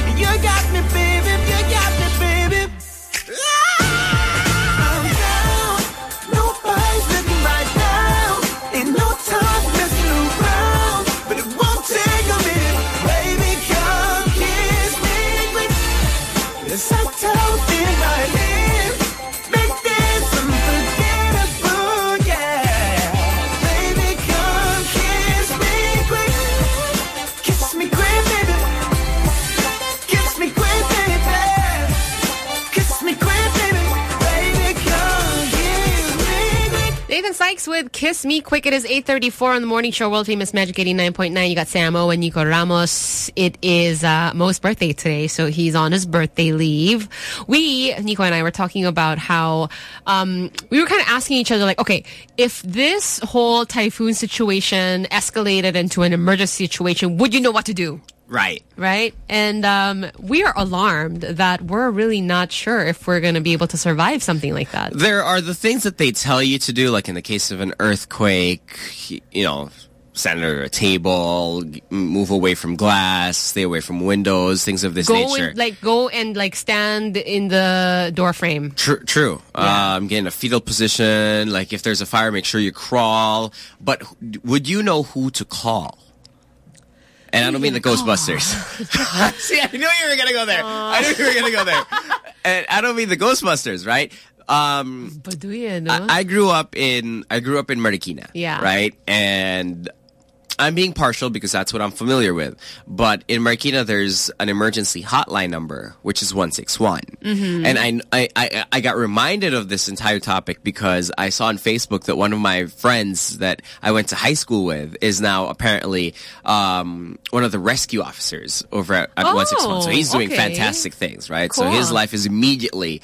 With Kiss Me Quick. It is 8.34 on the morning show. World famous Magic 89.9. You got Samo and Nikko Ramos. It is uh, Mo's birthday today, so he's on his birthday leave. We, Nikko and I, were talking about how um, we were kind of asking each other, like, okay, if this whole typhoon situation escalated into an emergency situation, would you know what to do? Right. right? And um, we are alarmed that we're really not sure if we're going to be able to survive something like that. There are the things that they tell you to do, like in the case of an earthquake, you know, stand under a table, move away from glass, stay away from windows, things of this Go nature. and, like go and like stand in the door frame. True, true. Um, get in a fetal position. Like if there's a fire, make sure you crawl. But would you know who to call? And I don't mean the Ghostbusters. See, I knew you were gonna go there. I knew you were gonna go there. And I don't mean the Ghostbusters, right? Um, Baduyan, no? I, I grew up in I grew up in Marikina. Yeah. Right? And I'm being partial because that's what I'm familiar with. But in Marikina, there's an emergency hotline number, which is 161. Mhm. And I, I, I, I got reminded of this entire topic because I saw on Facebook that one of my friends that I went to high school with is now apparently um, one of the rescue officers over at, at Oh, 161. So he's doing okay. fantastic things, right? So his life is immediately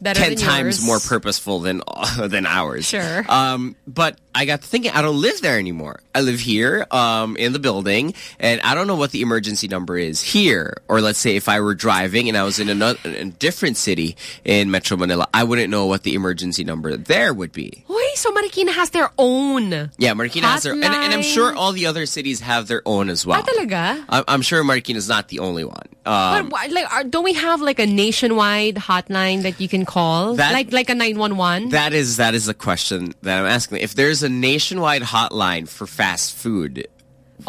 Better 10 times yours. more purposeful than than ours. Sure. Um, but I got to thinking, I don't live there anymore. I live here um, in the building, and I don't know what the emergency number is here. Or let's say if I were driving and I was in another, in a different city in Metro Manila, I wouldn't know what the emergency number there would be. Uy, so Marikina has their own. Yeah, Marikina has their, and, and I'm sure all the other cities have their own as well. Ah, talaga? I'm, I'm sure Marikina is not the only one. Um, but like, are, don't we have like a nationwide hotline that you can call, That- like like a nine one one? That is that is the question that I'm asking. If there's a nationwide hotline for fast food,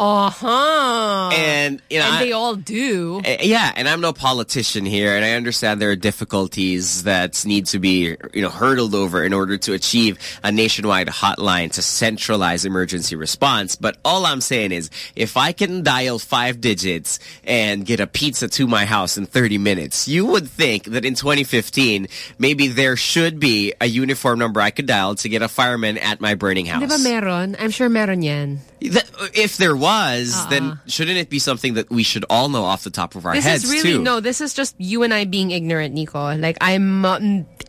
Uh huh. And, you know, and I- they all do. Uh, Yeah, and I'm no politician here, and I understand there are difficulties that need to be, you know, hurdled over in order to achieve a nationwide hotline to centralize emergency response. But all I'm saying is, if I can dial five digits and get a pizza to my house in 30 minutes, you would think that in 2015, maybe there should be a uniform number I could dial to get a fireman at my burning house. Meron? I'm sure meron yan. That- if there was, Uh-uh. then shouldn't it be something that we should all know off the top of our This heads is really too? no. This is just you and I being ignorant, Nikko. Like I'm uh,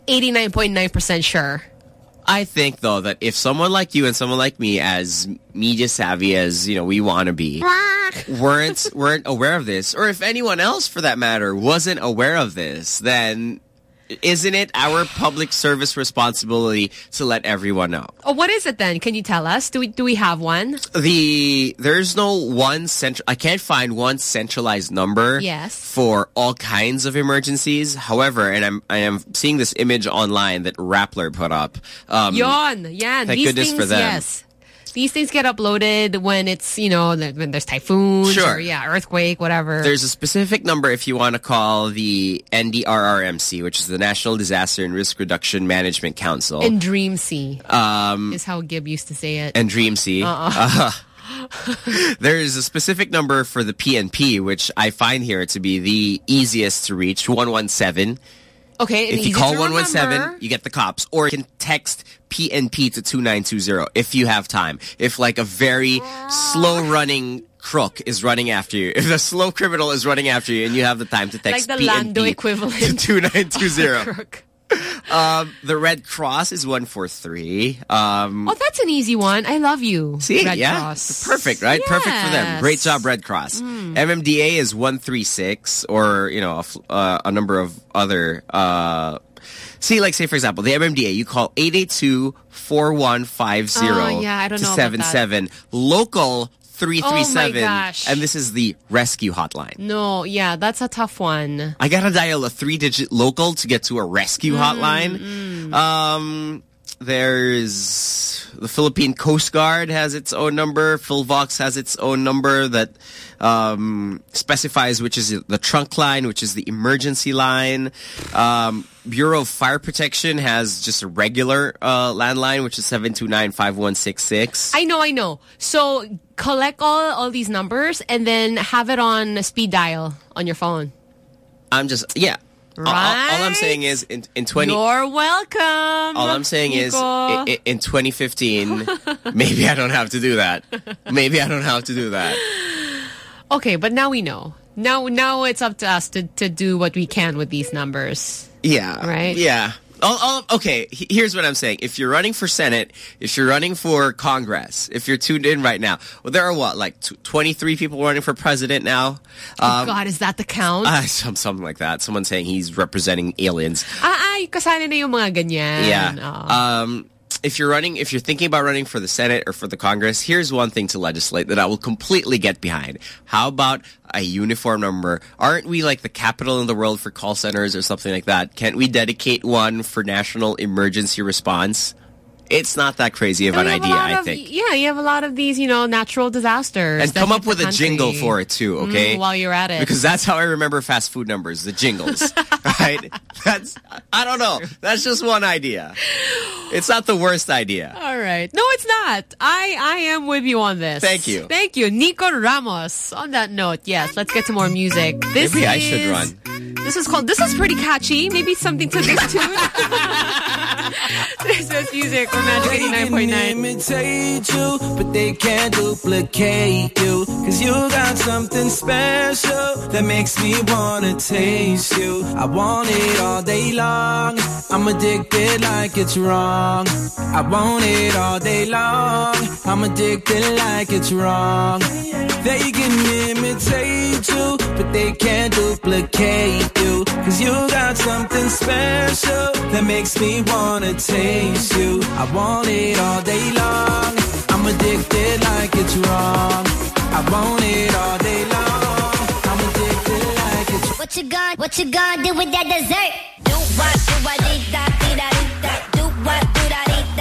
eighty nine point nine percent sure. I think though that if someone like you and someone like me, as media savvy as you know we want to be, weren't weren't aware of this, or if anyone else for that matter wasn't aware of this, then isn't it our public service responsibility to let everyone know? Oh, what is it then? Can you tell us? Do we do we have one? The there's no one central. I can't find one centralized number. Yes. For all kinds of emergencies. However, and I'm I am seeing this image online that Rappler put up. Um, Yon, yan. thank These goodness things, for them. yes. These things get uploaded when it's you know when there's typhoons Sure. or yeah earthquake whatever. There's a specific number if you want to call the NDRRMC, which is the National Disaster and Risk Reduction Management Council. and Dream Sea um, is how Gib used to say it. and Dream Sea. Uh-uh. Uh, there is a specific number for the PNP, which I find here to be the easiest to reach, 117. Okay, If you call to 117, you get the cops. Or you can text PNP to 2920 if you have time. If like a very slow running crook is running after you, if a slow criminal is running after you and you have the time to like text the PNP Lando to equivalent. 2920. Um, the Red Cross is 143. Um, Oh, that's an easy one. I love you. See, Red yeah, Cross. perfect, right? Perfect for them. Great job, Red Cross. Mm. MMDA is one three six, or you know, a, uh, a number of other. Uh, see, like say for example, the MMDA, you call 882-4150 Oh, yeah, I don't to know about that. 77 local three three Oh, seven, my gosh. and this is the rescue hotline. No, yeah, that's a tough one. I gotta dial a three-digit local to get to a rescue Mm, hotline. Um, there's the Philippine Coast Guard has its own number. PHIVOLCS has its own number that um, specifies which is the trunk line, which is the emergency line. Um, Bureau of Fire Protection has just a regular uh, landline, which is seven two nine five one six six. I know, I know. So collect all all these numbers and then have it on a speed dial on your phone. I'm just yeah. All- All, all I'm saying is in in twenty. You're welcome. All I'm saying is, Nikko. i- i- in 2015, maybe I don't have to do that. Maybe I don't have to do that. Okay, but now we know. Now, now it's up to us to to do what we can with these numbers. Yeah. Right? Yeah. All, all, okay, here's what I'm saying. If you're running for Senate, if you're running for Congress, if you're tuned in right now, well, there are what, like tw 23 people running for president now? oh God, is that the count? uh, some, something like that. Someone saying he's representing aliens. ah, ay, kasali na yung mga ganyan. Yeah. Oh. Um, if you're running, if you're thinking about running for the Senate or for the Congress, here's one thing to legislate that I will completely get behind. How about a uniform number? Aren't we like the capital in the world for call centers or something like that? Can't we dedicate one for national emergency response? It's not that crazy of an we have a idea, I of- think. Yeah, you have a lot of these, you know, natural disasters. And come up with a jingle for it too, okay? Mm, while you're at it. Because that's how I remember fast food numbers, the jingles, right? That's, I don't know. That's just one idea. It's not the worst idea. All right. No, it's not. I I am with you on this. Thank you. Thank you. Nikko Ramos. On that note, yes, let's get to more music. This Maybe I should run. This is called, this is pretty catchy. Maybe something to this tune. this is music from Magic 89.9. imitate you, but they can't duplicate you. Cause you got something special that makes me wanna taste you. I want it all day long. I'm addicted like it's wrong. I want it all day long. I'm addicted like it's wrong. They can imitate you, but they can't duplicate you. Cause you got something special that makes me wanna taste you. I want it all day long. I'm addicted like it's wrong. I want it all day long. I'm addicted like it's wrong. What you gonna, what you gonna do with that dessert? Do what, do what, dee da, da. Do what, do da, dee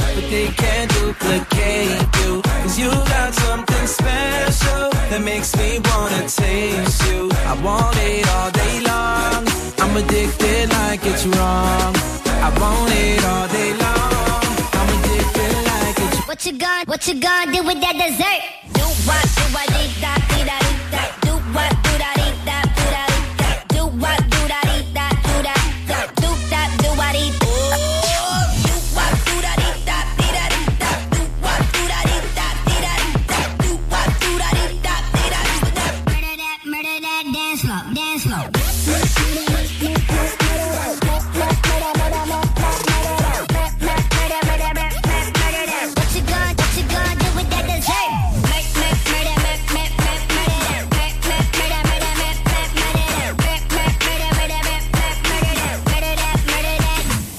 they can't duplicate you. Cause you got something special that makes me wanna taste you. I want it all day long. I'm addicted like it's wrong. I want it all day long. I'm addicted like it's What you gonna, what you gonna do with that dessert? Do what, do what, dee da, dee da, da. Do what, do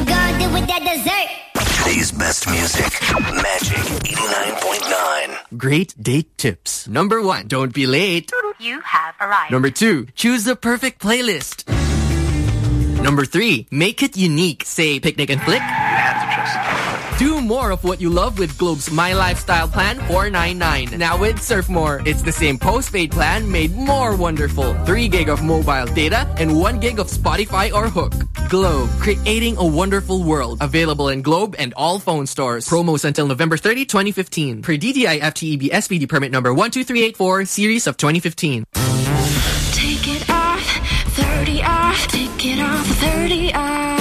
you gonna do with that dessert? Today's best music. Magic 89.9. Great date tips. Number one, don't be late. You have arrived. Number two, choose the perfect playlist. Number three, make it unique. Say picnic and flick. Do more of what you love with Globe's My Lifestyle Plan 499. Now with Surf More, it's the same postpaid plan made more wonderful. 3 gig of mobile data and 1 gig of Spotify or HOOQ. Globe, creating a wonderful world. Available in Globe and all phone stores. Promos until November 30, 2015. Per DTI FTEB SPD permit number 12384, series of 2015. Take it off, 30 off. Take it off, 30 off.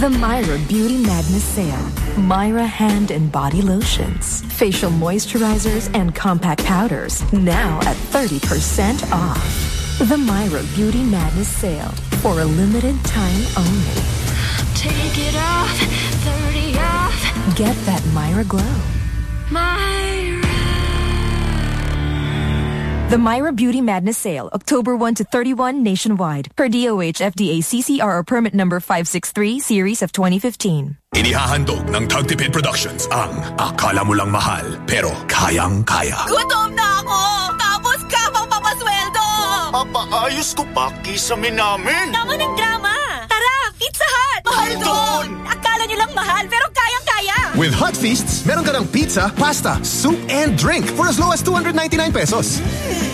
The Myra Beauty Madness Sale. Myra hand and body lotions, facial moisturizers, and compact powders now at 30% off. The Myra Beauty Madness Sale for a limited time only. Take it off, 30 off. Get that Myra glow. Myra. The Myra Beauty Madness Sale, October 1 to 31 nationwide. Per DOH FDA CCR permit number 563, series of 2015. Inihahandog ng Tagtipid Productions ang Akala Mo Lang Mahal pero Kayang-Kaya. Gutom na ako! Tapos ka pang papasweldo! Papaayos ko pa kisame namin. Tama ng drama! Tara, Pizza Hut! Mahal doon! Akala nyo lang mahal, pero kayang-kaya! With Hot Feasts, meron ka ng pizza, pasta, soup, and drink for as low as 299 pesos.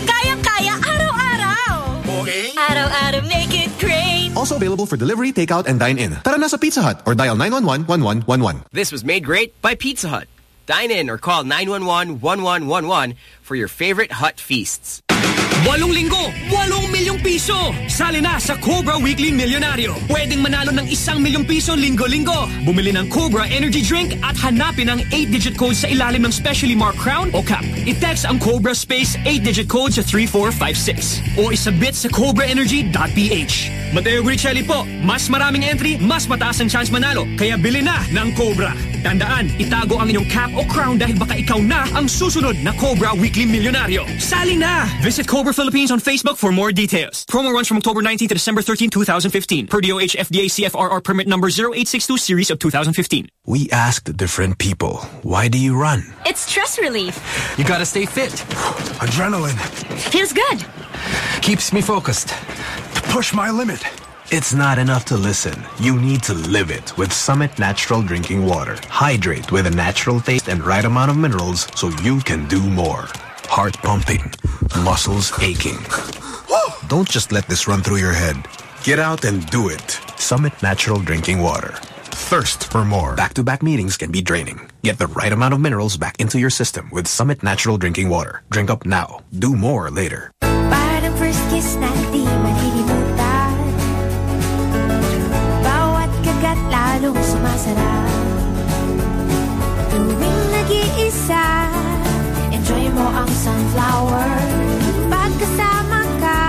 Kayang-kaya araw-araw! Okay. Araw-araw make it great! Also available for delivery, takeout, and dine-in. Tara na sa Pizza Hut or dial 911-1111. This was made great by Pizza Hut. Dine in or call 911-1111 for your favorite Hut feasts. Walong linggo, walong milyong piso. Sali na sa Cobra Weekly Milyonaryo. Pwedeng manalo ng isang milyong piso linggo-linggo. Bumili ng Cobra Energy Drink at hanapin ang 8-digit code sa ilalim ng specially marked crown o cap. I-text ang Cobra Space 8-digit code sa 3456 o isabit sa cobraenergy.ph. Mateo Gricelli po, mas maraming entry, mas mataas ang chance manalo. Kaya bili na ng Cobra. Tandaan, itago ang inyong cap o crown dahil baka ikaw na ang susunod na Cobra Weekly Milyonaryo. Sali na! Visit Cobra Philippines on Facebook for more details. Promo runs from October 19 to December 13, 2015. Per DOH FDA CFRR permit number 0862 series of 2015. We asked different people, why do you run? It's stress relief. You gotta stay fit. Adrenaline. Feels good. Keeps me focused. To push my limit. It's not enough to listen. You need to live it with Summit Natural Drinking Water. Hydrate with a natural taste and right amount of minerals so you can do more. Heart pumping, muscles aching. Don't just let this run through your head. Get out and do it. Summit Natural Drinking Water. Thirst for more. Back-to-back meetings can be draining. Get the right amount of minerals back into your system with Summit Natural Drinking Water. Drink up now. Do more later. Parang ang sunflower. Pagkasama ka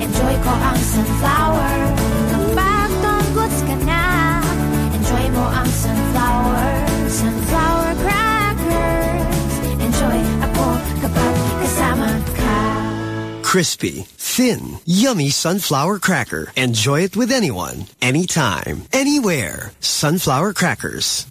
Enjoy ko ang sunflower. Kapag tunggots ka na Enjoy mo ang sunflower. Sunflower crackers. Enjoy ako kapag kasama ka Crispy, thin, yummy sunflower cracker. Enjoy it with anyone, anytime, anywhere. Sunflower crackers.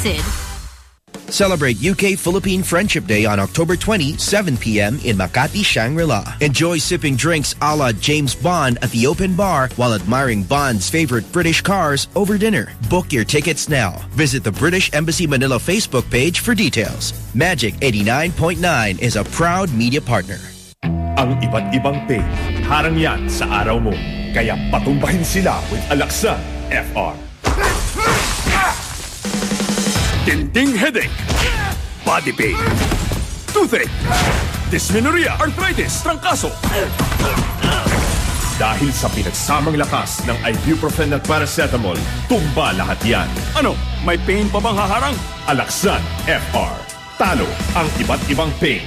Celebrate UK-Philippine Friendship Day on October 20, 7 p.m. in Makati Shangri-La. Enjoy sipping drinks a la James Bond at the open bar while admiring Bond's favorite British cars over dinner. Book your tickets now. Visit the British Embassy Manila Facebook page for details. Magic 89.9 is a proud media partner. Ang iba't ibang pain, harang yan sa araw mo. Kaya patumbahin sila with Alaxan FR. Dinding headache, body pain, toothache, dysmenorrhea, arthritis, trangkaso. Dahil sa pinagsamang lakas ng ibuprofen at paracetamol, tumba lahat yan. Ano, may pain pa bang haharang? Alaxan FR. Talo ang iba't ibang pain.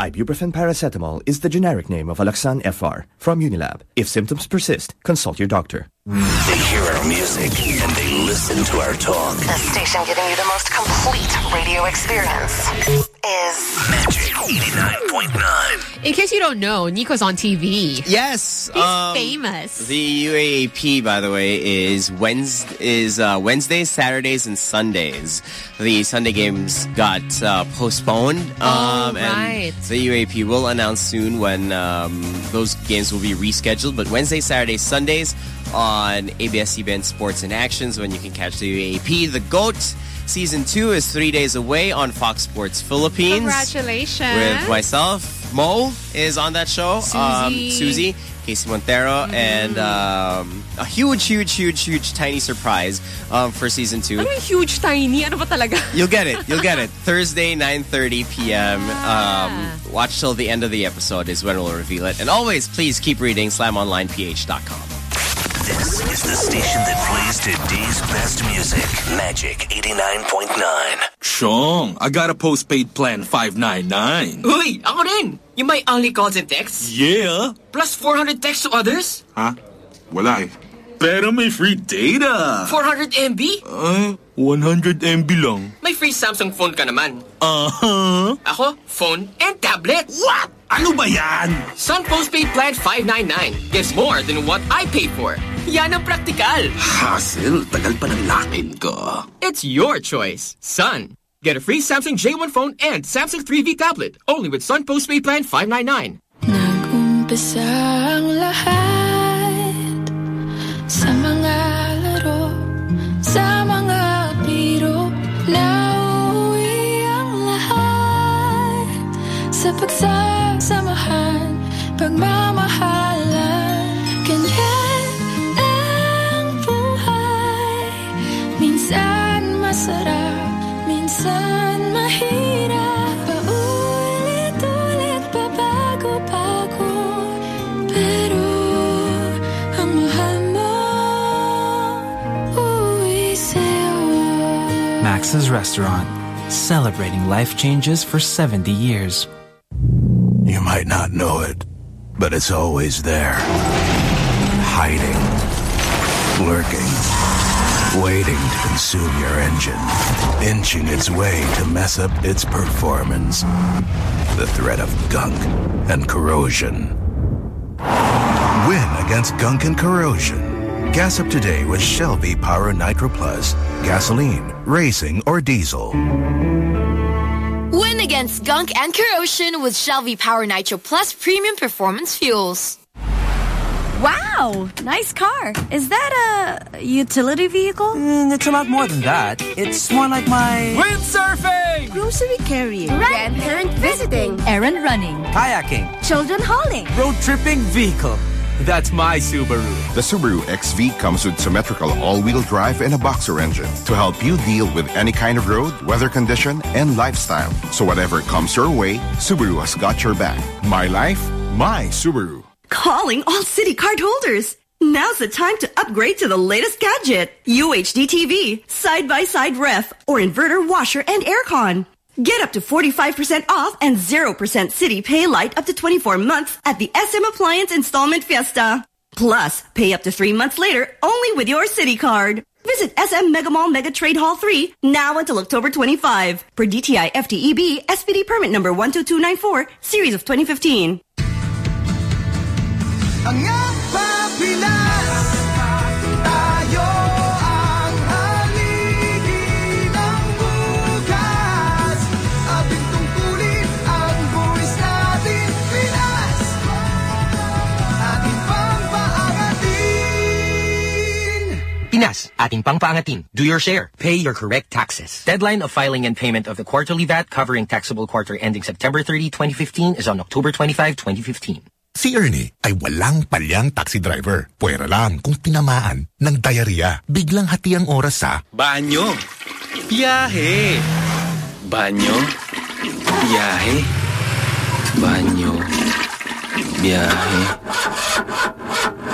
Ibuprofen paracetamol is the generic name of Alaxan FR from Unilab. If symptoms persist, consult your doctor. They hear our music and they listen to our talk. The station giving you the most complete radio experience is Magic 89.9. In case you don't know, Nikko's on TV. Yes, He's um, famous. The UAAP, by the way, is Wednesday, is uh, Wednesdays, Saturdays, and Sundays. The Sunday games got uh, postponed, Oh, um, right. and the UAAP will announce soon when um, those games will be rescheduled. But Wednesdays, Saturdays, Sundays on ABS-CBN Sports and Actions when you can catch the UAAP. The GOAT season two is three days away on Fox Sports Philippines. Congratulations. With myself, Mo is on that show. Um, Susie. Susie, Casey Montero, and um, a huge, huge, huge, huge, tiny surprise um, for season two. Ano huge tiny? Ano ba talaga? You'll get it. You'll get it. Thursday, 9.30 p.m. Um, watch till the end of the episode is when we'll reveal it. And always, please keep reading slamonlineph.com. This is the station that plays today's best music. Magic 89.9. Chong, I got a postpaid plan 599. Uy, ako rin! You may only calls and texts? Yeah. Plus 400 texts to others? Ha? Wala eh. Pero may free data. 400 MB? Uh, 100 MB lang. May free Samsung phone ka naman. Uh-huh. Ako, phone and tablet. What? Ano ba yan? Sun Postpaid Plan 599 gives more than what I pay for. Yan ang praktikal. Hassle, tagal pa ng lakin ko. It's your choice. Sun. Get a free Samsung J1 phone and Samsung 3V tablet only with Sun Postpaid Plan 599. Umpisa ang lahat Sa mga laro Sa mga biro Nauwi ang lahat Sa pagsasamahan Pagmamahalan Ganyan ang buhay. Minsan masarap Minsan mahirap. Paulit-ulit pabago-bago Pero ang mahal mo Uwi Max's Restaurant, celebrating life changes for 70 years. You might not know it, but it's always there. Hiding. Lurking. Waiting to consume your engine. Inching its way to mess up its performance. The threat of gunk and corrosion. Win against gunk and corrosion. Gas up today with Shell V-Power Nitro Plus. Gasoline, racing, or diesel. Win against gunk and corrosion with Shell V Power Nitro Plus Premium Performance Fuels. Wow, nice car. Is that a utility vehicle? Mm, it's a lot more than that. It's more like my Windsurfing! Grocery carrying. Grandparent visiting. Errand running. kayaking, Children hauling. road tripping vehicle. That's my Subaru. The Subaru XV comes with symmetrical all-wheel drive and a boxer engine to help you deal with any kind of road, weather condition, and lifestyle. So whatever comes your way, Subaru has got your back. My life, my Subaru. Calling all Citi card holders. Now's the time to upgrade to the latest gadget. UHD TV, side-by-side ref, or inverter washer and aircon. Get up to 45% off and 0% Citi PayLite up to 24 months at the SM Appliance Installment Fiesta. Plus, pay up to three months later only with your Citi card. Visit SM Mega Mall Mega Trade Hall 3 now until October 25 per DTI FTEB SPD permit number 12294 series of 2015. Ating pangpaangatin. Do your share. Pay your correct taxes. Deadline of filing and payment of the quarterly VAT covering taxable quarter ending September 30, 2015 is on October 25, 2015. Si Ernie ay walang palyang taxi driver. Pwera lang kung tinamaan ng diarrhea. Biglang hati ang oras sa Banyo. Biyahe. Banyo. Biyahe. Banyo. Biyahe.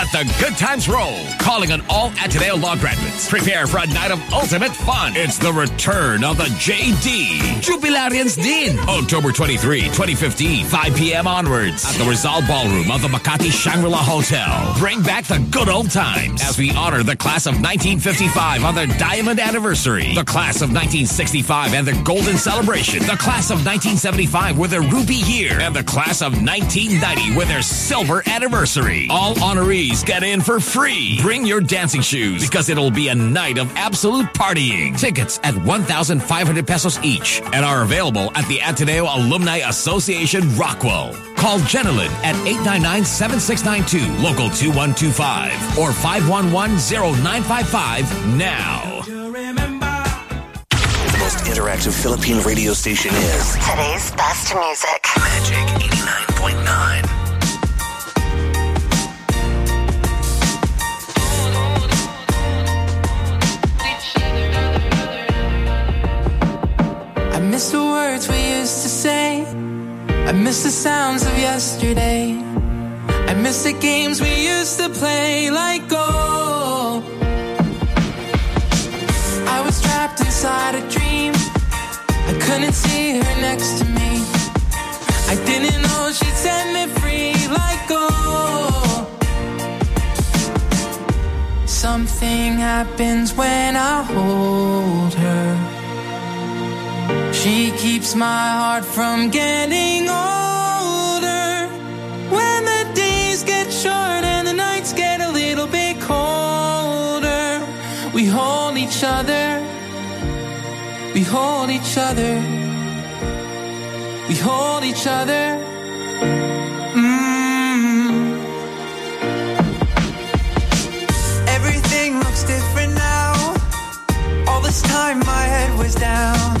Let the good times roll. Calling on all Ateneo Law graduates. Prepare for a night of ultimate fun. It's the return of the JD. Jubilarians Din. October 23, 2015, 5 p.m. onwards at the Rizal Ballroom of the Makati Shangri-La Hotel. Bring back the good old times as we honor the class of 1955 on their diamond anniversary. The class of 1965 and their golden celebration. The class of 1975 with their ruby year. And the class of 1990 with their silver anniversary. All honorees get in for free. Bring your dancing shoes because it'll be a night of absolute partying. Tickets at 1,500 pesos each and are available at the Ateneo Alumni Association Rockwell. Call Jenilyn at 899-7692, local 2125 or 511-0955 now. The most interactive Philippine radio station is Today's best music. Magic 89.9. I miss the words we used to say. I miss the sounds of yesterday. I miss the games we used to play like gold. I was trapped inside a dream. I couldn't see her next to me. I didn't know she'd set me free like gold. Something happens when I hold her. She keeps my heart from getting older. When the days get short and the nights get a little bit colder, we hold each other. We hold each other. We hold each other. Mm. Everything looks different now. All this time my head was down.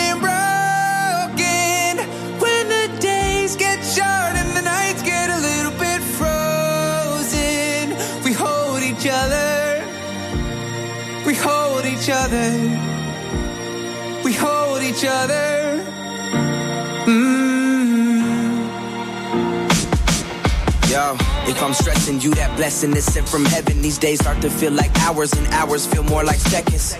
each other. We hold each other. Mm. Yo, if I'm stressing you, that blessing is sent from heaven. These days start to feel like hours, and hours feel more like seconds.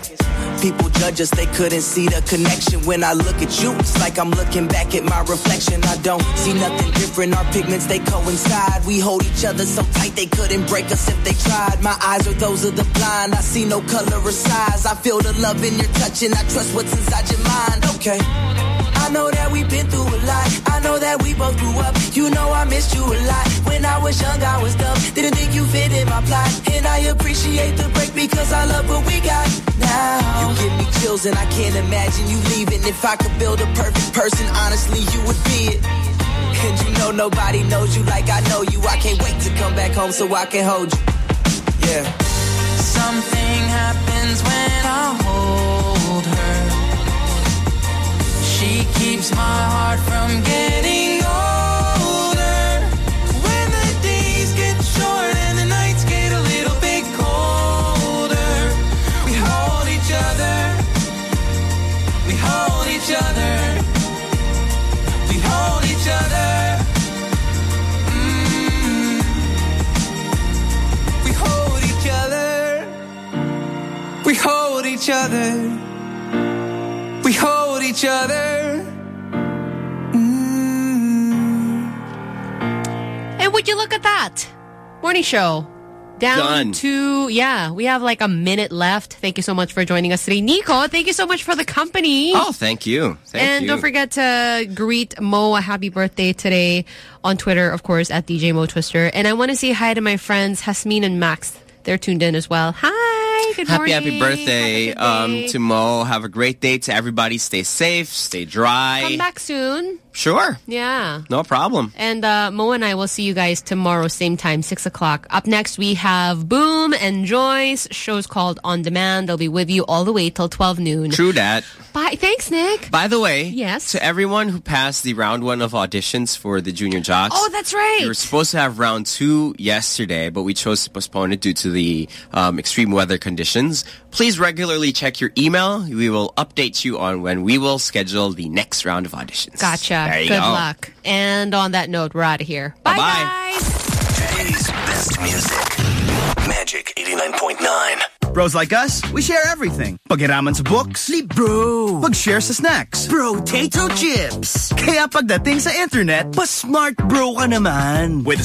People judge us, they couldn't see the connection. When I look at you, it's like I'm looking back at my reflection. I don't see nothing different. Our pigments, they coincide. We hold each other so tight they couldn't break us if they tried. My eyes are those of the blind. I see no color or size. I feel the love in your touch, and I trust what's inside your mind. Okay. I know that we've been through a lot. I know that we both grew up. You know I missed you a lot. When I was young, I was dumb. Didn't think you fit in my plot. And I appreciate the break because I love what we got now. You give me chills and I can't imagine you leaving. If I could build a perfect person, honestly, you would be it. And you know nobody knows you like I know you. I can't wait to come back home so I can hold you. Yeah. Something happens when I hold keeps my heart from getting older. When the days get short and the nights get a little bit colder, we hold each other. We hold each other. And would you look at that? Morning show. Down Done. to, yeah, we have like a minute left. Thank you so much for joining us today. Nikko, thank you so much for the company. Oh, thank you. Thank and you. don't forget to greet Mo a happy birthday today on Twitter, of course, at DJ Mo Twister. And I want to say hi to my friends Hasmin and Max. They're tuned in as well. Hi, good Happy, morning. happy birthday um, to Mo. Have a great day to everybody. Stay safe, stay dry. Come back soon. Sure. Yeah. No problem. And uh, Mo and I will see you guys tomorrow, same time, 6 o'clock. Up next, we have Boom and Joyce. Show's called On Demand. They'll be with you all the way till 12 noon. True that. Bye. Thanks, Nick. By the way, Yes. to everyone who passed the round one of auditions for the Junior Jocks. Oh, that's right. We were supposed to have round two yesterday, but we chose to postpone it due to the um, extreme weather conditions. Please regularly check your email. We will update you on when we will schedule the next round of auditions. Gotcha. There you Good go. luck. And on that note, we're out of here. Bye, Bye-bye. guys. Today's best music. Magic 89.9. Bros like us, we share everything. Pagiraman sa books. Sleep, bro. Pag-share sa snacks. Potato chips. Kaya pagdating sa internet, pa-smart bro ka naman. With